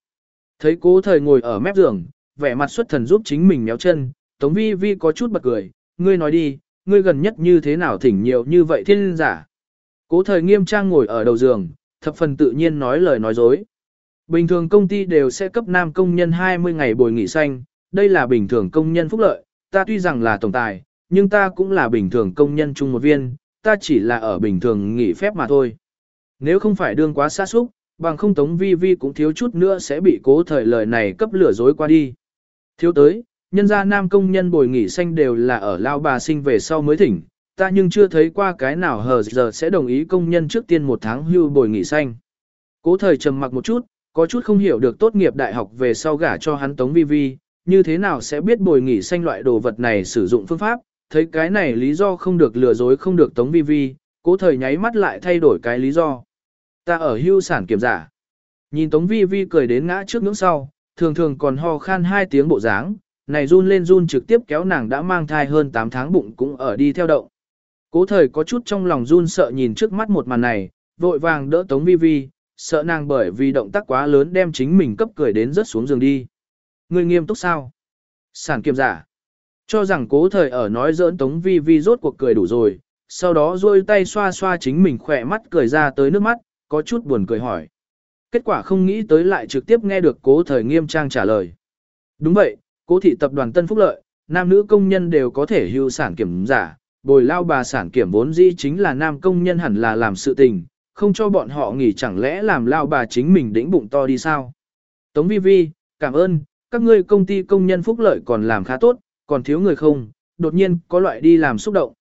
Thấy cố thời ngồi ở mép giường, vẻ mặt xuất thần giúp chính mình méo chân, Tống Vi Vi có chút bật cười, ngươi nói đi, ngươi gần nhất như thế nào thỉnh nhiều như vậy thiên giả. Cố thời nghiêm trang ngồi ở đầu giường, thập phần tự nhiên nói lời nói dối. Bình thường công ty đều sẽ cấp nam công nhân 20 ngày bồi nghỉ xanh, đây là bình thường công nhân phúc lợi, ta tuy rằng là tổng tài, nhưng ta cũng là bình thường công nhân chung một viên, ta chỉ là ở bình thường nghỉ phép mà thôi. Nếu không phải đương quá xa xúc, bằng không tống vi vi cũng thiếu chút nữa sẽ bị cố thời lời này cấp lửa dối qua đi. Thiếu tới, nhân gia nam công nhân bồi nghỉ xanh đều là ở lao bà sinh về sau mới thỉnh, ta nhưng chưa thấy qua cái nào hờ giờ sẽ đồng ý công nhân trước tiên một tháng hưu bồi nghỉ xanh. Cố thời trầm mặc một chút, có chút không hiểu được tốt nghiệp đại học về sau gả cho hắn tống vi vi, như thế nào sẽ biết bồi nghỉ xanh loại đồ vật này sử dụng phương pháp, thấy cái này lý do không được lừa dối không được tống vi vi, cố thời nháy mắt lại thay đổi cái lý do. Ta ở hưu sản kiểm giả. Nhìn tống vi vi cười đến ngã trước ngưỡng sau, thường thường còn ho khan hai tiếng bộ dáng, này run lên run trực tiếp kéo nàng đã mang thai hơn 8 tháng bụng cũng ở đi theo động. Cố thời có chút trong lòng run sợ nhìn trước mắt một màn này, vội vàng đỡ tống vi vi, sợ nàng bởi vì động tác quá lớn đem chính mình cấp cười đến rớt xuống giường đi. Người nghiêm túc sao? Sản kiệm giả. Cho rằng cố thời ở nói giỡn tống vi vi rốt cuộc cười đủ rồi, sau đó duỗi tay xoa xoa chính mình khỏe mắt cười ra tới nước mắt, có chút buồn cười hỏi. Kết quả không nghĩ tới lại trực tiếp nghe được cố thời nghiêm trang trả lời. Đúng vậy, cố thị tập đoàn Tân Phúc Lợi, nam nữ công nhân đều có thể hưu sản kiểm giả, bồi lao bà sản kiểm vốn dĩ chính là nam công nhân hẳn là làm sự tình, không cho bọn họ nghỉ chẳng lẽ làm lao bà chính mình đĩnh bụng to đi sao. Tống vi vi, cảm ơn, các ngươi công ty công nhân phúc lợi còn làm khá tốt, còn thiếu người không, đột nhiên có loại đi làm xúc động.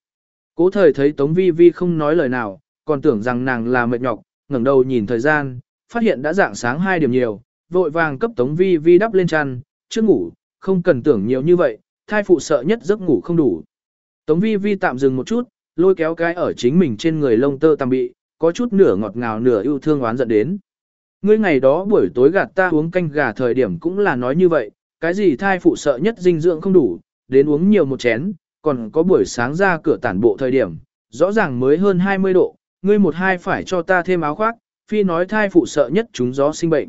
Cố thời thấy Tống vi vi không nói lời nào, còn tưởng rằng nàng là mệt nhọc, ngẩng đầu nhìn thời gian, phát hiện đã dạng sáng hai điểm nhiều, vội vàng cấp Tống vi vi đắp lên chăn, trước ngủ, không cần tưởng nhiều như vậy, thai phụ sợ nhất giấc ngủ không đủ. Tống vi vi tạm dừng một chút, lôi kéo cái ở chính mình trên người lông tơ tạm bị, có chút nửa ngọt ngào nửa yêu thương oán giận đến. Ngươi ngày đó buổi tối gạt ta uống canh gà thời điểm cũng là nói như vậy, cái gì thai phụ sợ nhất dinh dưỡng không đủ, đến uống nhiều một chén, còn có buổi sáng ra cửa tản bộ thời điểm, rõ ràng mới hơn 20 độ, ngươi một hai phải cho ta thêm áo khoác, phi nói thai phụ sợ nhất chúng gió sinh bệnh.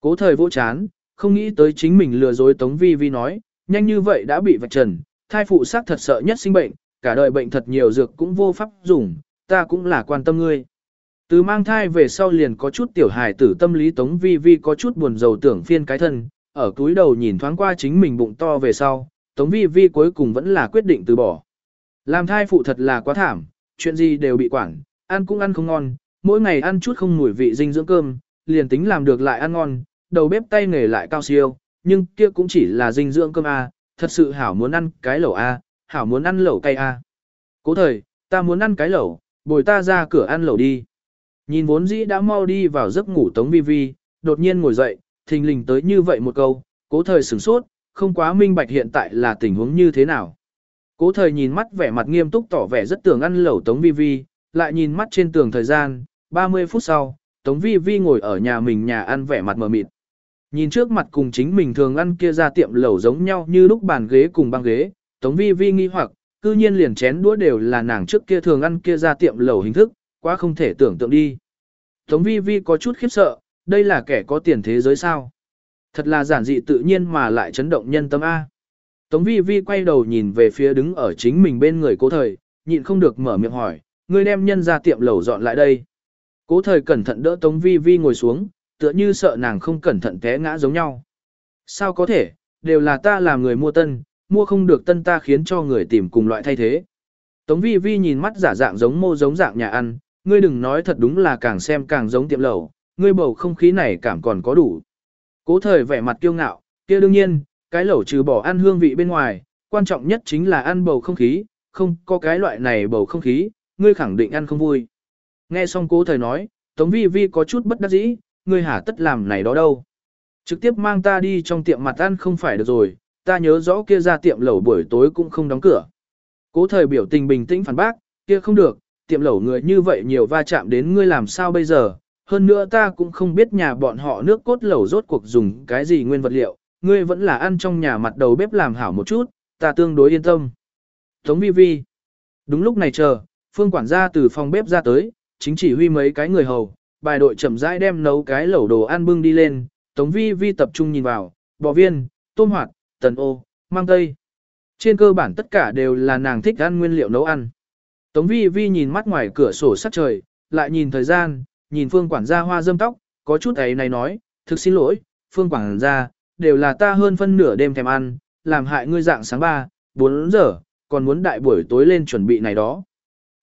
Cố thời vô chán, không nghĩ tới chính mình lừa dối Tống Vi Vi nói, nhanh như vậy đã bị vạch trần, thai phụ xác thật sợ nhất sinh bệnh, cả đời bệnh thật nhiều dược cũng vô pháp dùng, ta cũng là quan tâm ngươi. Từ mang thai về sau liền có chút tiểu hài tử tâm lý Tống Vi Vi có chút buồn rầu tưởng phiên cái thân, ở túi đầu nhìn thoáng qua chính mình bụng to về sau, Tống Vi Vi cuối cùng vẫn là quyết định từ bỏ. Làm thai phụ thật là quá thảm, chuyện gì đều bị quản, ăn cũng ăn không ngon, mỗi ngày ăn chút không mùi vị dinh dưỡng cơm, liền tính làm được lại ăn ngon, đầu bếp tay nghề lại cao siêu, nhưng kia cũng chỉ là dinh dưỡng cơm A, thật sự hảo muốn ăn cái lẩu A, hảo muốn ăn lẩu cay A. Cố thời, ta muốn ăn cái lẩu, bồi ta ra cửa ăn lẩu đi. Nhìn vốn dĩ đã mau đi vào giấc ngủ Tống Vi Vi, đột nhiên ngồi dậy, thình lình tới như vậy một câu, cố thời sửng sốt, không quá minh bạch hiện tại là tình huống như thế nào. Cố thời nhìn mắt vẻ mặt nghiêm túc tỏ vẻ rất tưởng ăn lẩu Tống Vi Vi, lại nhìn mắt trên tường thời gian, 30 phút sau, Tống Vi Vi ngồi ở nhà mình nhà ăn vẻ mặt mờ mịt. Nhìn trước mặt cùng chính mình thường ăn kia ra tiệm lẩu giống nhau như lúc bàn ghế cùng băng ghế, Tống Vi Vi nghi hoặc, cư nhiên liền chén đũa đều là nàng trước kia thường ăn kia ra tiệm lẩu hình thức, quá không thể tưởng tượng đi. Tống vi vi có chút khiếp sợ, đây là kẻ có tiền thế giới sao. Thật là giản dị tự nhiên mà lại chấn động nhân tâm A. Tống vi vi quay đầu nhìn về phía đứng ở chính mình bên người cố thời, nhịn không được mở miệng hỏi, người đem nhân ra tiệm lẩu dọn lại đây. Cố thời cẩn thận đỡ Tống vi vi ngồi xuống, tựa như sợ nàng không cẩn thận té ngã giống nhau. Sao có thể, đều là ta làm người mua tân, mua không được tân ta khiến cho người tìm cùng loại thay thế. Tống vi vi nhìn mắt giả dạng giống mô giống dạng nhà ăn, ngươi đừng nói thật đúng là càng xem càng giống tiệm lẩu, ngươi bầu không khí này cảm còn có đủ. Cố thời vẻ mặt kiêu ngạo, kia đương nhiên, cái lẩu trừ bỏ ăn hương vị bên ngoài, quan trọng nhất chính là ăn bầu không khí, không có cái loại này bầu không khí, ngươi khẳng định ăn không vui. Nghe xong cố thời nói, Tống Vi Vi có chút bất đắc dĩ, ngươi hả tất làm này đó đâu. Trực tiếp mang ta đi trong tiệm mặt ăn không phải được rồi, ta nhớ rõ kia ra tiệm lẩu buổi tối cũng không đóng cửa. Cố thời biểu tình bình tĩnh phản bác, kia không được, tiệm lẩu người như vậy nhiều va chạm đến ngươi làm sao bây giờ, hơn nữa ta cũng không biết nhà bọn họ nước cốt lẩu rốt cuộc dùng cái gì nguyên vật liệu, ngươi vẫn là ăn trong nhà mặt đầu bếp làm hảo một chút, ta tương đối yên tâm. Tống vi vi. Đúng lúc này chờ, phương quản gia từ phòng bếp ra tới, chính chỉ huy mấy cái người hầu, bài đội chậm rãi đem nấu cái lẩu đồ ăn bưng đi lên, tống vi vi tập trung nhìn vào, bò viên, tôm hoạt, tần ô, mang tây. Trên cơ bản tất cả đều là nàng thích ăn nguyên liệu nấu ăn. Tống vi vi nhìn mắt ngoài cửa sổ sắc trời, lại nhìn thời gian, nhìn phương quản gia hoa dâm tóc, có chút ấy này nói, thực xin lỗi, phương quản gia, đều là ta hơn phân nửa đêm thèm ăn, làm hại ngươi dạng sáng 3, 4 giờ, còn muốn đại buổi tối lên chuẩn bị này đó.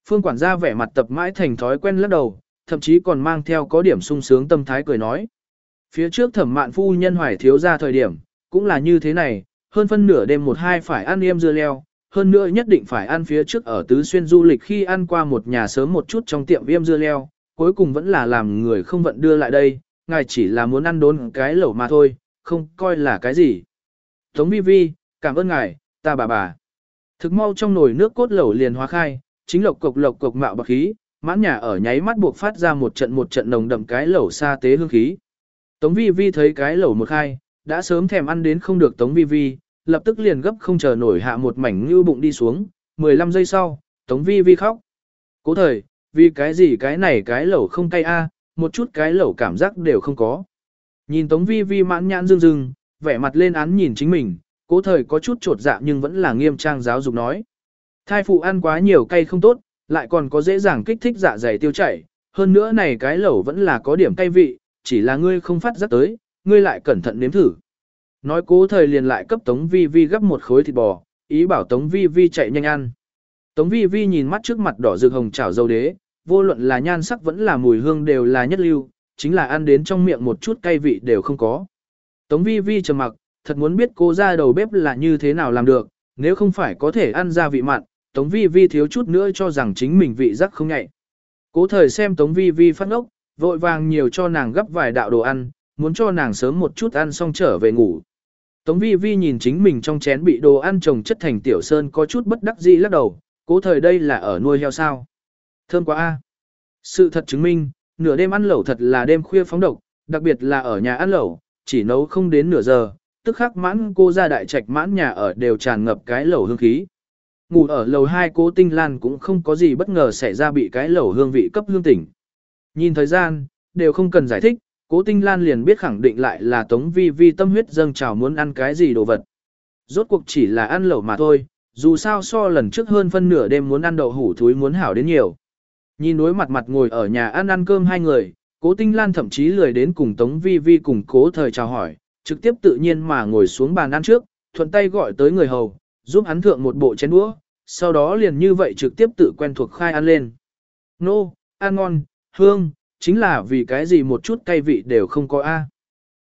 Phương quản gia vẻ mặt tập mãi thành thói quen lắc đầu, thậm chí còn mang theo có điểm sung sướng tâm thái cười nói. Phía trước thẩm mạn phu nhân hoài thiếu ra thời điểm, cũng là như thế này, hơn phân nửa đêm một hai phải ăn yêm dưa leo, hơn nữa nhất định phải ăn phía trước ở tứ xuyên du lịch khi ăn qua một nhà sớm một chút trong tiệm yêm dưa leo, cuối cùng vẫn là làm người không vận đưa lại đây, ngài chỉ là muốn ăn đốn cái lẩu mà thôi, không coi là cái gì. Tống vi vi, cảm ơn ngài, ta bà bà. Thực mau trong nồi nước cốt lẩu liền hóa khai, chính lộc cục lộc cục mạo bạc khí, mãn nhà ở nháy mắt buộc phát ra một trận một trận nồng đậm cái lẩu xa tế hương khí. Tống vi vi thấy cái lẩu một khai, đã sớm thèm ăn đến không được tống vi vi, lập tức liền gấp không chờ nổi hạ một mảnh như bụng đi xuống, 15 giây sau, tống vi vi khóc. Cố thời, vì cái gì cái này cái lẩu không cay a, một chút cái lẩu cảm giác đều không có. Nhìn tống vi vi mãn nhãn dương dương, vẻ mặt lên án nhìn chính mình, cố thời có chút trột dạ nhưng vẫn là nghiêm trang giáo dục nói. Thai phụ ăn quá nhiều cay không tốt, lại còn có dễ dàng kích thích dạ dày tiêu chảy, hơn nữa này cái lẩu vẫn là có điểm cay vị, chỉ là ngươi không phát giác tới, ngươi lại cẩn thận nếm thử. Nói cố thời liền lại cấp Tống Vi Vi gấp một khối thịt bò, ý bảo Tống Vi Vi chạy nhanh ăn. Tống Vi Vi nhìn mắt trước mặt đỏ rực hồng chảo dâu đế, vô luận là nhan sắc vẫn là mùi hương đều là nhất lưu, chính là ăn đến trong miệng một chút cay vị đều không có. Tống Vi Vi trầm mặc, thật muốn biết cô ra đầu bếp là như thế nào làm được, nếu không phải có thể ăn ra vị mặn, Tống Vi Vi thiếu chút nữa cho rằng chính mình vị giác không nhạy. Cố thời xem Tống Vi Vi phát ngốc, vội vàng nhiều cho nàng gấp vài đạo đồ ăn, muốn cho nàng sớm một chút ăn xong trở về ngủ. Tống Vi Vi nhìn chính mình trong chén bị đồ ăn trồng chất thành tiểu sơn có chút bất đắc dĩ lắc đầu, cố thời đây là ở nuôi heo sao. Thơm quá a. Sự thật chứng minh, nửa đêm ăn lẩu thật là đêm khuya phóng độc, đặc biệt là ở nhà ăn lẩu, chỉ nấu không đến nửa giờ, tức khắc mãn cô ra đại trạch mãn nhà ở đều tràn ngập cái lẩu hương khí. Ngủ ở lầu 2 cố tinh lan cũng không có gì bất ngờ xảy ra bị cái lẩu hương vị cấp hương tỉnh. Nhìn thời gian, đều không cần giải thích, cố tinh lan liền biết khẳng định lại là tống vi vi tâm huyết dâng trào muốn ăn cái gì đồ vật. Rốt cuộc chỉ là ăn lẩu mà thôi, dù sao so lần trước hơn phân nửa đêm muốn ăn đậu hủ thúi muốn hảo đến nhiều. Nhìn đối mặt mặt ngồi ở nhà ăn ăn cơm hai người, cố tinh lan thậm chí lười đến cùng tống vi vi cùng cố thời chào hỏi, trực tiếp tự nhiên mà ngồi xuống bàn ăn trước, thuận tay gọi tới người hầu, giúp hắn thượng một bộ chén đũa, sau đó liền như vậy trực tiếp tự quen thuộc khai ăn lên. Nô, ăn ngon, hương, chính là vì cái gì một chút cay vị đều không có a.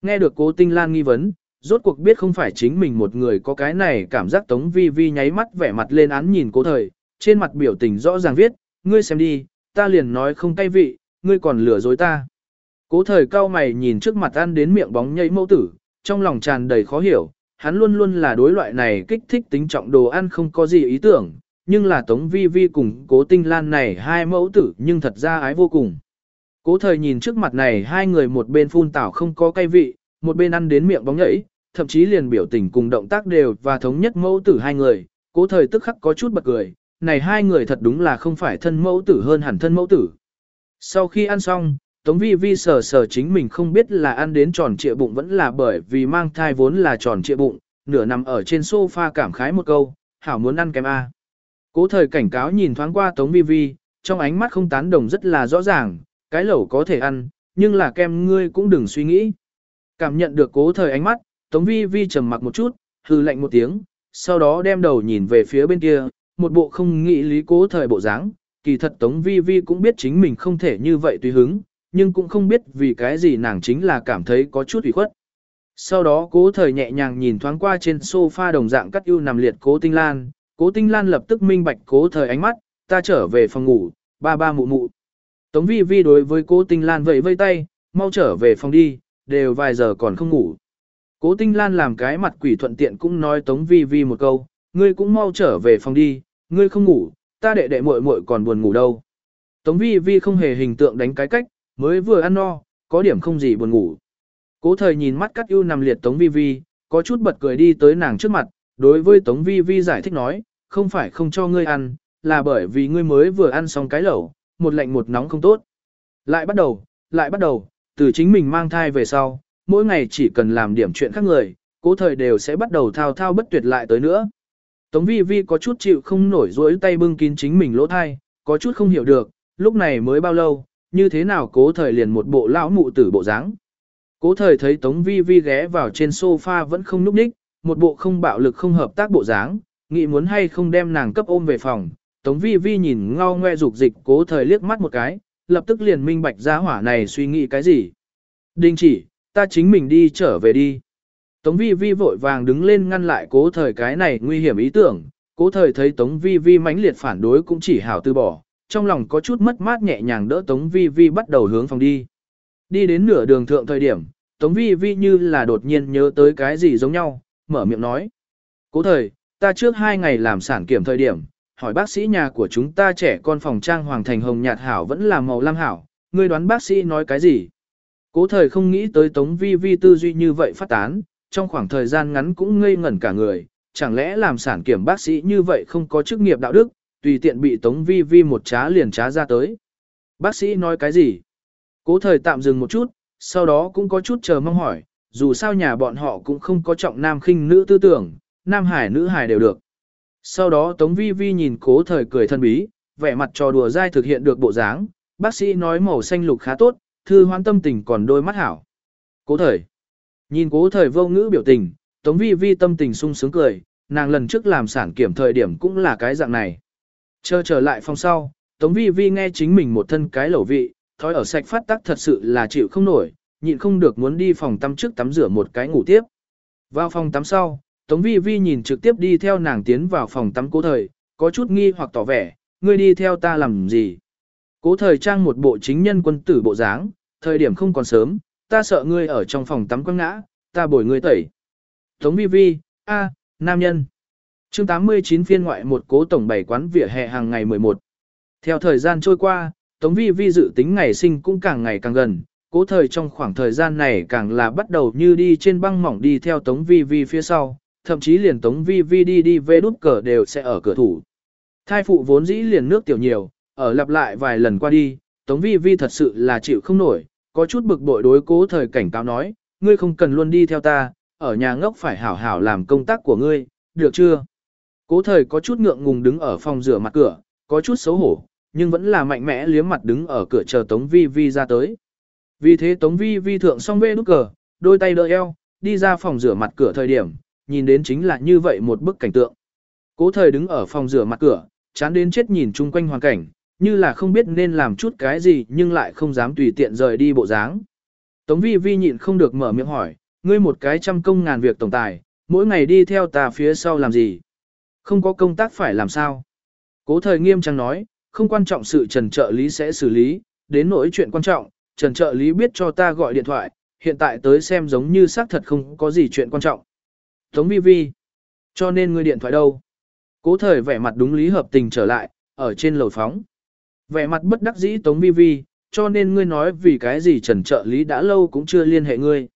Nghe được cố tinh lan nghi vấn, rốt cuộc biết không phải chính mình một người có cái này cảm giác tống vi vi nháy mắt vẻ mặt lên án nhìn cố thời, trên mặt biểu tình rõ ràng viết, ngươi xem đi, ta liền nói không cay vị, ngươi còn lừa dối ta. Cố thời cao mày nhìn trước mặt ăn đến miệng bóng nhây mẫu tử, trong lòng tràn đầy khó hiểu, hắn luôn luôn là đối loại này kích thích tính trọng đồ ăn không có gì ý tưởng, nhưng là Tống Vi Vi cùng cố tinh lan này hai mẫu tử nhưng thật ra ái vô cùng. Cố thời nhìn trước mặt này hai người một bên phun tảo không có cay vị, một bên ăn đến miệng bóng nhảy, thậm chí liền biểu tình cùng động tác đều và thống nhất mẫu tử hai người, cố thời tức khắc có chút bật cười, này hai người thật đúng là không phải thân mẫu tử hơn hẳn thân mẫu tử. Sau khi ăn xong, Tống vi vi sờ sờ chính mình không biết là ăn đến tròn trịa bụng vẫn là bởi vì mang thai vốn là tròn trịa bụng, nửa nằm ở trên sofa cảm khái một câu, hảo muốn ăn kém A. Cố thời cảnh cáo nhìn thoáng qua Tống vi vi, trong ánh mắt không tán đồng rất là rõ ràng, cái lẩu có thể ăn, nhưng là kem ngươi cũng đừng suy nghĩ. Cảm nhận được cố thời ánh mắt, Tống vi vi trầm mặc một chút, hư lạnh một tiếng, sau đó đem đầu nhìn về phía bên kia, một bộ không nghĩ lý cố thời bộ dáng. Kỳ thật Tống Vi Vi cũng biết chính mình không thể như vậy tùy hứng, nhưng cũng không biết vì cái gì nàng chính là cảm thấy có chút ủy khuất. Sau đó cố thời nhẹ nhàng nhìn thoáng qua trên sofa đồng dạng cắt ưu nằm liệt cố tinh lan, cố tinh lan lập tức minh bạch cố thời ánh mắt, ta trở về phòng ngủ, ba ba mụ mụ. Tống vi vi đối với cố tinh lan vẫy vây tay, mau trở về phòng đi, đều vài giờ còn không ngủ. Cố tinh lan làm cái mặt quỷ thuận tiện cũng nói tống vi vi một câu, ngươi cũng mau trở về phòng đi, ngươi không ngủ, ta đệ đệ muội muội còn buồn ngủ đâu. Tống vi vi không hề hình tượng đánh cái cách, mới vừa ăn no, có điểm không gì buồn ngủ. Cố thời nhìn mắt cắt ưu nằm liệt Tống Vi Vi, có chút bật cười đi tới nàng trước mặt, đối với Tống Vi Vi giải thích nói, không phải không cho ngươi ăn, là bởi vì ngươi mới vừa ăn xong cái lẩu, một lạnh một nóng không tốt. Lại bắt đầu, lại bắt đầu, từ chính mình mang thai về sau, mỗi ngày chỉ cần làm điểm chuyện khác người, cố thời đều sẽ bắt đầu thao thao bất tuyệt lại tới nữa. Tống Vi Vi có chút chịu không nổi duỗi tay bưng kín chính mình lỗ thai, có chút không hiểu được, lúc này mới bao lâu, như thế nào cố thời liền một bộ lão mụ tử bộ dáng. Cố thời thấy Tống Vi Vi ghé vào trên sofa vẫn không núp ních, một bộ không bạo lực không hợp tác bộ dáng, nghĩ muốn hay không đem nàng cấp ôm về phòng. Tống Vi Vi nhìn ngao ngoe dục dịch cố thời liếc mắt một cái, lập tức liền minh bạch ra hỏa này suy nghĩ cái gì. Đình chỉ, ta chính mình đi trở về đi. Tống Vi Vi vội vàng đứng lên ngăn lại cố thời cái này nguy hiểm ý tưởng, cố thời thấy Tống Vi Vi mãnh liệt phản đối cũng chỉ hảo từ bỏ, trong lòng có chút mất mát nhẹ nhàng đỡ Tống Vi Vi bắt đầu hướng phòng đi. Đi đến nửa đường thượng thời điểm, Tống Vi Vi như là đột nhiên nhớ tới cái gì giống nhau, mở miệng nói. Cố thời, ta trước hai ngày làm sản kiểm thời điểm, hỏi bác sĩ nhà của chúng ta trẻ con phòng trang hoàng thành hồng nhạt hảo vẫn là màu lam hảo, ngươi đoán bác sĩ nói cái gì? Cố thời không nghĩ tới Tống Vi Vi tư duy như vậy phát tán, trong khoảng thời gian ngắn cũng ngây ngẩn cả người, chẳng lẽ làm sản kiểm bác sĩ như vậy không có chức nghiệp đạo đức, tùy tiện bị Tống Vi Vi một trá liền trá ra tới. Bác sĩ nói cái gì? Cố thời tạm dừng một chút, sau đó cũng có chút chờ mong hỏi, dù sao nhà bọn họ cũng không có trọng nam khinh nữ tư tưởng, nam hải nữ hải đều được. Sau đó Tống Vi Vi nhìn cố thời cười thân bí, vẻ mặt trò đùa dai thực hiện được bộ dáng, bác sĩ nói màu xanh lục khá tốt, thư hoan tâm tình còn đôi mắt hảo. Cố thời. Nhìn cố thời vô ngữ biểu tình, Tống Vi Vi tâm tình sung sướng cười, nàng lần trước làm sản kiểm thời điểm cũng là cái dạng này. Chờ trở lại phòng sau, Tống Vi Vi nghe chính mình một thân cái lẩu vị, thói ở sạch phát tắc thật sự là chịu không nổi, nhịn không được muốn đi phòng tắm trước tắm rửa một cái ngủ tiếp. Vào phòng tắm sau, Tống Vi Vi nhìn trực tiếp đi theo nàng tiến vào phòng tắm cố thời, có chút nghi hoặc tỏ vẻ, ngươi đi theo ta làm gì. Cố thời trang một bộ chính nhân quân tử bộ dáng, thời điểm không còn sớm, ta sợ ngươi ở trong phòng tắm quăng ngã, ta bồi ngươi tẩy. Tống Vi Vi, a, nam nhân. Chương 89 phiên ngoại một cố tổng bảy quán vỉa hè hàng ngày 11. Theo thời gian trôi qua, Tống Vi Vi dự tính ngày sinh cũng càng ngày càng gần, cố thời trong khoảng thời gian này càng là bắt đầu như đi trên băng mỏng đi theo Tống Vi Vi phía sau, thậm chí liền Tống Vi Vi đi đi về đút cờ đều sẽ ở cửa thủ. Thai phụ vốn dĩ liền nước tiểu nhiều, ở lặp lại vài lần qua đi, Tống Vi Vi thật sự là chịu không nổi, có chút bực bội đối cố thời cảnh cáo nói, ngươi không cần luôn đi theo ta, ở nhà ngốc phải hảo hảo làm công tác của ngươi, được chưa? Cố thời có chút ngượng ngùng đứng ở phòng rửa mặt cửa, có chút xấu hổ, nhưng vẫn là mạnh mẽ liếm mặt đứng ở cửa chờ Tống Vi Vi ra tới. Vì thế Tống Vi Vi thượng xong bê nút cờ, đôi tay đỡ eo, đi ra phòng rửa mặt cửa thời điểm, nhìn đến chính là như vậy một bức cảnh tượng. Cố thời đứng ở phòng rửa mặt cửa, chán đến chết nhìn chung quanh hoàn cảnh, như là không biết nên làm chút cái gì nhưng lại không dám tùy tiện rời đi bộ dáng. Tống vi vi nhịn không được mở miệng hỏi, ngươi một cái trăm công ngàn việc tổng tài, mỗi ngày đi theo ta phía sau làm gì? Không có công tác phải làm sao? Cố thời nghiêm trang nói, không quan trọng sự trần trợ lý sẽ xử lý, đến nỗi chuyện quan trọng, trần trợ lý biết cho ta gọi điện thoại, hiện tại tới xem giống như xác thật không có gì chuyện quan trọng. Tống vi vi, cho nên ngươi điện thoại đâu? Cố thời vẻ mặt đúng lý hợp tình trở lại, ở trên lầu phóng. Vẻ mặt bất đắc dĩ Tống Vi Vi, cho nên ngươi nói vì cái gì trần trợ lý đã lâu cũng chưa liên hệ ngươi.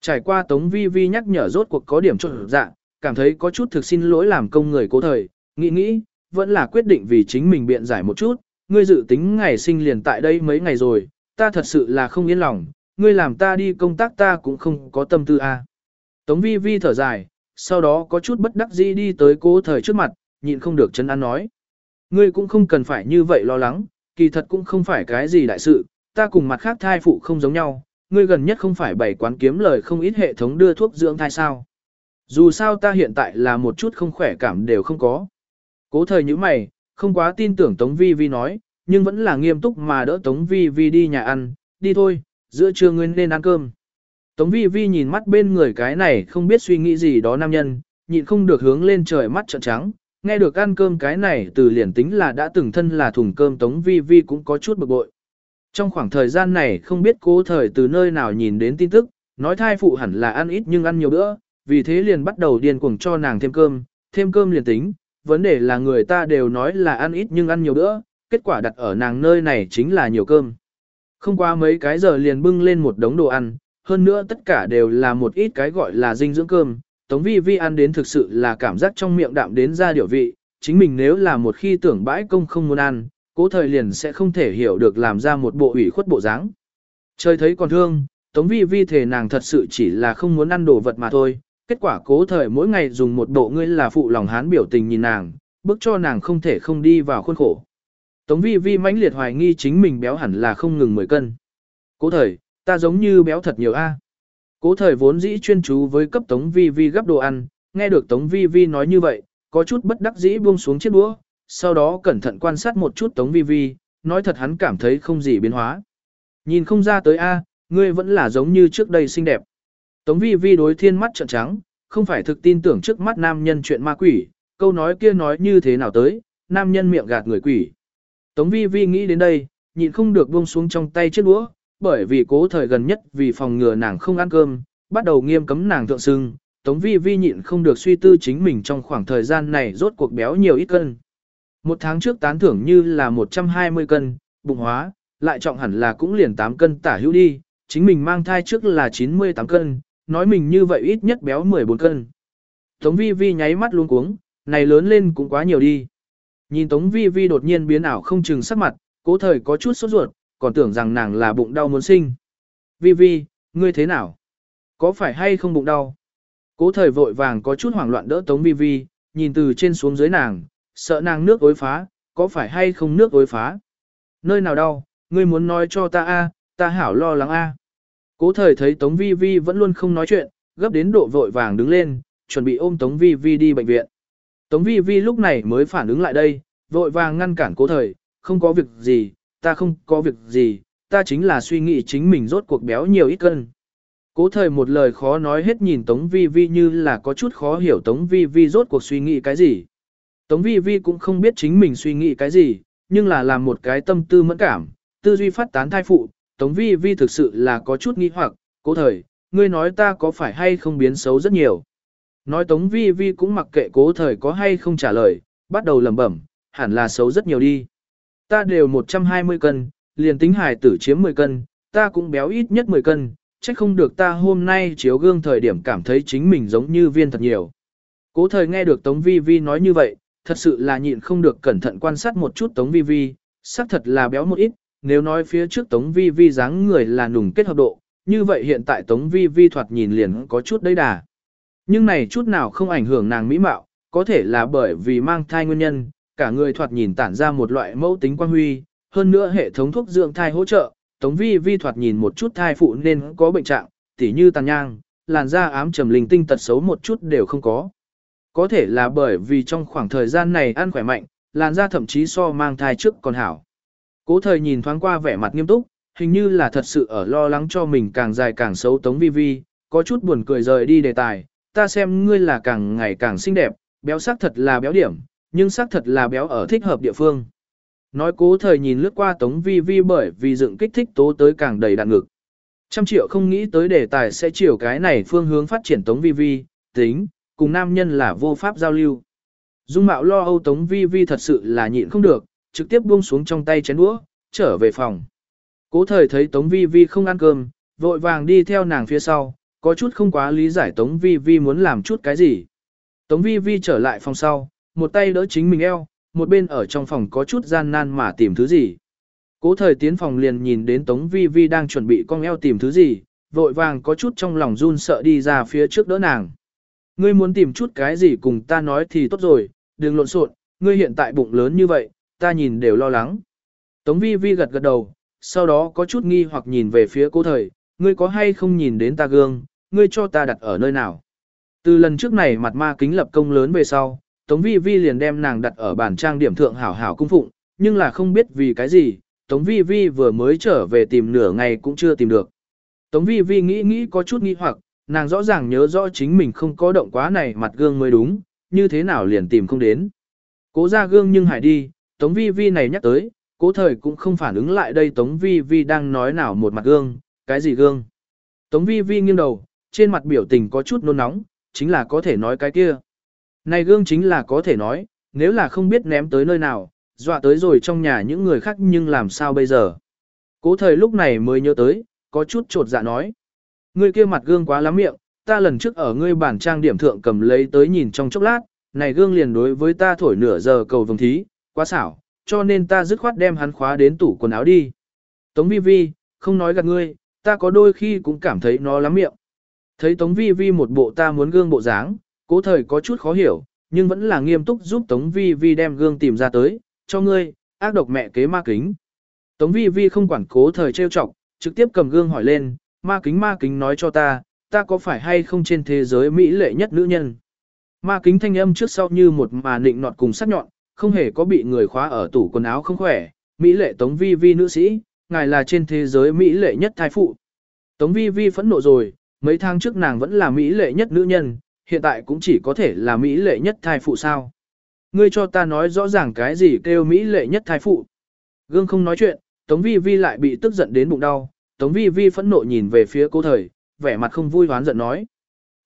Trải qua Tống Vi Vi nhắc nhở rốt cuộc có điểm trộn dạng, cảm thấy có chút thực xin lỗi làm công người cố thời, nghĩ nghĩ, vẫn là quyết định vì chính mình biện giải một chút, ngươi dự tính ngày sinh liền tại đây mấy ngày rồi, ta thật sự là không yên lòng, ngươi làm ta đi công tác ta cũng không có tâm tư a. Tống Vi Vi thở dài, sau đó có chút bất đắc dĩ đi tới cố thời trước mặt, nhịn không được chân ăn nói. Ngươi cũng không cần phải như vậy lo lắng, kỳ thật cũng không phải cái gì đại sự, ta cùng mặt khác thai phụ không giống nhau, ngươi gần nhất không phải bày quán kiếm lời không ít hệ thống đưa thuốc dưỡng thai sao. Dù sao ta hiện tại là một chút không khỏe cảm đều không có. Cố thời như mày, không quá tin tưởng Tống Vi Vi nói, nhưng vẫn là nghiêm túc mà đỡ Tống Vi Vi đi nhà ăn, đi thôi, giữa trưa ngươi nên ăn cơm. Tống Vi Vi nhìn mắt bên người cái này không biết suy nghĩ gì đó nam nhân, nhịn không được hướng lên trời mắt trợn trắng, nghe được ăn cơm cái này từ liền tính là đã từng thân là thùng cơm Tống Vi Vi cũng có chút bực bội. Trong khoảng thời gian này không biết cố thời từ nơi nào nhìn đến tin tức, nói thai phụ hẳn là ăn ít nhưng ăn nhiều bữa, vì thế liền bắt đầu điên cuồng cho nàng thêm cơm, thêm cơm liền tính, vấn đề là người ta đều nói là ăn ít nhưng ăn nhiều bữa, kết quả đặt ở nàng nơi này chính là nhiều cơm. Không qua mấy cái giờ liền bưng lên một đống đồ ăn, hơn nữa tất cả đều là một ít cái gọi là dinh dưỡng cơm, Tống vi vi ăn đến thực sự là cảm giác trong miệng đạm đến ra điều vị, chính mình nếu là một khi tưởng bãi công không muốn ăn, cố thời liền sẽ không thể hiểu được làm ra một bộ ủy khuất bộ dáng. Trời thấy còn thương, Tống vi vi thể nàng thật sự chỉ là không muốn ăn đồ vật mà thôi, kết quả cố thời mỗi ngày dùng một bộ ngươi là phụ lòng hán biểu tình nhìn nàng, bức cho nàng không thể không đi vào khuôn khổ. Tống vi vi mãnh liệt hoài nghi chính mình béo hẳn là không ngừng 10 cân. Cố thời, ta giống như béo thật nhiều a. Cố thời vốn dĩ chuyên chú với cấp Tống Vi Vi gấp đồ ăn, nghe được Tống Vi Vi nói như vậy, có chút bất đắc dĩ buông xuống chiếc đũa, sau đó cẩn thận quan sát một chút Tống Vi Vi, nói thật hắn cảm thấy không gì biến hóa. Nhìn không ra tới a, ngươi vẫn là giống như trước đây xinh đẹp. Tống Vi Vi đối thiên mắt trợn trắng, không phải thực tin tưởng trước mắt nam nhân chuyện ma quỷ, câu nói kia nói như thế nào tới, nam nhân miệng gạt người quỷ. Tống Vi Vi nghĩ đến đây, nhịn không được buông xuống trong tay chiếc đũa, bởi vì cố thời gần nhất vì phòng ngừa nàng không ăn cơm, bắt đầu nghiêm cấm nàng thượng sưng, Tống Vi Vi nhịn không được suy tư chính mình trong khoảng thời gian này rốt cuộc béo nhiều ít cân. Một tháng trước tán thưởng như là 120 cân, bụng hóa, lại trọng hẳn là cũng liền 8 cân tả hữu đi, chính mình mang thai trước là 98 cân, nói mình như vậy ít nhất béo 14 cân. Tống Vi Vi nháy mắt luôn cuống, này lớn lên cũng quá nhiều đi. Nhìn Tống Vi Vi đột nhiên biến ảo không chừng sắc mặt, cố thời có chút sốt ruột, còn tưởng rằng nàng là bụng đau muốn sinh. Vi Vi, ngươi thế nào? Có phải hay không bụng đau? Cố thời vội vàng có chút hoảng loạn đỡ Tống Vi Vi, nhìn từ trên xuống dưới nàng, sợ nàng nước ối phá, có phải hay không nước ối phá? Nơi nào đau, ngươi muốn nói cho ta a, ta hảo lo lắng a. Cố thời thấy Tống Vi Vi vẫn luôn không nói chuyện, gấp đến độ vội vàng đứng lên, chuẩn bị ôm Tống Vi Vi đi bệnh viện. Tống Vi Vi lúc này mới phản ứng lại đây, vội vàng ngăn cản cố thời, không có việc gì, ta không có việc gì, ta chính là suy nghĩ chính mình rốt cuộc béo nhiều ít cân. Cố thời một lời khó nói hết nhìn Tống Vi Vi như là có chút khó hiểu Tống Vi Vi rốt cuộc suy nghĩ cái gì. Tống Vi Vi cũng không biết chính mình suy nghĩ cái gì, nhưng là làm một cái tâm tư mẫn cảm, tư duy phát tán thai phụ, Tống Vi Vi thực sự là có chút nghi hoặc, cố thời, ngươi nói ta có phải hay không biến xấu rất nhiều. Nói Tống Vi Vi cũng mặc kệ cố thời có hay không trả lời, bắt đầu lẩm bẩm, hẳn là xấu rất nhiều đi. Ta đều 120 cân, liền tính hài tử chiếm 10 cân, ta cũng béo ít nhất 10 cân, chắc không được ta hôm nay chiếu gương thời điểm cảm thấy chính mình giống như viên thật nhiều. Cố thời nghe được Tống Vi Vi nói như vậy, thật sự là nhịn không được cẩn thận quan sát một chút Tống Vi Vi, xác thật là béo một ít, nếu nói phía trước Tống Vi Vi dáng người là nùng kết hợp độ, như vậy hiện tại Tống Vi Vi thoạt nhìn liền có chút đấy đà. Nhưng này chút nào không ảnh hưởng nàng mỹ mạo, có thể là bởi vì mang thai nguyên nhân, cả người thoạt nhìn tản ra một loại mẫu tính quan huy, hơn nữa hệ thống thuốc dưỡng thai hỗ trợ, Tống Vi Vi thoạt nhìn một chút thai phụ nên có bệnh trạng, tỉ như tàn nhang, làn da ám trầm linh tinh tật xấu một chút đều không có. Có thể là bởi vì trong khoảng thời gian này ăn khỏe mạnh, làn da thậm chí so mang thai trước còn hảo. Cố thời nhìn thoáng qua vẻ mặt nghiêm túc, hình như là thật sự ở lo lắng cho mình càng dài càng xấu Tống Vi Vi, có chút buồn cười rời đi đề tài, ta xem ngươi là càng ngày càng xinh đẹp, béo sắc thật là béo điểm, nhưng sắc thật là béo ở thích hợp địa phương. Nói cố thời nhìn lướt qua Tống Vi Vi bởi vì dựng kích thích tố tới càng đầy đạn ngực. Trăm triệu không nghĩ tới đề tài sẽ chiều cái này phương hướng phát triển Tống Vi Vi, tính, cùng nam nhân là vô pháp giao lưu. Dung mạo lo âu Tống Vi Vi thật sự là nhịn không được, trực tiếp buông xuống trong tay chén đũa, trở về phòng. Cố thời thấy Tống Vi Vi không ăn cơm, vội vàng đi theo nàng phía sau, có chút không quá lý giải Tống Vi Vi muốn làm chút cái gì. Tống Vi Vi trở lại phòng sau, một tay đỡ chính mình eo, một bên ở trong phòng có chút gian nan mà tìm thứ gì. Cố thời tiến phòng liền nhìn đến Tống Vi Vi đang chuẩn bị con eo tìm thứ gì, vội vàng có chút trong lòng run sợ đi ra phía trước đỡ nàng. Ngươi muốn tìm chút cái gì cùng ta nói thì tốt rồi, đừng lộn xộn, ngươi hiện tại bụng lớn như vậy, ta nhìn đều lo lắng. Tống Vi Vi gật gật đầu, sau đó có chút nghi hoặc nhìn về phía cố thời, ngươi có hay không nhìn đến ta gương, ngươi cho ta đặt ở nơi nào. Từ lần trước này mặt ma kính lập công lớn về sau, Tống Vi Vi liền đem nàng đặt ở bàn trang điểm thượng hảo hảo cung phụng, nhưng là không biết vì cái gì, Tống Vi Vi vừa mới trở về tìm nửa ngày cũng chưa tìm được. Tống Vi Vi nghĩ nghĩ có chút nghi hoặc, nàng rõ ràng nhớ rõ chính mình không có động quá này mặt gương mới đúng, như thế nào liền tìm không đến. Cố ra gương nhưng hải đi, Tống Vi Vi này nhắc tới, cố thời cũng không phản ứng lại đây Tống Vi Vi đang nói nào một mặt gương, cái gì gương. Tống Vi Vi nghiêng đầu, trên mặt biểu tình có chút nôn nóng, chính là có thể nói cái kia. Này gương chính là có thể nói, nếu là không biết ném tới nơi nào, dọa tới rồi trong nhà những người khác nhưng làm sao bây giờ. Cố thời lúc này mới nhớ tới, có chút trột dạ nói. Ngươi kia mặt gương quá lắm miệng, ta lần trước ở ngươi bản trang điểm thượng cầm lấy tới nhìn trong chốc lát, này gương liền đối với ta thổi nửa giờ cầu vồng thí, quá xảo, cho nên ta dứt khoát đem hắn khóa đến tủ quần áo đi. Tống vi vi, không nói gạt ngươi, ta có đôi khi cũng cảm thấy nó lắm miệng. Thấy Tống vi vi một bộ ta muốn gương bộ dáng, cố thời có chút khó hiểu, nhưng vẫn là nghiêm túc giúp Tống Vi Vi đem gương tìm ra tới, cho ngươi, ác độc mẹ kế ma kính. Tống Vi Vi không quản cố thời trêu chọc, trực tiếp cầm gương hỏi lên, ma kính ma kính nói cho ta, ta có phải hay không trên thế giới mỹ lệ nhất nữ nhân. Ma kính thanh âm trước sau như một mà nịnh nọt cùng sắc nhọn, không hề có bị người khóa ở tủ quần áo không khỏe, mỹ lệ Tống Vi Vi nữ sĩ, ngài là trên thế giới mỹ lệ nhất thai phụ. Tống Vi Vi phẫn nộ rồi, mấy tháng trước nàng vẫn là mỹ lệ nhất nữ nhân, hiện tại cũng chỉ có thể là Mỹ lệ nhất thai phụ sao. Ngươi cho ta nói rõ ràng cái gì kêu Mỹ lệ nhất thai phụ. Gương không nói chuyện, Tống Vi Vi lại bị tức giận đến bụng đau, Tống Vi Vi phẫn nộ nhìn về phía cố thời, vẻ mặt không vui hoán giận nói.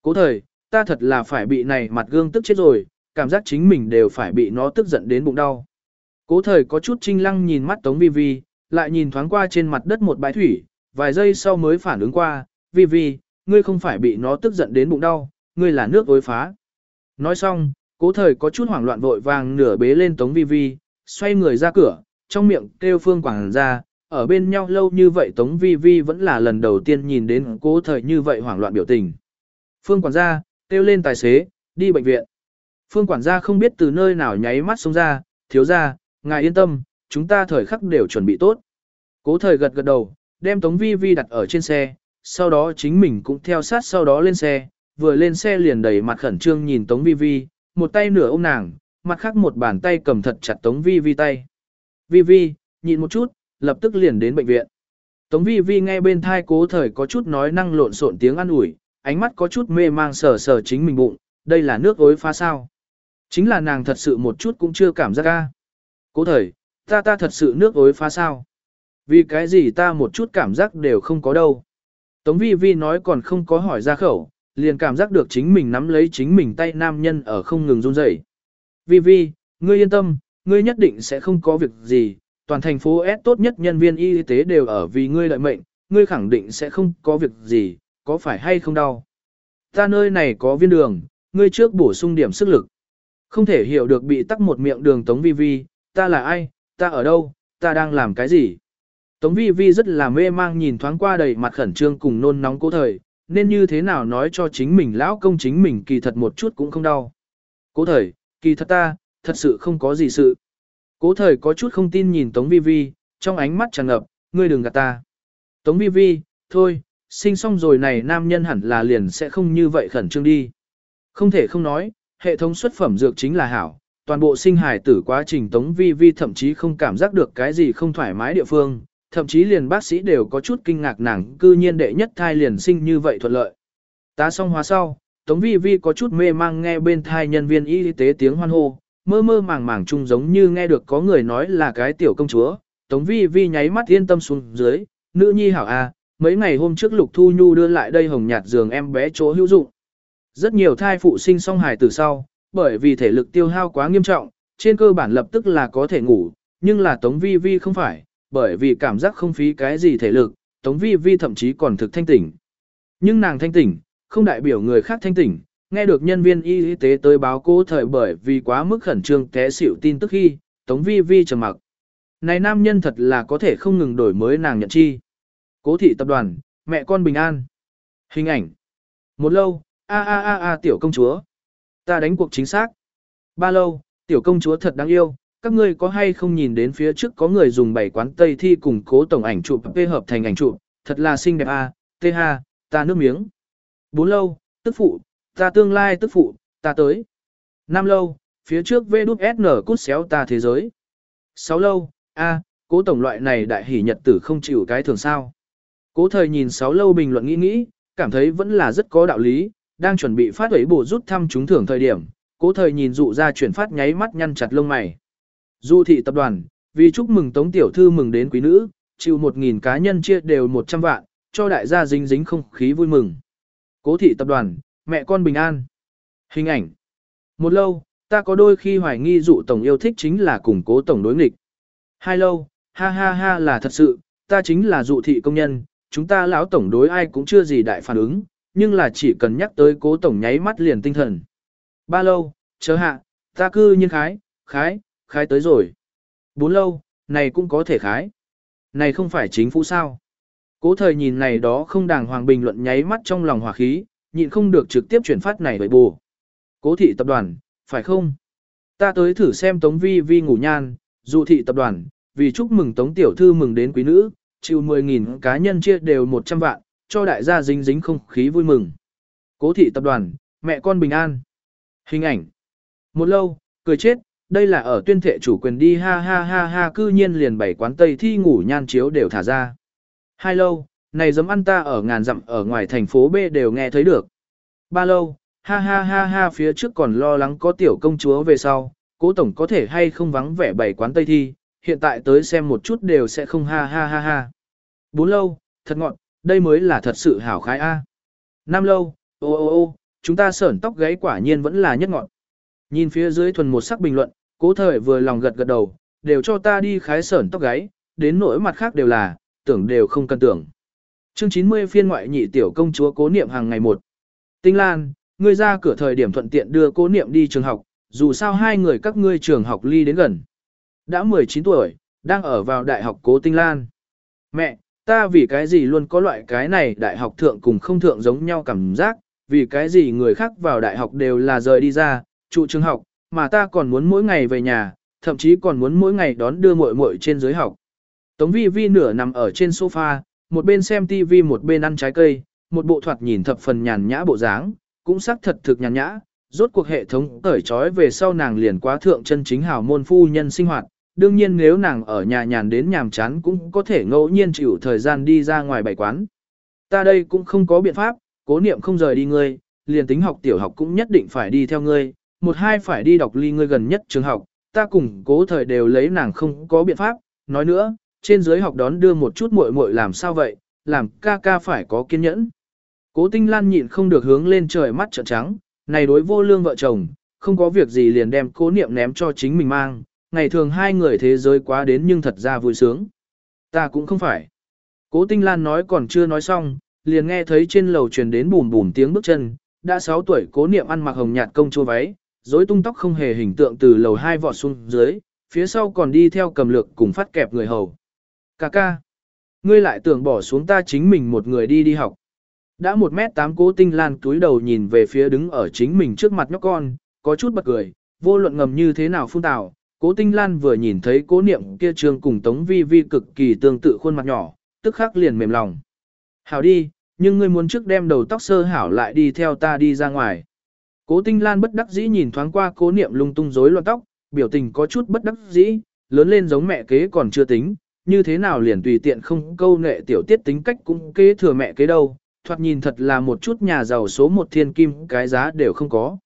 Cố thời, ta thật là phải bị này mặt gương tức chết rồi, cảm giác chính mình đều phải bị nó tức giận đến bụng đau. Cố thời có chút trinh lăng nhìn mắt Tống Vi Vi, lại nhìn thoáng qua trên mặt đất một bãi thủy, vài giây sau mới phản ứng qua, Vi Vi, ngươi không phải bị nó tức giận đến bụng đau, ngươi là nước ối phá. Nói xong, cố thời có chút hoảng loạn vội vàng nửa bế lên Tống Vi Vi, xoay người ra cửa, trong miệng kêu phương quảng ra, ở bên nhau lâu như vậy Tống Vi Vi vẫn là lần đầu tiên nhìn đến cố thời như vậy hoảng loạn biểu tình. Phương quản gia, kêu lên tài xế, đi bệnh viện. Phương quản gia không biết từ nơi nào nháy mắt xuống ra, thiếu ra, ngài yên tâm, chúng ta thời khắc đều chuẩn bị tốt. Cố thời gật gật đầu, đem Tống Vi Vi đặt ở trên xe, sau đó chính mình cũng theo sát sau đó lên xe, vừa lên xe liền đẩy mặt khẩn trương nhìn Tống Vi Vi, một tay nửa ôm nàng, mặt khác một bàn tay cầm thật chặt Tống Vi Vi tay. Vi Vi, nhịn một chút, lập tức liền đến bệnh viện. Tống Vi Vi nghe bên thai cố thời có chút nói năng lộn xộn tiếng ăn ủi, ánh mắt có chút mê mang sờ sờ chính mình bụng, đây là nước ối phá sao. Chính là nàng thật sự một chút cũng chưa cảm giác ca. Cố thời, ta ta thật sự nước ối phá sao. Vì cái gì ta một chút cảm giác đều không có đâu. Tống vi vi nói còn không có hỏi ra khẩu, liền cảm giác được chính mình nắm lấy chính mình tay nam nhân ở không ngừng run rẩy. Vi vi, ngươi yên tâm, ngươi nhất định sẽ không có việc gì, toàn thành phố S tốt nhất nhân viên y tế đều ở vì ngươi lợi mệnh, ngươi khẳng định sẽ không có việc gì, có phải hay không đau. Ta nơi này có viên đường, ngươi trước bổ sung điểm sức lực. Không thể hiểu được bị tắc một miệng đường Tống Vi Vi, ta là ai, ta ở đâu, ta đang làm cái gì. Tống Vi Vi rất là mê mang nhìn thoáng qua đầy mặt khẩn trương cùng nôn nóng cố thời, nên như thế nào nói cho chính mình lão công chính mình kỳ thật một chút cũng không đau. Cố thời, kỳ thật ta, thật sự không có gì sự. Cố thời có chút không tin nhìn Tống Vi Vi, trong ánh mắt tràn ngập, ngươi đừng gạt ta. Tống Vi Vi, thôi, sinh xong rồi này nam nhân hẳn là liền sẽ không như vậy khẩn trương đi. Không thể không nói, hệ thống xuất phẩm dược chính là hảo, toàn bộ sinh hài tử quá trình Tống Vi Vi thậm chí không cảm giác được cái gì không thoải mái địa phương, thậm chí liền bác sĩ đều có chút kinh ngạc nàng cư nhiên đệ nhất thai liền sinh như vậy thuận lợi. Tá xong hóa sau, Tống Vi Vi có chút mê mang nghe bên thai nhân viên y tế tiếng hoan hô, mơ mơ màng màng chung giống như nghe được có người nói là cái tiểu công chúa. Tống Vi Vi nháy mắt yên tâm xuống dưới, nữ nhi hảo a, mấy ngày hôm trước Lục Thu Nhu đưa lại đây hồng nhạt giường em bé chỗ hữu dụng. Rất nhiều thai phụ sinh song hài từ sau, bởi vì thể lực tiêu hao quá nghiêm trọng, trên cơ bản lập tức là có thể ngủ, nhưng là Tống Vi Vi không phải, bởi vì cảm giác không phí cái gì thể lực, Tống Vi Vi thậm chí còn thực thanh tỉnh. Nhưng nàng thanh tỉnh, không đại biểu người khác thanh tỉnh, nghe được nhân viên y tế tới báo cố thời bởi vì quá mức khẩn trương té xỉu tin tức khi, Tống Vi Vi trầm mặc. Này nam nhân thật là có thể không ngừng đổi mới nàng nhận chi. Cố thị tập đoàn, mẹ con bình an. Hình ảnh. Một lâu, a a a a tiểu công chúa. Ta đánh cuộc chính xác. Ba lâu, tiểu công chúa thật đáng yêu, các ngươi có hay không nhìn đến phía trước có người dùng bảy quán Tây thi cùng cố tổng ảnh chụp p hợp thành ảnh chụp, thật là xinh đẹp a, t ha, ta nước miếng. Bốn lâu, tức phụ, ta tương lai tức phụ, ta tới. Năm lâu, phía trước V đút SN cút xéo ta thế giới. Sáu lâu, a, cố tổng loại này đại hỷ nhật tử không chịu cái thường sao. Cố thời nhìn sáu lâu bình luận nghĩ nghĩ, cảm thấy vẫn là rất có đạo lý, đang chuẩn bị phát ấy bổ rút thăm trúng thưởng thời điểm, cố thời nhìn dụ ra chuyển phát nháy mắt nhăn chặt lông mày. Du thị tập đoàn, vì chúc mừng Tống Tiểu Thư mừng đến quý nữ, chịu 1.000 cá nhân chia đều 100 vạn, cho đại gia dính dính không khí vui mừng. Cố thị tập đoàn, mẹ con bình an. Hình ảnh. Một lâu, ta có đôi khi hoài nghi dụ tổng yêu thích chính là củng cố tổng đối nghịch. Hai lâu, ha ha ha là thật sự, ta chính là dụ thị công nhân, chúng ta lão tổng đối ai cũng chưa gì đại phản ứng, nhưng là chỉ cần nhắc tới cố tổng nháy mắt liền tinh thần. Ba lâu, chớ hạ, ta cư nhiên khái, khái, khái tới rồi. Bốn lâu, này cũng có thể khái. Này không phải chính phủ sao. Cố thời nhìn này đó không đàng hoàng bình luận nháy mắt trong lòng hòa khí, nhịn không được trực tiếp chuyển phát này bởi bù. Cố thị tập đoàn, phải không? Ta tới thử xem Tống Vi Vi ngủ nhan, dụ thị tập đoàn, vì chúc mừng Tống Tiểu Thư mừng đến quý nữ, chịu 10.000 cá nhân chia đều 100 vạn, cho đại gia dính dính không khí vui mừng. Cố thị tập đoàn, mẹ con bình an. Hình ảnh. Một lâu, cười chết, đây là ở tuyên thệ chủ quyền đi ha ha ha ha cư nhiên liền bảy quán tây thi ngủ nhan chiếu đều thả ra. Hai lâu, này giống ăn ta ở ngàn dặm ở ngoài thành phố B đều nghe thấy được. Ba lâu, ha ha ha ha phía trước còn lo lắng có tiểu công chúa về sau, cố tổng có thể hay không vắng vẻ bảy quán tây thi, hiện tại tới xem một chút đều sẽ không ha ha ha ha. Bốn lâu, thật ngọn, đây mới là thật sự hảo khái A. Năm lâu, ô ô ô, chúng ta sởn tóc gáy quả nhiên vẫn là nhất ngọn. Nhìn phía dưới thuần một sắc bình luận, cố thời vừa lòng gật gật đầu, đều cho ta đi khái sởn tóc gáy, đến nỗi mặt khác đều là, tưởng đều không cần tưởng. Chương 90 phiên ngoại nhị tiểu công chúa cố niệm hàng ngày một. Tinh Lan, ngươi ra cửa thời điểm thuận tiện đưa cố niệm đi trường học, dù sao hai người các ngươi trường học ly đến gần. Đã 19 tuổi, đang ở vào đại học cố Tinh Lan. Mẹ, ta vì cái gì luôn có loại cái này đại học thượng cùng không thượng giống nhau cảm giác, vì cái gì người khác vào đại học đều là rời đi ra, trụ trường học, mà ta còn muốn mỗi ngày về nhà, thậm chí còn muốn mỗi ngày đón đưa muội muội trên dưới học. Tống vi vi nửa nằm ở trên sofa, một bên xem tivi một bên ăn trái cây, một bộ thoạt nhìn thập phần nhàn nhã bộ dáng, cũng xác thật thực nhàn nhã. Rốt cuộc hệ thống cởi trói về sau nàng liền quá thượng chân chính hào môn phu nhân sinh hoạt, đương nhiên nếu nàng ở nhà nhàn đến nhàm chán cũng có thể ngẫu nhiên chịu thời gian đi ra ngoài bài quán. Ta đây cũng không có biện pháp, cố niệm không rời đi ngươi, liền tính học tiểu học cũng nhất định phải đi theo ngươi, một hai phải đi đọc ly ngươi gần nhất trường học, ta cùng cố thời đều lấy nàng không có biện pháp, nói nữa, trên dưới học đón đưa một chút muội muội làm sao vậy, làm ca ca phải có kiên nhẫn. Cố tinh lan nhịn không được hướng lên trời mắt trợn trắng, này đối vô lương vợ chồng, không có việc gì liền đem cố niệm ném cho chính mình mang, ngày thường hai người thế giới quá đến nhưng thật ra vui sướng. Ta cũng không phải. Cố tinh lan nói còn chưa nói xong, liền nghe thấy trên lầu truyền đến bùm bùm tiếng bước chân, đã 6 tuổi cố niệm ăn mặc hồng nhạt công chúa váy, rối tung tóc không hề hình tượng từ lầu hai vọt xuống dưới, phía sau còn đi theo cầm lược cùng phát kẹp người hầu. Cà ca, ngươi lại tưởng bỏ xuống ta chính mình một người đi đi học. Đã một mét tám cố tinh lan túi đầu nhìn về phía đứng ở chính mình trước mặt nhóc con, có chút bật cười, vô luận ngầm như thế nào phun tào. Cố tinh lan vừa nhìn thấy cố niệm kia trường cùng tống vi vi cực kỳ tương tự khuôn mặt nhỏ, tức khắc liền mềm lòng. Hảo đi, nhưng ngươi muốn trước đem đầu tóc sơ hảo lại đi theo ta đi ra ngoài. Cố tinh lan bất đắc dĩ nhìn thoáng qua cố niệm lung tung rối loạn tóc, biểu tình có chút bất đắc dĩ, lớn lên giống mẹ kế còn chưa tính, như thế nào liền tùy tiện không câu nệ tiểu tiết tính cách cũng kế thừa mẹ kế đâu, thoạt nhìn thật là một chút nhà giàu số một thiên kim cái giá đều không có.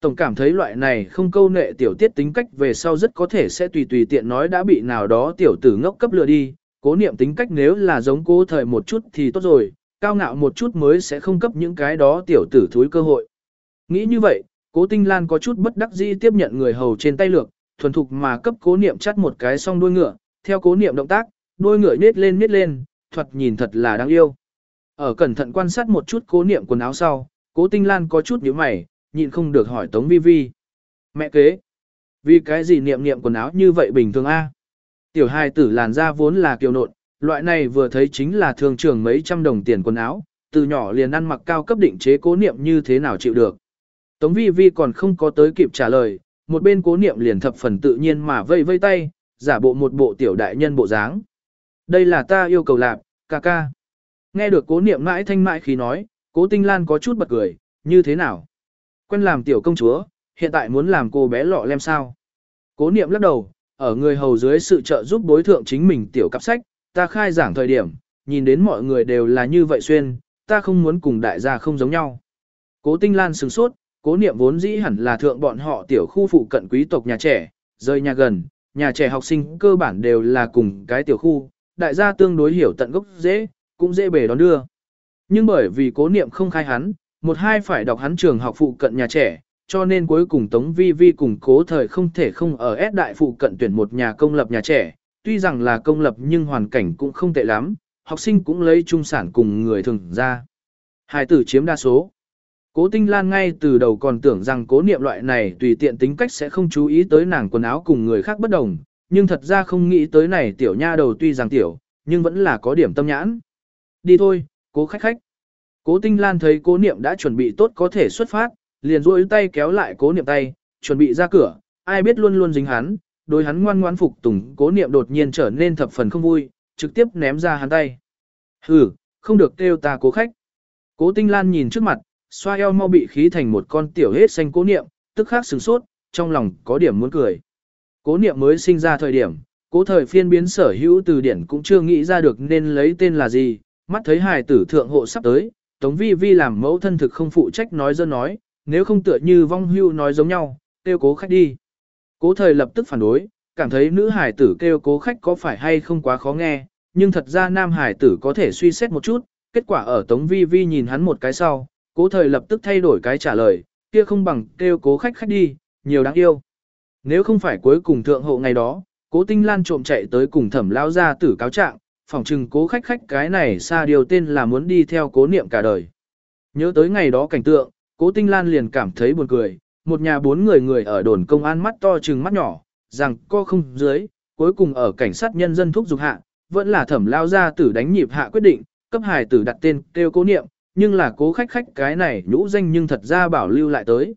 Tổng cảm thấy loại này không câu nệ tiểu tiết tính cách về sau rất có thể sẽ tùy tùy tiện nói đã bị nào đó tiểu tử ngốc cấp lừa đi, cố niệm tính cách nếu là giống cố thời một chút thì tốt rồi, cao ngạo một chút mới sẽ không cấp những cái đó tiểu tử thúi cơ hội. Nghĩ như vậy, cố tinh lan có chút bất đắc dĩ tiếp nhận người hầu trên tay lược, thuần thục mà cấp cố niệm chắt một cái song đuôi ngựa, theo cố niệm động tác, đuôi ngựa nết lên nết lên, thuật nhìn thật là đáng yêu. Ở cẩn thận quan sát một chút cố niệm quần áo sau, cố tinh lan có chút nhíu mày, nhịn không được hỏi Tống Vi Vi. Mẹ kế, vì cái gì niệm niệm quần áo như vậy bình thường a? Tiểu hài tử làn da vốn là kiều nộn, loại này vừa thấy chính là thường trường mấy trăm đồng tiền quần áo, từ nhỏ liền ăn mặc cao cấp định chế cố niệm như thế nào chịu được. Tống vi vi còn không có tới kịp trả lời, một bên cố niệm liền thập phần tự nhiên mà vây vây tay, giả bộ một bộ tiểu đại nhân bộ dáng. Đây là ta yêu cầu lạp, ca ca. Nghe được cố niệm mãi thanh mãi khi nói, cố tinh lan có chút bật cười, như thế nào? Quen làm tiểu công chúa, hiện tại muốn làm cô bé lọ lem sao? Cố niệm lắc đầu, ở người hầu dưới sự trợ giúp đối thượng chính mình tiểu cặp sách, ta khai giảng thời điểm, nhìn đến mọi người đều là như vậy xuyên, ta không muốn cùng đại gia không giống nhau. Cố tinh lan sừng sốt, cố niệm vốn dĩ hẳn là thượng bọn họ tiểu khu phụ cận quý tộc nhà trẻ, rơi nhà gần, nhà trẻ học sinh cơ bản đều là cùng cái tiểu khu, đại gia tương đối hiểu tận gốc dễ, cũng dễ bề đón đưa. Nhưng bởi vì cố niệm không khai hắn, một hai phải đọc hắn trường học phụ cận nhà trẻ, cho nên cuối cùng Tống Vi Vi cùng cố thời không thể không ở S đại phụ cận tuyển một nhà công lập nhà trẻ, tuy rằng là công lập nhưng hoàn cảnh cũng không tệ lắm, học sinh cũng lấy trung sản cùng người thường ra. Hai tử chiếm đa số. Cố Tinh Lan ngay từ đầu còn tưởng rằng cố niệm loại này tùy tiện tính cách sẽ không chú ý tới nàng quần áo cùng người khác bất đồng, nhưng thật ra không nghĩ tới này tiểu nha đầu tuy rằng tiểu, nhưng vẫn là có điểm tâm nhãn. Đi thôi, cố khách khách. Cố Tinh Lan thấy cố niệm đã chuẩn bị tốt có thể xuất phát, liền duỗi tay kéo lại cố niệm tay, chuẩn bị ra cửa, ai biết luôn luôn dính hắn, đối hắn ngoan ngoan phục tùng cố niệm đột nhiên trở nên thập phần không vui, trực tiếp ném ra hắn tay. Hừ, không được kêu ta cố khách. Cố Tinh Lan nhìn trước mặt, xoa eo mau bị khí thành một con tiểu hết xanh cố niệm, tức khắc sửng sốt, trong lòng có điểm muốn cười. Cố niệm mới sinh ra thời điểm, cố thời phiên biến sở hữu từ điển cũng chưa nghĩ ra được nên lấy tên là gì, mắt thấy hài tử thượng hộ sắp tới, Tống Vi Vi làm mẫu thân thực không phụ trách nói dơ nói, nếu không tựa như vong hưu nói giống nhau, kêu cố khách đi. Cố thời lập tức phản đối, cảm thấy nữ hải tử kêu cố khách có phải hay không quá khó nghe, nhưng thật ra nam hải tử có thể suy xét một chút, kết quả ở Tống Vi Vi nhìn hắn một cái sau, Cố thời lập tức thay đổi cái trả lời, kia không bằng kêu cố khách khách đi, nhiều đáng yêu. Nếu không phải cuối cùng thượng hộ ngày đó, cố tinh lan trộm chạy tới cùng thẩm lao ra tử cáo trạng, Phỏng chừng cố khách khách cái này xa điều tên là muốn đi theo cố niệm cả đời. Nhớ tới ngày đó cảnh tượng, cố tinh lan liền cảm thấy buồn cười, một nhà bốn người người ở đồn công an mắt to trừng mắt nhỏ, rằng co không dưới, cuối cùng ở cảnh sát nhân dân thúc giục hạ, vẫn là thẩm lao ra tử đánh nhịp hạ quyết định, cấp hài tử đặt tên kêu cố niệm, nhưng là cố khách khách cái này nhũ danh nhưng thật ra bảo lưu lại tới.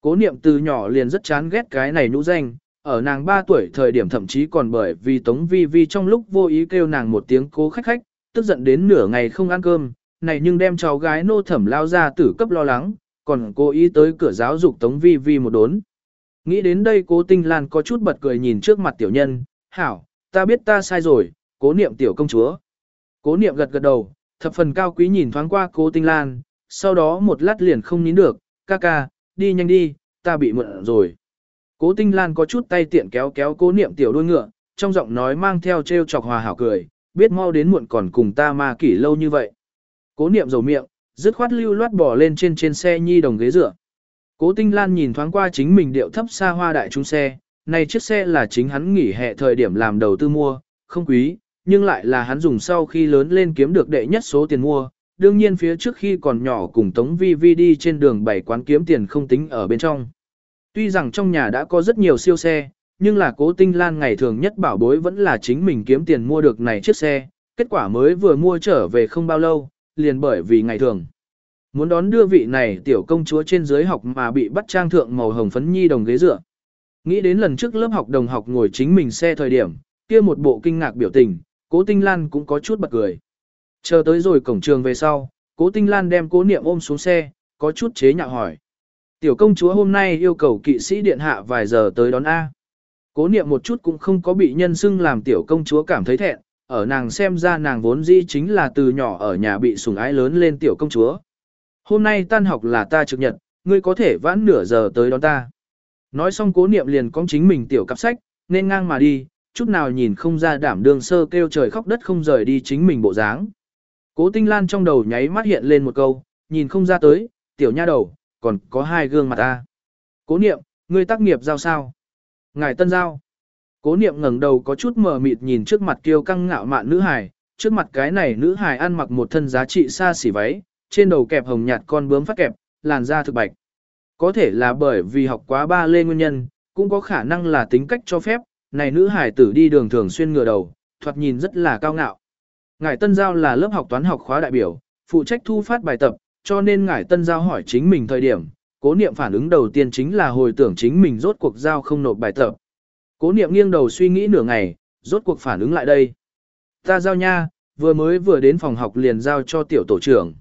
Cố niệm từ nhỏ liền rất chán ghét cái này nhũ danh, ở nàng 3 tuổi thời điểm thậm chí còn bởi vì Tống Vi Vi trong lúc vô ý kêu nàng một tiếng cố khách khách, tức giận đến nửa ngày không ăn cơm, này nhưng đem cháu gái nô thẩm lao ra tử cấp lo lắng, còn cố ý tới cửa giáo dục Tống Vi Vi một đốn. Nghĩ đến đây cố tinh lan có chút bật cười nhìn trước mặt tiểu nhân, hảo, ta biết ta sai rồi, cố niệm tiểu công chúa. Cố niệm gật gật đầu, thập phần cao quý nhìn thoáng qua cố tinh lan, sau đó một lát liền không nín được, ca ca, đi nhanh đi, ta bị mượn rồi. Cố tinh lan có chút tay tiện kéo kéo cố niệm tiểu đuôi ngựa, trong giọng nói mang theo trêu chọc hòa hảo cười, biết mau đến muộn còn cùng ta ma kỷ lâu như vậy. Cố niệm dầu miệng, dứt khoát lưu loát bỏ lên trên trên xe nhi đồng ghế dựa. Cố tinh lan nhìn thoáng qua chính mình điệu thấp xa hoa đại trung xe, này chiếc xe là chính hắn nghỉ hè thời điểm làm đầu tư mua, không quý, nhưng lại là hắn dùng sau khi lớn lên kiếm được đệ nhất số tiền mua. Đương nhiên phía trước khi còn nhỏ cùng Tống Vi Vi đi trên đường bảy quán kiếm tiền không tính ở bên trong. Tuy rằng trong nhà đã có rất nhiều siêu xe, nhưng là cố tinh lan ngày thường nhất bảo bối vẫn là chính mình kiếm tiền mua được này chiếc xe, kết quả mới vừa mua trở về không bao lâu, liền bởi vì ngày thường. Muốn đón đưa vị này tiểu công chúa trên dưới học mà bị bắt trang thượng màu hồng phấn nhi đồng ghế dựa. Nghĩ đến lần trước lớp học đồng học ngồi chính mình xe thời điểm, kia một bộ kinh ngạc biểu tình, cố tinh lan cũng có chút bật cười. Chờ tới rồi cổng trường về sau, cố tinh lan đem cố niệm ôm xuống xe, có chút chế nhạo hỏi. Tiểu công chúa hôm nay yêu cầu kỵ sĩ điện hạ vài giờ tới đón A. Cố niệm một chút cũng không có bị nhân xưng làm tiểu công chúa cảm thấy thẹn, ở nàng xem ra nàng vốn dĩ chính là từ nhỏ ở nhà bị sủng ái lớn lên tiểu công chúa. Hôm nay tan học là ta trực nhật, ngươi có thể vãn nửa giờ tới đón ta. Nói xong cố niệm liền con chính mình tiểu cặp sách, nên ngang mà đi, chút nào nhìn không ra đảm đương sơ kêu trời khóc đất không rời đi chính mình bộ dáng. Cố tinh lan trong đầu nháy mắt hiện lên một câu, nhìn không ra tới, tiểu nha đầu, còn có hai gương mặt ta. Cố niệm, ngươi tác nghiệp giao sao? Ngài tân giao. Cố niệm ngẩng đầu có chút mờ mịt nhìn trước mặt kiêu căng ngạo mạn nữ hài, trước mặt cái này nữ hài ăn mặc một thân giá trị xa xỉ váy, trên đầu kẹp hồng nhạt con bướm phát kẹp, làn da thực bạch. Có thể là bởi vì học quá ba lê nguyên nhân, cũng có khả năng là tính cách cho phép, này nữ hài tử đi đường thường xuyên ngửa đầu, thoạt nhìn rất là cao ngạo. ngài Tân Giao là lớp học toán học khóa đại biểu, phụ trách thu phát bài tập, cho nên Ngải Tân Giao hỏi chính mình thời điểm, cố niệm phản ứng đầu tiên chính là hồi tưởng chính mình rốt cuộc giao không nộp bài tập. Cố niệm nghiêng đầu suy nghĩ nửa ngày, rốt cuộc phản ứng lại đây. Ta giao nha, vừa mới vừa đến phòng học liền giao cho tiểu tổ trưởng.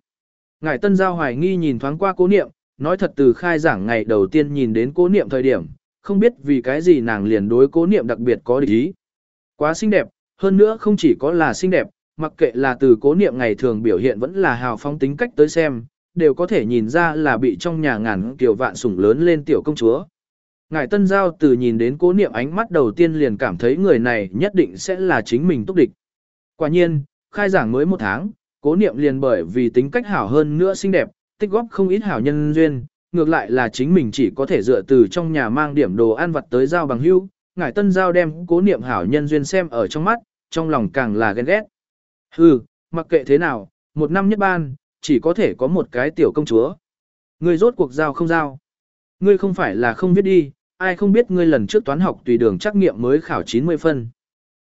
Ngải Tân Giao hoài nghi nhìn thoáng qua cố niệm, nói thật từ khai giảng ngày đầu tiên nhìn đến cố niệm thời điểm, không biết vì cái gì nàng liền đối cố niệm đặc biệt có địch ý. Quá xinh đẹp, hơn nữa không chỉ có là xinh đẹp, mặc kệ là từ cố niệm ngày thường biểu hiện vẫn là hào phóng tính cách tới xem, đều có thể nhìn ra là bị trong nhà ngàn kiểu vạn sủng lớn lên tiểu công chúa. Ngài Tân Giao từ nhìn đến cố niệm ánh mắt đầu tiên liền cảm thấy người này nhất định sẽ là chính mình túc địch. Quả nhiên, khai giảng mới một tháng, cố niệm liền bởi vì tính cách hảo hơn nữa xinh đẹp, tích góp không ít hảo nhân duyên, ngược lại là chính mình chỉ có thể dựa từ trong nhà mang điểm đồ ăn vặt tới giao bằng hữu. Ngải Tân Giao đem cố niệm hảo nhân duyên xem ở trong mắt, trong lòng càng là ghen ghét. Hừ, mặc kệ thế nào, một năm nhất ban, chỉ có thể có một cái tiểu công chúa. Ngươi rốt cuộc giao không giao. Ngươi không phải là không biết đi, ai không biết ngươi lần trước toán học tùy đường trắc nghiệm mới khảo 90 phân.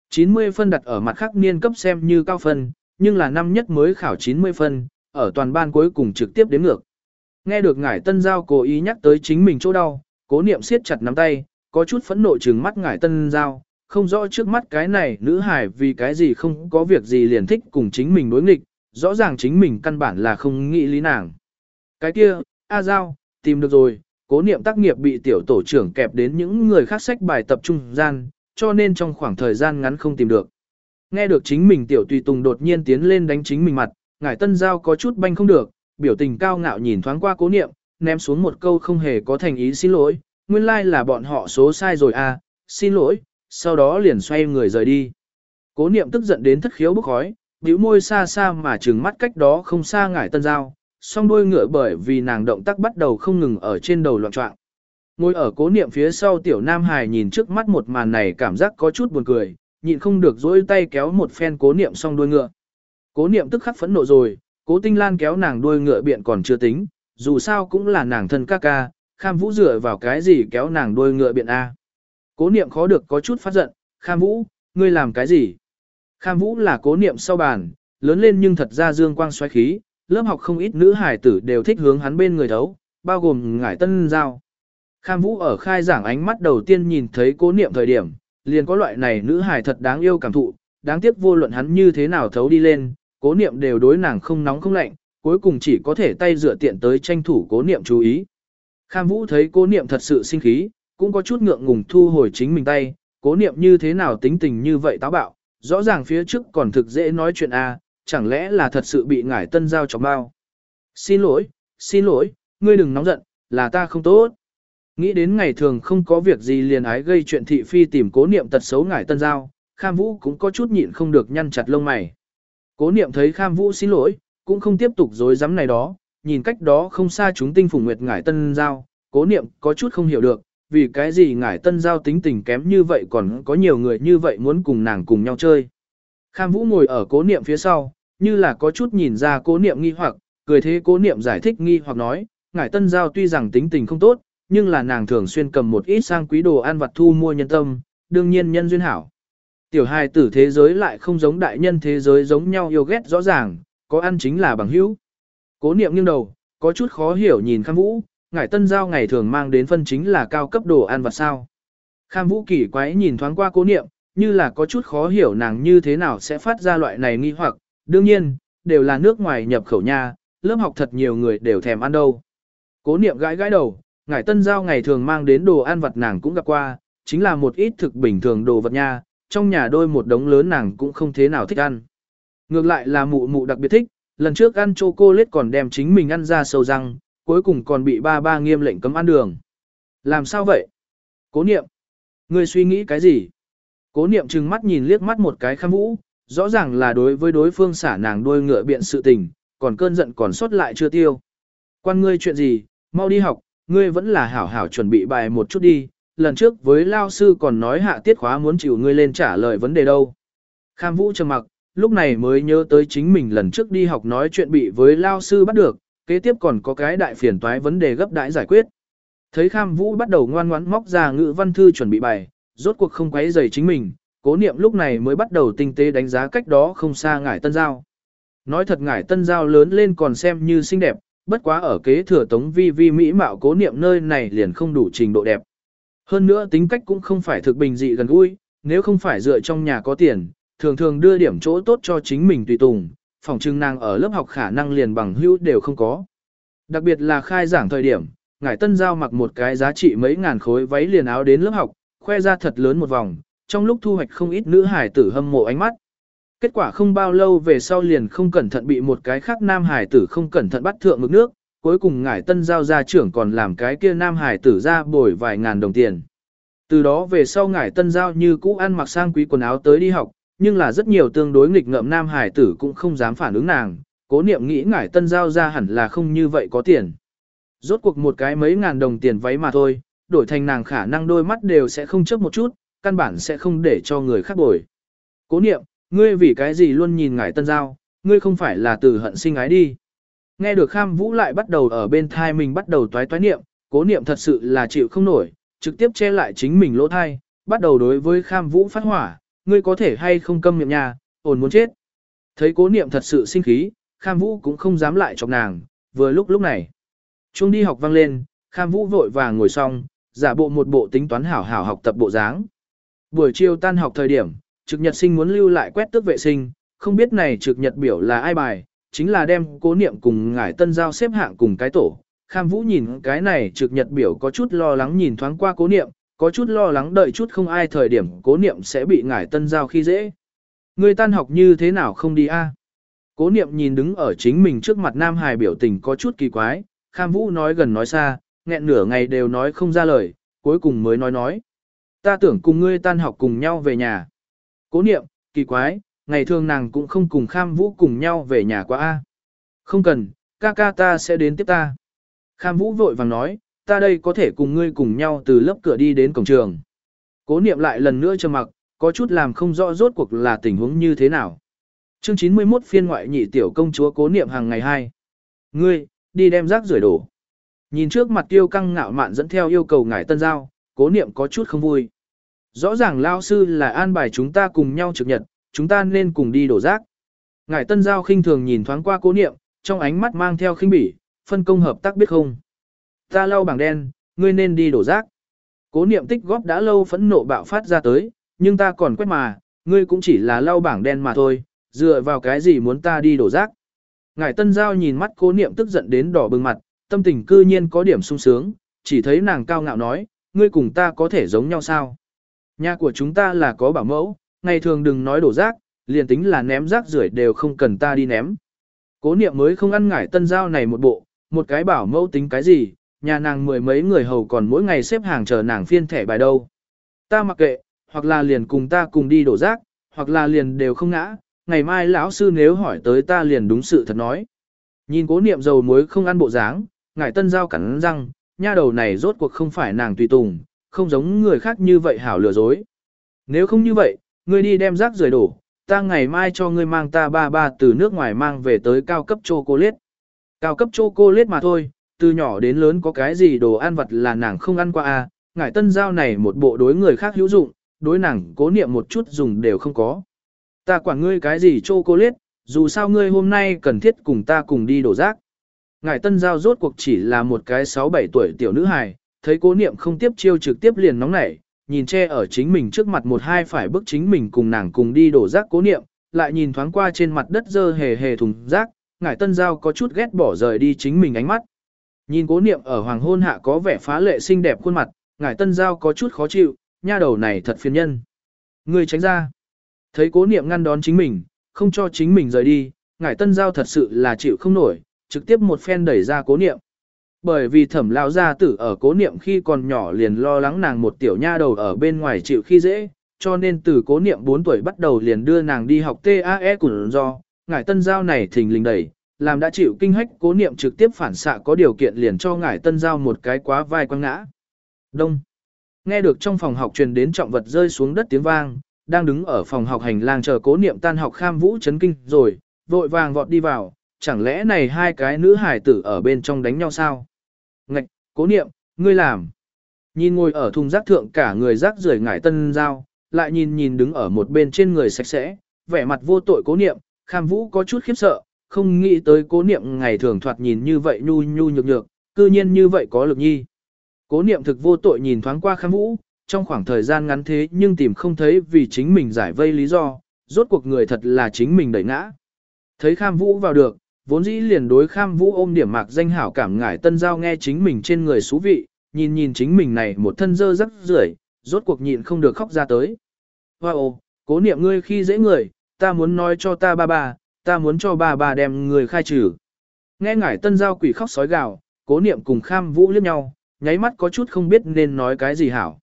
90 phân đặt ở mặt khác niên cấp xem như cao phân, nhưng là năm nhất mới khảo 90 phân, ở toàn ban cuối cùng trực tiếp đến ngược. Nghe được ngải tân giao cố ý nhắc tới chính mình chỗ đau, cố niệm siết chặt nắm tay, có chút phẫn nộ trừng mắt ngải tân giao, không rõ trước mắt cái này nữ hải vì cái gì không có việc gì liền thích cùng chính mình đối nghịch, rõ ràng chính mình căn bản là không nghĩ lý nàng. Cái kia, A Giao, tìm được rồi, cố niệm tác nghiệp bị tiểu tổ trưởng kẹp đến những người khác sách bài tập trung gian, cho nên trong khoảng thời gian ngắn không tìm được. Nghe được chính mình tiểu tùy tùng đột nhiên tiến lên đánh chính mình mặt, ngải tân giao có chút banh không được, biểu tình cao ngạo nhìn thoáng qua cố niệm, ném xuống một câu không hề có thành ý xin lỗi, nguyên lai like là bọn họ số sai rồi à, xin lỗi, sau đó liền xoay người rời đi. Cố niệm tức giận đến thất khiếu bức khói, bĩu môi xa xa mà trừng mắt cách đó không xa ngải tân giao, song đuôi ngựa bởi vì nàng động tác bắt đầu không ngừng ở trên đầu loạn trọng. Ngồi ở cố niệm phía sau tiểu nam hài nhìn trước mắt một màn này cảm giác có chút buồn cười, nhịn không được dỗi tay kéo một phen cố niệm song đuôi ngựa. Cố niệm tức khắc phẫn nộ rồi, cố tinh lan kéo nàng đuôi ngựa biện còn chưa tính, dù sao cũng là nàng thân ca ca, kham vũ dựa vào cái gì kéo nàng đuôi ngựa biện A. Cố niệm khó được có chút phát giận, kham vũ, ngươi làm cái gì? Kham vũ là cố niệm sau bàn, lớn lên nhưng thật ra dương quang xoáy khí, lớp học không ít nữ hải tử đều thích hướng hắn bên người thấu, bao gồm ngải tân giao. Kham vũ ở khai giảng ánh mắt đầu tiên nhìn thấy cố niệm thời điểm, liền có loại này nữ hải thật đáng yêu cảm thụ, đáng tiếc vô luận hắn như thế nào thấu đi lên, cố niệm đều đối nàng không nóng không lạnh, cuối cùng chỉ có thể tay dựa tiện tới tranh thủ cố niệm chú ý. Kham vũ thấy cố niệm thật sự sinh khí, cũng có chút ngượng ngùng thu hồi chính mình tay, cố niệm như thế nào tính tình như vậy táo bạo, rõ ràng phía trước còn thực dễ nói chuyện a, à, chẳng lẽ là thật sự bị ngải tân giao chọc bao. Xin lỗi, xin lỗi, ngươi đừng nóng giận, là ta không tốt. Nghĩ đến ngày thường không có việc gì liền ái gây chuyện thị phi tìm cố niệm tật xấu ngải tân giao, Kham Vũ cũng có chút nhịn không được nhăn chặt lông mày. Cố niệm thấy Kham Vũ xin lỗi, cũng không tiếp tục dối dám này đó, nhìn cách đó không xa chúng tinh phủ nguyệt ngải tân giao, cố niệm có chút không hiểu được, vì cái gì ngải tân giao tính tình kém như vậy còn có nhiều người như vậy muốn cùng nàng cùng nhau chơi. Kham Vũ ngồi ở cố niệm phía sau, như là có chút nhìn ra cố niệm nghi hoặc, cười thế cố niệm giải thích nghi hoặc nói, ngải tân giao tuy rằng tính tình không tốt, nhưng là nàng thường xuyên cầm một ít sang quý đồ ăn vặt thu mua nhân tâm, đương nhiên nhân duyên hảo. Tiểu hài tử thế giới lại không giống đại nhân thế giới giống nhau yêu ghét rõ ràng, có ăn chính là bằng hữu. Cố niệm nghiêng đầu, có chút khó hiểu nhìn Kham Vũ, ngải tân giao ngày thường mang đến phân chính là cao cấp đồ ăn vặt sao. Kham Vũ kỳ quái nhìn thoáng qua cố niệm, như là có chút khó hiểu nàng như thế nào sẽ phát ra loại này nghi hoặc, đương nhiên, đều là nước ngoài nhập khẩu nha, lớp học thật nhiều người đều thèm ăn đâu. Cố niệm gãi gãi đầu, ngải tân giao ngày thường mang đến đồ ăn vặt nàng cũng gặp qua, chính là một ít thực bình thường đồ vật nha, trong nhà đôi một đống lớn nàng cũng không thế nào thích ăn. Ngược lại là mụ mụ đặc biệt thích, lần trước ăn chocolate còn đem chính mình ăn ra sâu răng, cuối cùng còn bị ba ba nghiêm lệnh cấm ăn đường. Làm sao vậy? Cố niệm. Ngươi suy nghĩ cái gì? Cố niệm trừng mắt nhìn liếc mắt một cái kham vũ, rõ ràng là đối với đối phương xả nàng đôi ngựa biện sự tình, còn cơn giận còn sót lại chưa tiêu. Quan ngươi chuyện gì, mau đi học, ngươi vẫn là hảo hảo chuẩn bị bài một chút đi, lần trước với lao sư còn nói hạ tiết khóa muốn chịu ngươi lên trả lời vấn đề đâu. Kham Vũ trầm mặc, lúc này mới nhớ tới chính mình lần trước đi học nói chuyện bị với lao sư bắt được, kế tiếp còn có cái đại phiền toái vấn đề gấp đãi giải quyết. Thấy Kham Vũ bắt đầu ngoan ngoãn móc ra ngữ văn thư chuẩn bị bài, rốt cuộc không quấy rầy chính mình, cố niệm lúc này mới bắt đầu tinh tế đánh giá cách đó không xa ngải tân giao. Nói thật ngải tân giao lớn lên còn xem như xinh đẹp, bất quá ở kế thừa tống vi vi mỹ mạo cố niệm nơi này liền không đủ trình độ đẹp. Hơn nữa tính cách cũng không phải thực bình dị gần gũi, nếu không phải dựa trong nhà có tiền, thường thường đưa điểm chỗ tốt cho chính mình tùy tùng, phòng trưng nàng ở lớp học khả năng liền bằng hữu đều không có. Đặc biệt là khai giảng thời điểm, ngải tân giao mặc một cái giá trị mấy ngàn khối váy liền áo đến lớp học, khoe ra thật lớn một vòng, trong lúc thu hoạch không ít nữ hải tử hâm mộ ánh mắt. Kết quả không bao lâu về sau liền không cẩn thận bị một cái khác nam hải tử không cẩn thận bắt thượng mực nước, cuối cùng ngải tân giao gia trưởng còn làm cái kia nam hải tử ra bồi vài ngàn đồng tiền. Từ đó về sau ngải tân giao như cũ ăn mặc sang quý quần áo tới đi học, nhưng là rất nhiều tương đối nghịch ngợm nam hải tử cũng không dám phản ứng nàng, cố niệm nghĩ ngải tân giao ra hẳn là không như vậy có tiền. Rốt cuộc một cái mấy ngàn đồng tiền váy mà thôi, đổi thành nàng khả năng đôi mắt đều sẽ không chớp một chút, căn bản sẽ không để cho người khác bồi. Cố niệm, ngươi vì cái gì luôn nhìn ngải tân giao, ngươi không phải là từ hận sinh ái đi. Nghe được kham vũ lại bắt đầu ở bên thai mình bắt đầu toái toái niệm, cố niệm thật sự là chịu không nổi, trực tiếp che lại chính mình lỗ thai, bắt đầu đối với kham vũ phát hỏa, ngươi có thể hay không câm miệng nhà, ổn muốn chết. Thấy cố niệm thật sự sinh khí, kham vũ cũng không dám lại chọc nàng, vừa lúc lúc này. Chuông đi học vang lên, kham vũ vội vàng ngồi xong, giả bộ một bộ tính toán hảo hảo học tập bộ dáng. Buổi chiều tan học thời điểm, trực nhật sinh muốn lưu lại quét tước vệ sinh, không biết này trực nhật biểu là ai bài, chính là đem cố niệm cùng ngải tân giao xếp hạng cùng cái tổ. Kham Vũ nhìn cái này trực nhật biểu có chút lo lắng nhìn thoáng qua cố niệm, có chút lo lắng đợi chút không ai thời điểm cố niệm sẽ bị ngải tân giao khi dễ. Người tan học như thế nào không đi a? À? Cố niệm nhìn đứng ở chính mình trước mặt Nam Hải biểu tình có chút kỳ quái, Kham Vũ nói gần nói xa, nghẹn nửa ngày đều nói không ra lời, cuối cùng mới nói nói. Ta tưởng cùng ngươi tan học cùng nhau về nhà. Cố niệm, kỳ quái, ngày thường nàng cũng không cùng Kham Vũ cùng nhau về nhà qua a. Không cần, ca ca ta sẽ đến tiếp ta. Kham Vũ vội vàng nói, ta đây có thể cùng ngươi cùng nhau từ lớp cửa đi đến cổng trường. Cố niệm lại lần nữa trầm mặc, có chút làm không rõ rốt cuộc là tình huống như thế nào. Chương 91 phiên ngoại nhị tiểu công chúa cố niệm hàng ngày 2. Ngươi, đi đem rác rưởi đổ. Nhìn trước mặt tiêu căng ngạo mạn dẫn theo yêu cầu ngải tân giao, cố niệm có chút không vui. Rõ ràng lao sư là an bài chúng ta cùng nhau trực nhật, chúng ta nên cùng đi đổ rác. Ngải tân giao khinh thường nhìn thoáng qua cố niệm, trong ánh mắt mang theo khinh bỉ, phân công hợp tác biết không. Ta lau bảng đen, ngươi nên đi đổ rác. Cố niệm tích góp đã lâu phẫn nộ bạo phát ra tới, nhưng ta còn quét mà, ngươi cũng chỉ là lau bảng đen mà thôi, dựa vào cái gì muốn ta đi đổ rác. Ngải tân giao nhìn mắt cố niệm tức giận đến đỏ bừng mặt, tâm tình cư nhiên có điểm sung sướng, chỉ thấy nàng cao ngạo nói, ngươi cùng ta có thể giống nhau sao. Nhà của chúng ta là có bảo mẫu, ngày thường đừng nói đổ rác, liền tính là ném rác rưởi đều không cần ta đi ném. Cố niệm mới không ăn ngải tân giao này một bộ, một cái bảo mẫu tính cái gì, nhà nàng mười mấy người hầu còn mỗi ngày xếp hàng chờ nàng phiên thẻ bài đâu. Ta mặc kệ, hoặc là liền cùng ta cùng đi đổ rác, hoặc là liền đều không ngã, ngày mai lão sư nếu hỏi tới ta liền đúng sự thật nói. Nhìn cố niệm dầu muối không ăn bộ dáng, ngải tân giao cắn răng, nha đầu này rốt cuộc không phải nàng tùy tùng, không giống người khác như vậy hảo lừa dối. Nếu không như vậy, ngươi đi đem rác rời đổ, ta ngày mai cho ngươi mang ta ba ba từ nước ngoài mang về tới cao cấp chocolate. Cao cấp chocolate mà thôi, từ nhỏ đến lớn có cái gì đồ ăn vật là nàng không ăn qua à, ngải tân giao này một bộ đối người khác hữu dụng, đối nàng cố niệm một chút dùng đều không có. Ta quản ngươi cái gì chocolate, dù sao ngươi hôm nay cần thiết cùng ta cùng đi đổ rác. Ngải tân giao rốt cuộc chỉ là một cái 6-7 tuổi tiểu nữ hài, thấy cố niệm không tiếp chiêu trực tiếp liền nóng nảy, nhìn che ở chính mình trước mặt một hai phải bức chính mình cùng nàng cùng đi đổ rác cố niệm, lại nhìn thoáng qua trên mặt đất dơ hề hề thùng rác, ngải tân giao có chút ghét bỏ rời đi chính mình ánh mắt. Nhìn cố niệm ở hoàng hôn hạ có vẻ phá lệ xinh đẹp khuôn mặt, ngải tân giao có chút khó chịu, nha đầu này thật phiền nhân. Người tránh ra. Thấy cố niệm ngăn đón chính mình, không cho chính mình rời đi, ngải tân giao thật sự là chịu không nổi, trực tiếp một phen đẩy ra cố niệm. Bởi vì thẩm lao gia tử ở cố niệm khi còn nhỏ liền lo lắng nàng một tiểu nha đầu ở bên ngoài chịu khi dễ, cho nên từ cố niệm 4 tuổi bắt đầu liền đưa nàng đi học TAE của do, ngải tân giao này thình lình đẩy, làm đã chịu kinh hách cố niệm trực tiếp phản xạ có điều kiện liền cho ngải tân giao một cái quá vai quăng ngã. Đông. Nghe được trong phòng học truyền đến trọng vật rơi xuống đất tiếng vang, đang đứng ở phòng học hành lang chờ cố niệm tan học kham vũ chấn kinh rồi, vội vàng vọt đi vào, chẳng lẽ này hai cái nữ hải tử ở bên trong đánh nhau sao? Ngạch, cố niệm, ngươi làm. Nhìn ngồi ở thùng rác thượng cả người rác rưởi ngải tân giao, lại nhìn nhìn đứng ở một bên trên người sạch sẽ, vẻ mặt vô tội cố niệm, kham vũ có chút khiếp sợ, không nghĩ tới cố niệm ngày thường thoạt nhìn như vậy nhu nhu nhược nhược, cư nhiên như vậy có lực nhi. Cố niệm thực vô tội nhìn thoáng qua kham vũ, trong khoảng thời gian ngắn thế nhưng tìm không thấy vì chính mình giải vây lý do, rốt cuộc người thật là chính mình đẩy ngã. Thấy kham vũ vào được, vốn dĩ liền đối kham vũ ôm điểm mạc danh hảo cảm ngải tân giao nghe chính mình trên người xú vị, nhìn nhìn chính mình này một thân dơ rắc rưởi, rốt cuộc nhịn không được khóc ra tới. Wow, cố niệm ngươi khi dễ người, ta muốn nói cho ta ba ba, ta muốn cho ba ba đem người khai trừ. Nghe ngải tân giao quỷ khóc sói gào, cố niệm cùng kham vũ liếc nhau, nháy mắt có chút không biết nên nói cái gì hảo.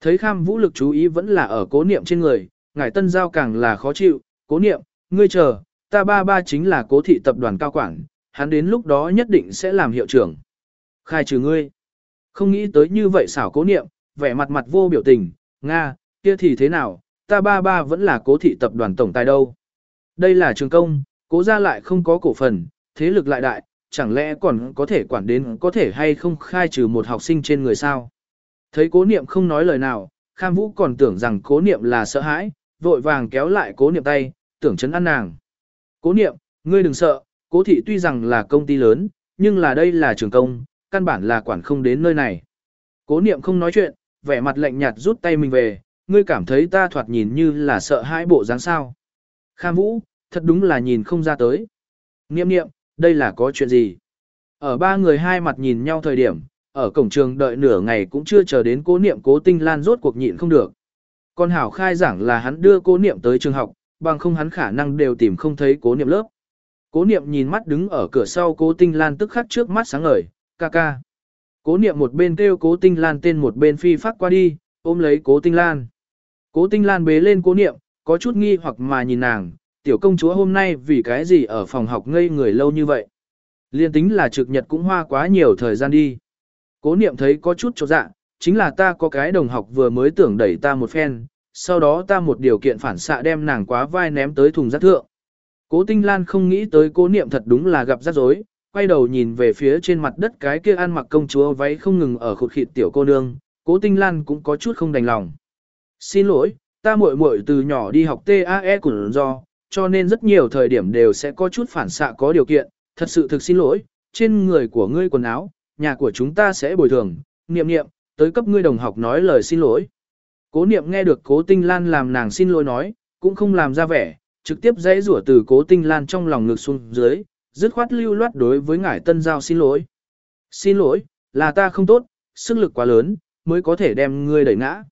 Thấy kham vũ lực chú ý vẫn là ở cố niệm trên người, ngải tân giao càng là khó chịu, cố niệm, ngươi chờ, ta ba ba chính là cố thị tập đoàn cao quản, hắn đến lúc đó nhất định sẽ làm hiệu trưởng. Khai trừ ngươi. Không nghĩ tới như vậy xảo cố niệm, vẻ mặt mặt vô biểu tình, Nga, kia thì thế nào, ta ba ba vẫn là cố thị tập đoàn tổng tài đâu. Đây là trường công, cố gia lại không có cổ phần, thế lực lại đại, chẳng lẽ còn có thể quản đến có thể hay không khai trừ một học sinh trên người sao. Thấy cố niệm không nói lời nào, Kham Vũ còn tưởng rằng cố niệm là sợ hãi, vội vàng kéo lại cố niệm tay, tưởng chấn an nàng. Cố niệm, ngươi đừng sợ, cố thị tuy rằng là công ty lớn, nhưng là đây là trường công, căn bản là quản không đến nơi này. Cố niệm không nói chuyện, vẻ mặt lạnh nhạt rút tay mình về, ngươi cảm thấy ta thoạt nhìn như là sợ hãi bộ dáng sao. Kham Vũ, thật đúng là nhìn không ra tới. Niệm niệm, đây là có chuyện gì? Ở ba người hai mặt nhìn nhau thời điểm, ở cổng trường đợi nửa ngày cũng chưa chờ đến cố niệm cố tinh lan rốt cuộc nhịn không được. Con hảo khai giảng là hắn đưa cố niệm tới trường học, bằng không hắn khả năng đều tìm không thấy cố niệm lớp. Cố niệm nhìn mắt đứng ở cửa sau cố tinh lan tức khắc trước mắt sáng ngời, ca ca. Cố niệm một bên kêu cố tinh lan tên một bên phi phát qua đi, ôm lấy cố tinh lan. Cố tinh lan bế lên cố niệm, có chút nghi hoặc mà nhìn nàng, tiểu công chúa hôm nay vì cái gì ở phòng học ngây người lâu như vậy. Liên tính là trực nhật cũng hoa quá nhiều thời gian đi. Cố niệm thấy có chút chỗ dạ, chính là ta có cái đồng học vừa mới tưởng đẩy ta một phen, sau đó ta một điều kiện phản xạ đem nàng quá vai ném tới thùng rác thượng. Cố Tinh Lan không nghĩ tới cố niệm thật đúng là gặp rắc rối, quay đầu nhìn về phía trên mặt đất cái kia ăn mặc công chúa váy không ngừng ở khụt khịt tiểu cô nương, cố Tinh Lan cũng có chút không đành lòng. Xin lỗi, ta muội muội từ nhỏ đi học TAE của do, cho nên rất nhiều thời điểm đều sẽ có chút phản xạ có điều kiện, thật sự thực xin lỗi, trên người của ngươi quần áo, nhà của chúng ta sẽ bồi thường, niệm niệm, tới cấp ngươi đồng học nói lời xin lỗi. Cố niệm nghe được cố tinh lan làm nàng xin lỗi nói, cũng không làm ra vẻ, trực tiếp dãy rủa từ cố tinh lan trong lòng ngực xuống dưới, dứt khoát lưu loát đối với ngải tân giao xin lỗi. Xin lỗi, là ta không tốt, sức lực quá lớn, mới có thể đem ngươi đẩy ngã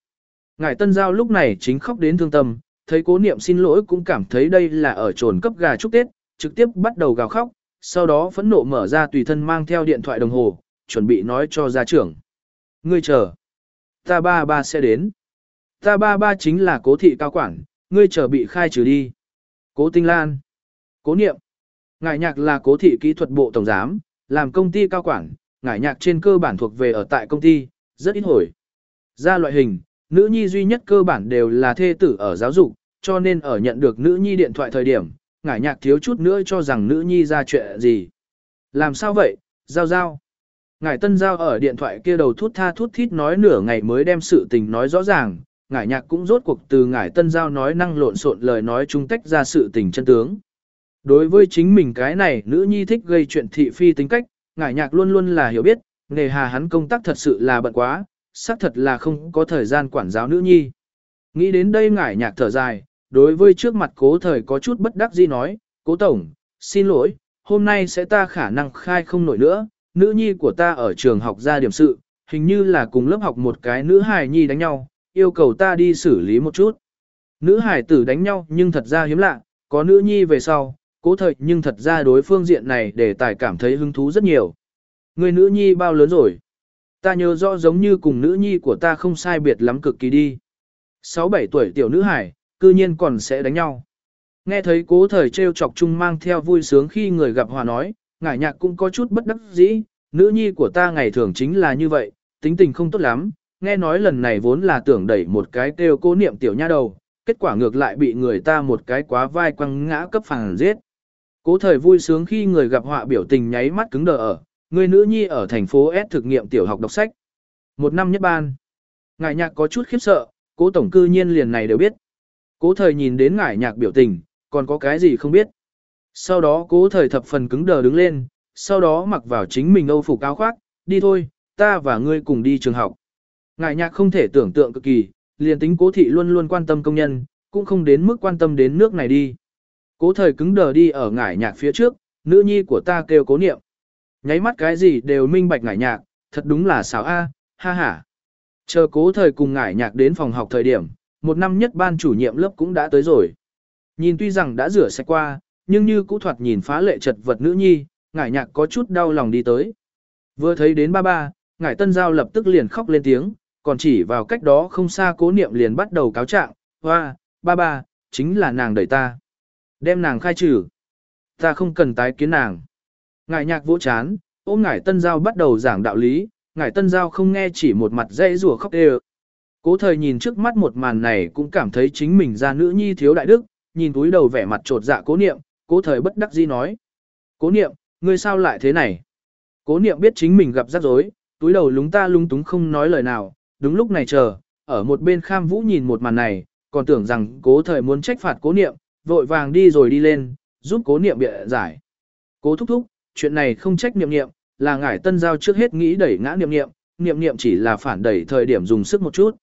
ngài tân giao lúc này chính khóc đến thương tâm, thấy cố niệm xin lỗi cũng cảm thấy đây là ở trồn cấp gà chúc Tết, trực tiếp bắt đầu gào khóc, sau đó phẫn nộ mở ra tùy thân mang theo điện thoại đồng hồ, chuẩn bị nói cho gia trưởng. Ngươi chờ. Ta ba ba sẽ đến. Ta ba ba chính là cố thị cao quản, ngươi chờ bị khai trừ đi. Cố Tinh Lan. Cố Niệm. Ngải nhạc là cố thị kỹ thuật bộ tổng giám, làm công ty cao quản, ngải nhạc trên cơ bản thuộc về ở tại công ty, rất ít hồi. Ra loại hình, nữ nhi duy nhất cơ bản đều là thê tử ở giáo dục, cho nên ở nhận được nữ nhi điện thoại thời điểm, ngải nhạc thiếu chút nữa cho rằng nữ nhi ra chuyện gì. Làm sao vậy, giao giao. Ngải tân giao ở điện thoại kia đầu thút tha thút thít nói nửa ngày mới đem sự tình nói rõ ràng, ngải nhạc cũng rốt cuộc từ ngải tân giao nói năng lộn xộn lời nói chung tách ra sự tình chân tướng. Đối với chính mình cái này nữ nhi thích gây chuyện thị phi tính cách, ngải nhạc luôn luôn là hiểu biết, nghề hà hắn công tác thật sự là bận quá, xác thật là không có thời gian quản giáo nữ nhi. Nghĩ đến đây ngải nhạc thở dài, đối với trước mặt cố thời có chút bất đắc dĩ nói, cố tổng, xin lỗi, hôm nay sẽ ta khả năng khai không nổi nữa, nữ nhi của ta ở trường học ra điểm sự, hình như là cùng lớp học một cái nữ hài nhi đánh nhau, yêu cầu ta đi xử lý một chút. Nữ hài tử đánh nhau nhưng thật ra hiếm lạ, có nữ nhi về sau, cố thời nhưng thật ra đối phương diện này để tài cảm thấy hứng thú rất nhiều. Người nữ nhi bao lớn rồi? Ta nhớ rõ giống như cùng nữ nhi của ta không sai biệt lắm cực kỳ đi. 6-7 tuổi tiểu nữ hải, cư nhiên còn sẽ đánh nhau. Nghe thấy cố thời trêu chọc chung mang theo vui sướng khi người gặp hòa nói, ngải nhạc cũng có chút bất đắc dĩ, nữ nhi của ta ngày thường chính là như vậy, tính tình không tốt lắm, nghe nói lần này vốn là tưởng đẩy một cái kêu cố niệm tiểu nha đầu, kết quả ngược lại bị người ta một cái quá vai quăng ngã cấp phàng giết. Cố thời vui sướng khi người gặp họa biểu tình nháy mắt cứng đờ ở, người nữ nhi ở thành phố S thực nghiệm tiểu học đọc sách. Một năm nhất ban. Ngải nhạc có chút khiếp sợ, cố tổng cư nhiên liền này đều biết. Cố thời nhìn đến ngải nhạc biểu tình, còn có cái gì không biết. Sau đó cố thời thập phần cứng đờ đứng lên, sau đó mặc vào chính mình âu phục áo khoác, đi thôi, ta và ngươi cùng đi trường học. Ngải nhạc không thể tưởng tượng cực kỳ, liền tính cố thị luôn luôn quan tâm công nhân, cũng không đến mức quan tâm đến nước này đi. Cố thời cứng đờ đi ở ngải nhạc phía trước, nữ nhi của ta kêu cố niệm. Nháy mắt cái gì đều minh bạch ngải nhạc, thật đúng là xảo a, ha ha. Chờ cố thời cùng ngải nhạc đến phòng học thời điểm, một năm nhất ban chủ nhiệm lớp cũng đã tới rồi. Nhìn tuy rằng đã rửa sạch qua, nhưng như cũ thoạt nhìn phá lệ chật vật nữ nhi, ngải nhạc có chút đau lòng đi tới. Vừa thấy đến ba ba, ngải tân giao lập tức liền khóc lên tiếng, còn chỉ vào cách đó không xa cố niệm liền bắt đầu cáo trạng, hoa, ba ba, chính là nàng đẩy ta. Đem nàng khai trừ. Ta không cần tái kiến nàng. Ngải nhạc vỗ chán, ôm ngải tân giao bắt đầu giảng đạo lý, ngải tân giao không nghe chỉ một mặt dây rùa khóc đều. Cố thời nhìn trước mắt một màn này cũng cảm thấy chính mình ra nữ nhi thiếu đại đức, nhìn túi đầu vẻ mặt trột dạ cố niệm, cố thời bất đắc dĩ nói. Cố niệm, ngươi sao lại thế này? Cố niệm biết chính mình gặp rắc rối, túi đầu lúng ta lung túng không nói lời nào, đúng lúc này chờ, ở một bên kham vũ nhìn một màn này, còn tưởng rằng cố thời muốn trách phạt cố niệm, vội vàng đi rồi đi lên, giúp cố niệm bịa giải. Cố thúc thúc, chuyện này không trách niệm niệm, là ngải tân giao trước hết nghĩ đẩy ngã niệm niệm, niệm niệm chỉ là phản đẩy thời điểm dùng sức một chút.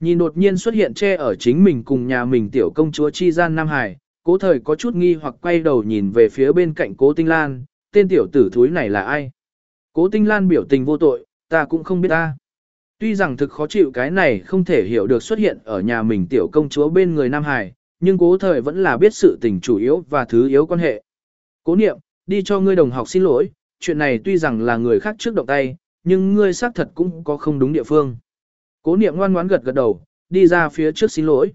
Nhìn đột nhiên xuất hiện che ở chính mình cùng nhà mình tiểu công chúa chi gian Nam Hải, cố thời có chút nghi hoặc quay đầu nhìn về phía bên cạnh cố tinh lan, tên tiểu tử thúi này là ai? Cố tinh lan biểu tình vô tội, ta cũng không biết ta. Tuy rằng thực khó chịu cái này không thể hiểu được xuất hiện ở nhà mình tiểu công chúa bên người Nam Hải, nhưng cố thời vẫn là biết sự tình chủ yếu và thứ yếu quan hệ. Cố niệm, đi cho ngươi đồng học xin lỗi, chuyện này tuy rằng là người khác trước động tay, nhưng ngươi xác thật cũng có không đúng địa phương. Cố niệm ngoan ngoãn gật gật đầu, đi ra phía trước xin lỗi.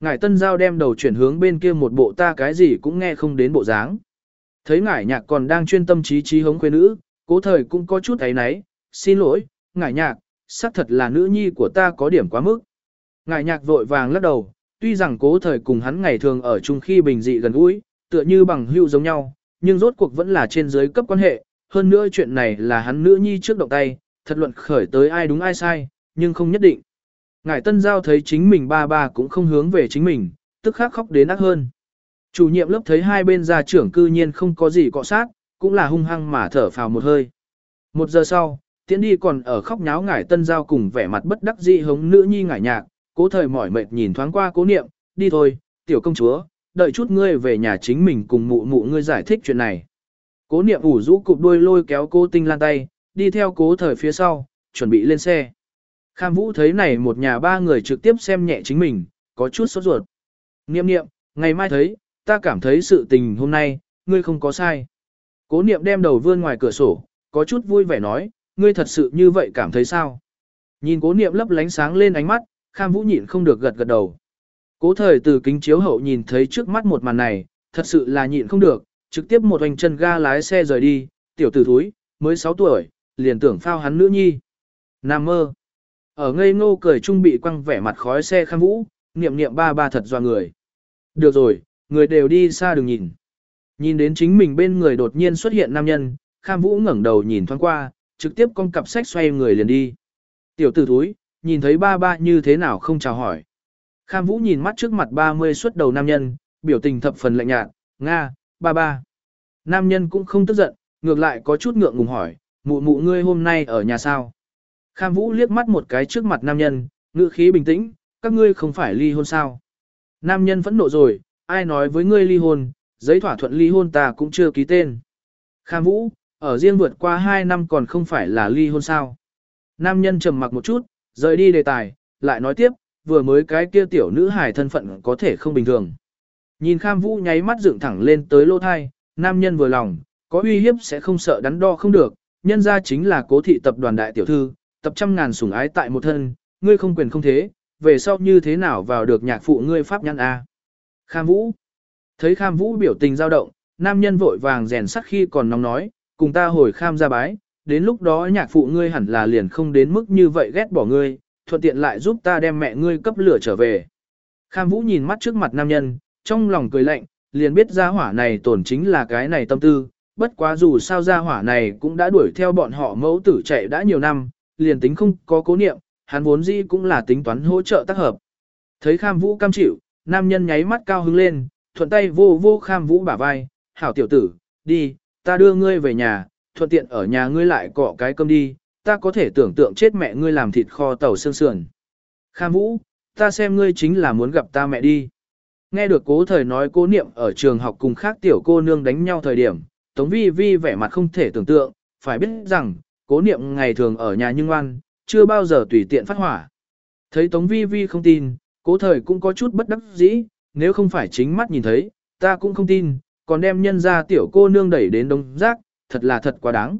Ngải tân giao đem đầu chuyển hướng bên kia một bộ ta cái gì cũng nghe không đến bộ dáng. Thấy ngải nhạc còn đang chuyên tâm trí trí hống khuê nữ, cố thời cũng có chút thấy náy, xin lỗi, ngải nhạc, xác thật là nữ nhi của ta có điểm quá mức. Ngải nhạc vội vàng lắc đầu, tuy rằng cố thời cùng hắn ngày thường ở chung khi bình dị gần gũi, tựa như bằng hữu giống nhau, nhưng rốt cuộc vẫn là trên dưới cấp quan hệ, hơn nữa chuyện này là hắn nữ nhi trước động tay, thật luận khởi tới ai đúng ai sai, nhưng không nhất định. Ngải tân giao thấy chính mình ba ba cũng không hướng về chính mình, tức khắc khóc đến ác hơn. Chủ nhiệm lớp thấy hai bên gia trưởng cư nhiên không có gì cọ sát, cũng là hung hăng mà thở phào một hơi. Một giờ sau, tiễn đi còn ở khóc nháo ngải tân giao cùng vẻ mặt bất đắc dĩ hống nữ nhi ngải nhạc, cố thời mỏi mệt nhìn thoáng qua cố niệm, đi thôi, tiểu công chúa, đợi chút ngươi về nhà chính mình cùng mụ mụ ngươi giải thích chuyện này. Cố niệm ủ rũ cụp đuôi lôi kéo cô tinh lan tay, đi theo cố thời phía sau, chuẩn bị lên xe. Kham Vũ thấy này một nhà ba người trực tiếp xem nhẹ chính mình, có chút sốt ruột. Niệm niệm, ngày mai thấy, ta cảm thấy sự tình hôm nay, ngươi không có sai. Cố niệm đem đầu vươn ngoài cửa sổ, có chút vui vẻ nói, ngươi thật sự như vậy cảm thấy sao? Nhìn cố niệm lấp lánh sáng lên ánh mắt, Kham Vũ nhịn không được gật gật đầu. Cố thời từ kính chiếu hậu nhìn thấy trước mắt một màn này, thật sự là nhịn không được, trực tiếp một hoành chân ga lái xe rời đi, tiểu tử thúi, mới 6 tuổi, liền tưởng phao hắn nữ nhi. Nam mơ. Ở ngây ngô cười trung bị quăng vẻ mặt khói xe Kham Vũ, niệm niệm ba ba thật doa người. Được rồi, người đều đi xa đừng nhìn. Nhìn đến chính mình bên người đột nhiên xuất hiện nam nhân, Kham Vũ ngẩng đầu nhìn thoáng qua, trực tiếp con cặp sách xoay người liền đi. Tiểu tử thúi, nhìn thấy ba ba như thế nào không chào hỏi. Kham Vũ nhìn mắt trước mặt 30 xuất đầu nam nhân, biểu tình thập phần lạnh nhạt, Nga, ba ba. Nam nhân cũng không tức giận, ngược lại có chút ngượng ngùng hỏi, mụ mụ ngươi hôm nay ở nhà sao? Kham Vũ liếc mắt một cái trước mặt nam nhân, ngữ khí bình tĩnh, các ngươi không phải ly hôn sao? Nam nhân phẫn nộ rồi, ai nói với ngươi ly hôn, giấy thỏa thuận ly hôn ta cũng chưa ký tên. Kham Vũ, ở riêng vượt qua 2 năm còn không phải là ly hôn sao? Nam nhân trầm mặc một chút, rời đi đề tài, lại nói tiếp, vừa mới cái kia tiểu nữ hài thân phận có thể không bình thường. Nhìn Kham Vũ nháy mắt dựng thẳng lên tới lô thai, nam nhân vừa lòng, có uy hiếp sẽ không sợ đắn đo không được, nhân ra chính là cố thị tập đoàn đại tiểu thư, tập trăm ngàn sủng ái tại một thân, ngươi không quyền không thế, về sau như thế nào vào được nhạc phụ ngươi pháp nhân A. Kham Vũ Thấy Kham Vũ biểu tình dao động, nam nhân vội vàng rèn sắt khi còn nóng nói, cùng ta hồi Kham ra bái, đến lúc đó nhạc phụ ngươi hẳn là liền không đến mức như vậy ghét bỏ ngươi, thuận tiện lại giúp ta đem mẹ ngươi cấp lửa trở về. Kham Vũ nhìn mắt trước mặt nam nhân, trong lòng cười lạnh, liền biết gia hỏa này tổn chính là cái này tâm tư, bất quá dù sao gia hỏa này cũng đã đuổi theo bọn họ mẫu tử chạy đã nhiều năm, liền tính không có cố niệm, hắn vốn dĩ cũng là tính toán hỗ trợ tác hợp. Thấy Kham Vũ cam chịu, nam nhân nháy mắt cao hứng lên, thuận tay vô vô Kham Vũ bả vai, hảo tiểu tử, đi, ta đưa ngươi về nhà, thuận tiện ở nhà ngươi lại cọ cái cơm đi, ta có thể tưởng tượng chết mẹ ngươi làm thịt kho tàu xương sườn. Kham Vũ, ta xem ngươi chính là muốn gặp ta mẹ đi. Nghe được cố thời nói cố niệm ở trường học cùng khác tiểu cô nương đánh nhau thời điểm, Tống Vi Vi vẻ mặt không thể tưởng tượng, phải biết rằng, cố niệm ngày thường ở nhà nhưng ngoan, chưa bao giờ tùy tiện phát hỏa. Thấy Tống Vi Vi không tin, cố thời cũng có chút bất đắc dĩ, nếu không phải chính mắt nhìn thấy, ta cũng không tin, còn đem nhân ra tiểu cô nương đẩy đến đông rác, thật là thật quá đáng.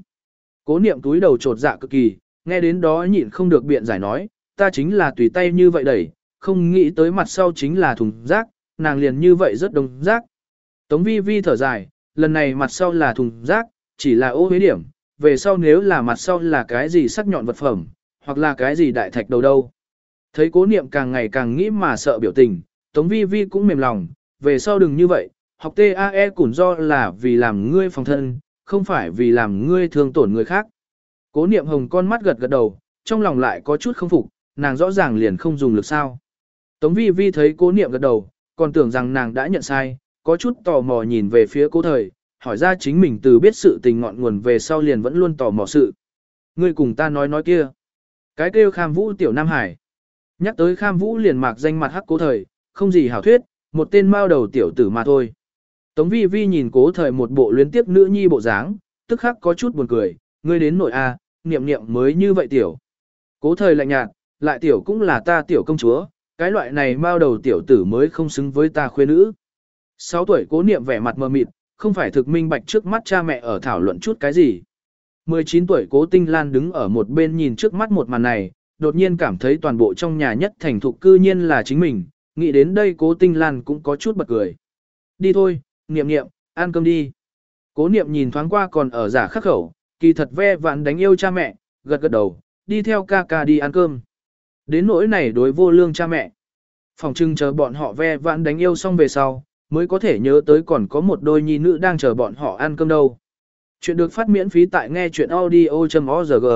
Cố niệm túi đầu trột dạ cực kỳ, nghe đến đó nhịn không được biện giải nói, ta chính là tùy tay như vậy đẩy, không nghĩ tới mặt sau chính là thùng rác, nàng liền như vậy rất đông rác. Tống vi vi thở dài, lần này mặt sau là thùng rác, chỉ là ô huế điểm, về sau nếu là mặt sau là cái gì sắc nhọn vật phẩm, hoặc là cái gì đại thạch đầu đâu. Thấy cố niệm càng ngày càng nghĩ mà sợ biểu tình, Tống vi vi cũng mềm lòng, về sau đừng như vậy, học TAE cũng do là vì làm ngươi phòng thân, không phải vì làm ngươi thương tổn người khác. Cố niệm hồng con mắt gật gật đầu, trong lòng lại có chút không phục, nàng rõ ràng liền không dùng lực sao. Tống vi vi thấy cố niệm gật đầu, còn tưởng rằng nàng đã nhận sai, có chút tò mò nhìn về phía cố thời, hỏi ra chính mình từ biết sự tình ngọn nguồn về sau liền vẫn luôn tò mò sự. Ngươi cùng ta nói nói kia. Cái kêu kham vũ tiểu Nam Hải. Nhắc tới kham vũ liền mạc danh mặt hắc cố thời, không gì hảo thuyết, một tên mao đầu tiểu tử mà thôi. Tống vi vi nhìn cố thời một bộ luyến tiếp nữ nhi bộ dáng, tức khắc có chút buồn cười, ngươi đến nội A, niệm niệm mới như vậy tiểu. Cố thời lạnh nhạt, lại tiểu cũng là ta tiểu công chúa, cái loại này bao đầu tiểu tử mới không xứng với ta khuê nữ. Sáu tuổi cố niệm vẻ mặt mờ mịt, không phải thực minh bạch trước mắt cha mẹ ở thảo luận chút cái gì. 19 tuổi cố tinh lan đứng ở một bên nhìn trước mắt một màn này, đột nhiên cảm thấy toàn bộ trong nhà nhất thành thục cư nhiên là chính mình, nghĩ đến đây cố tinh lan cũng có chút bật cười. Đi thôi, niệm niệm, ăn cơm đi. Cố niệm nhìn thoáng qua còn ở giả khắc khẩu, kỳ thật ve vạn đánh yêu cha mẹ, gật gật đầu, đi theo ca ca đi ăn cơm. Đến nỗi này đối vô lương cha mẹ. Phòng trưng chờ bọn họ ve vãn đánh yêu xong về sau, mới có thể nhớ tới còn có một đôi nhi nữ đang chờ bọn họ ăn cơm đâu. Chuyện được phát miễn phí tại nghe chuyện audio.org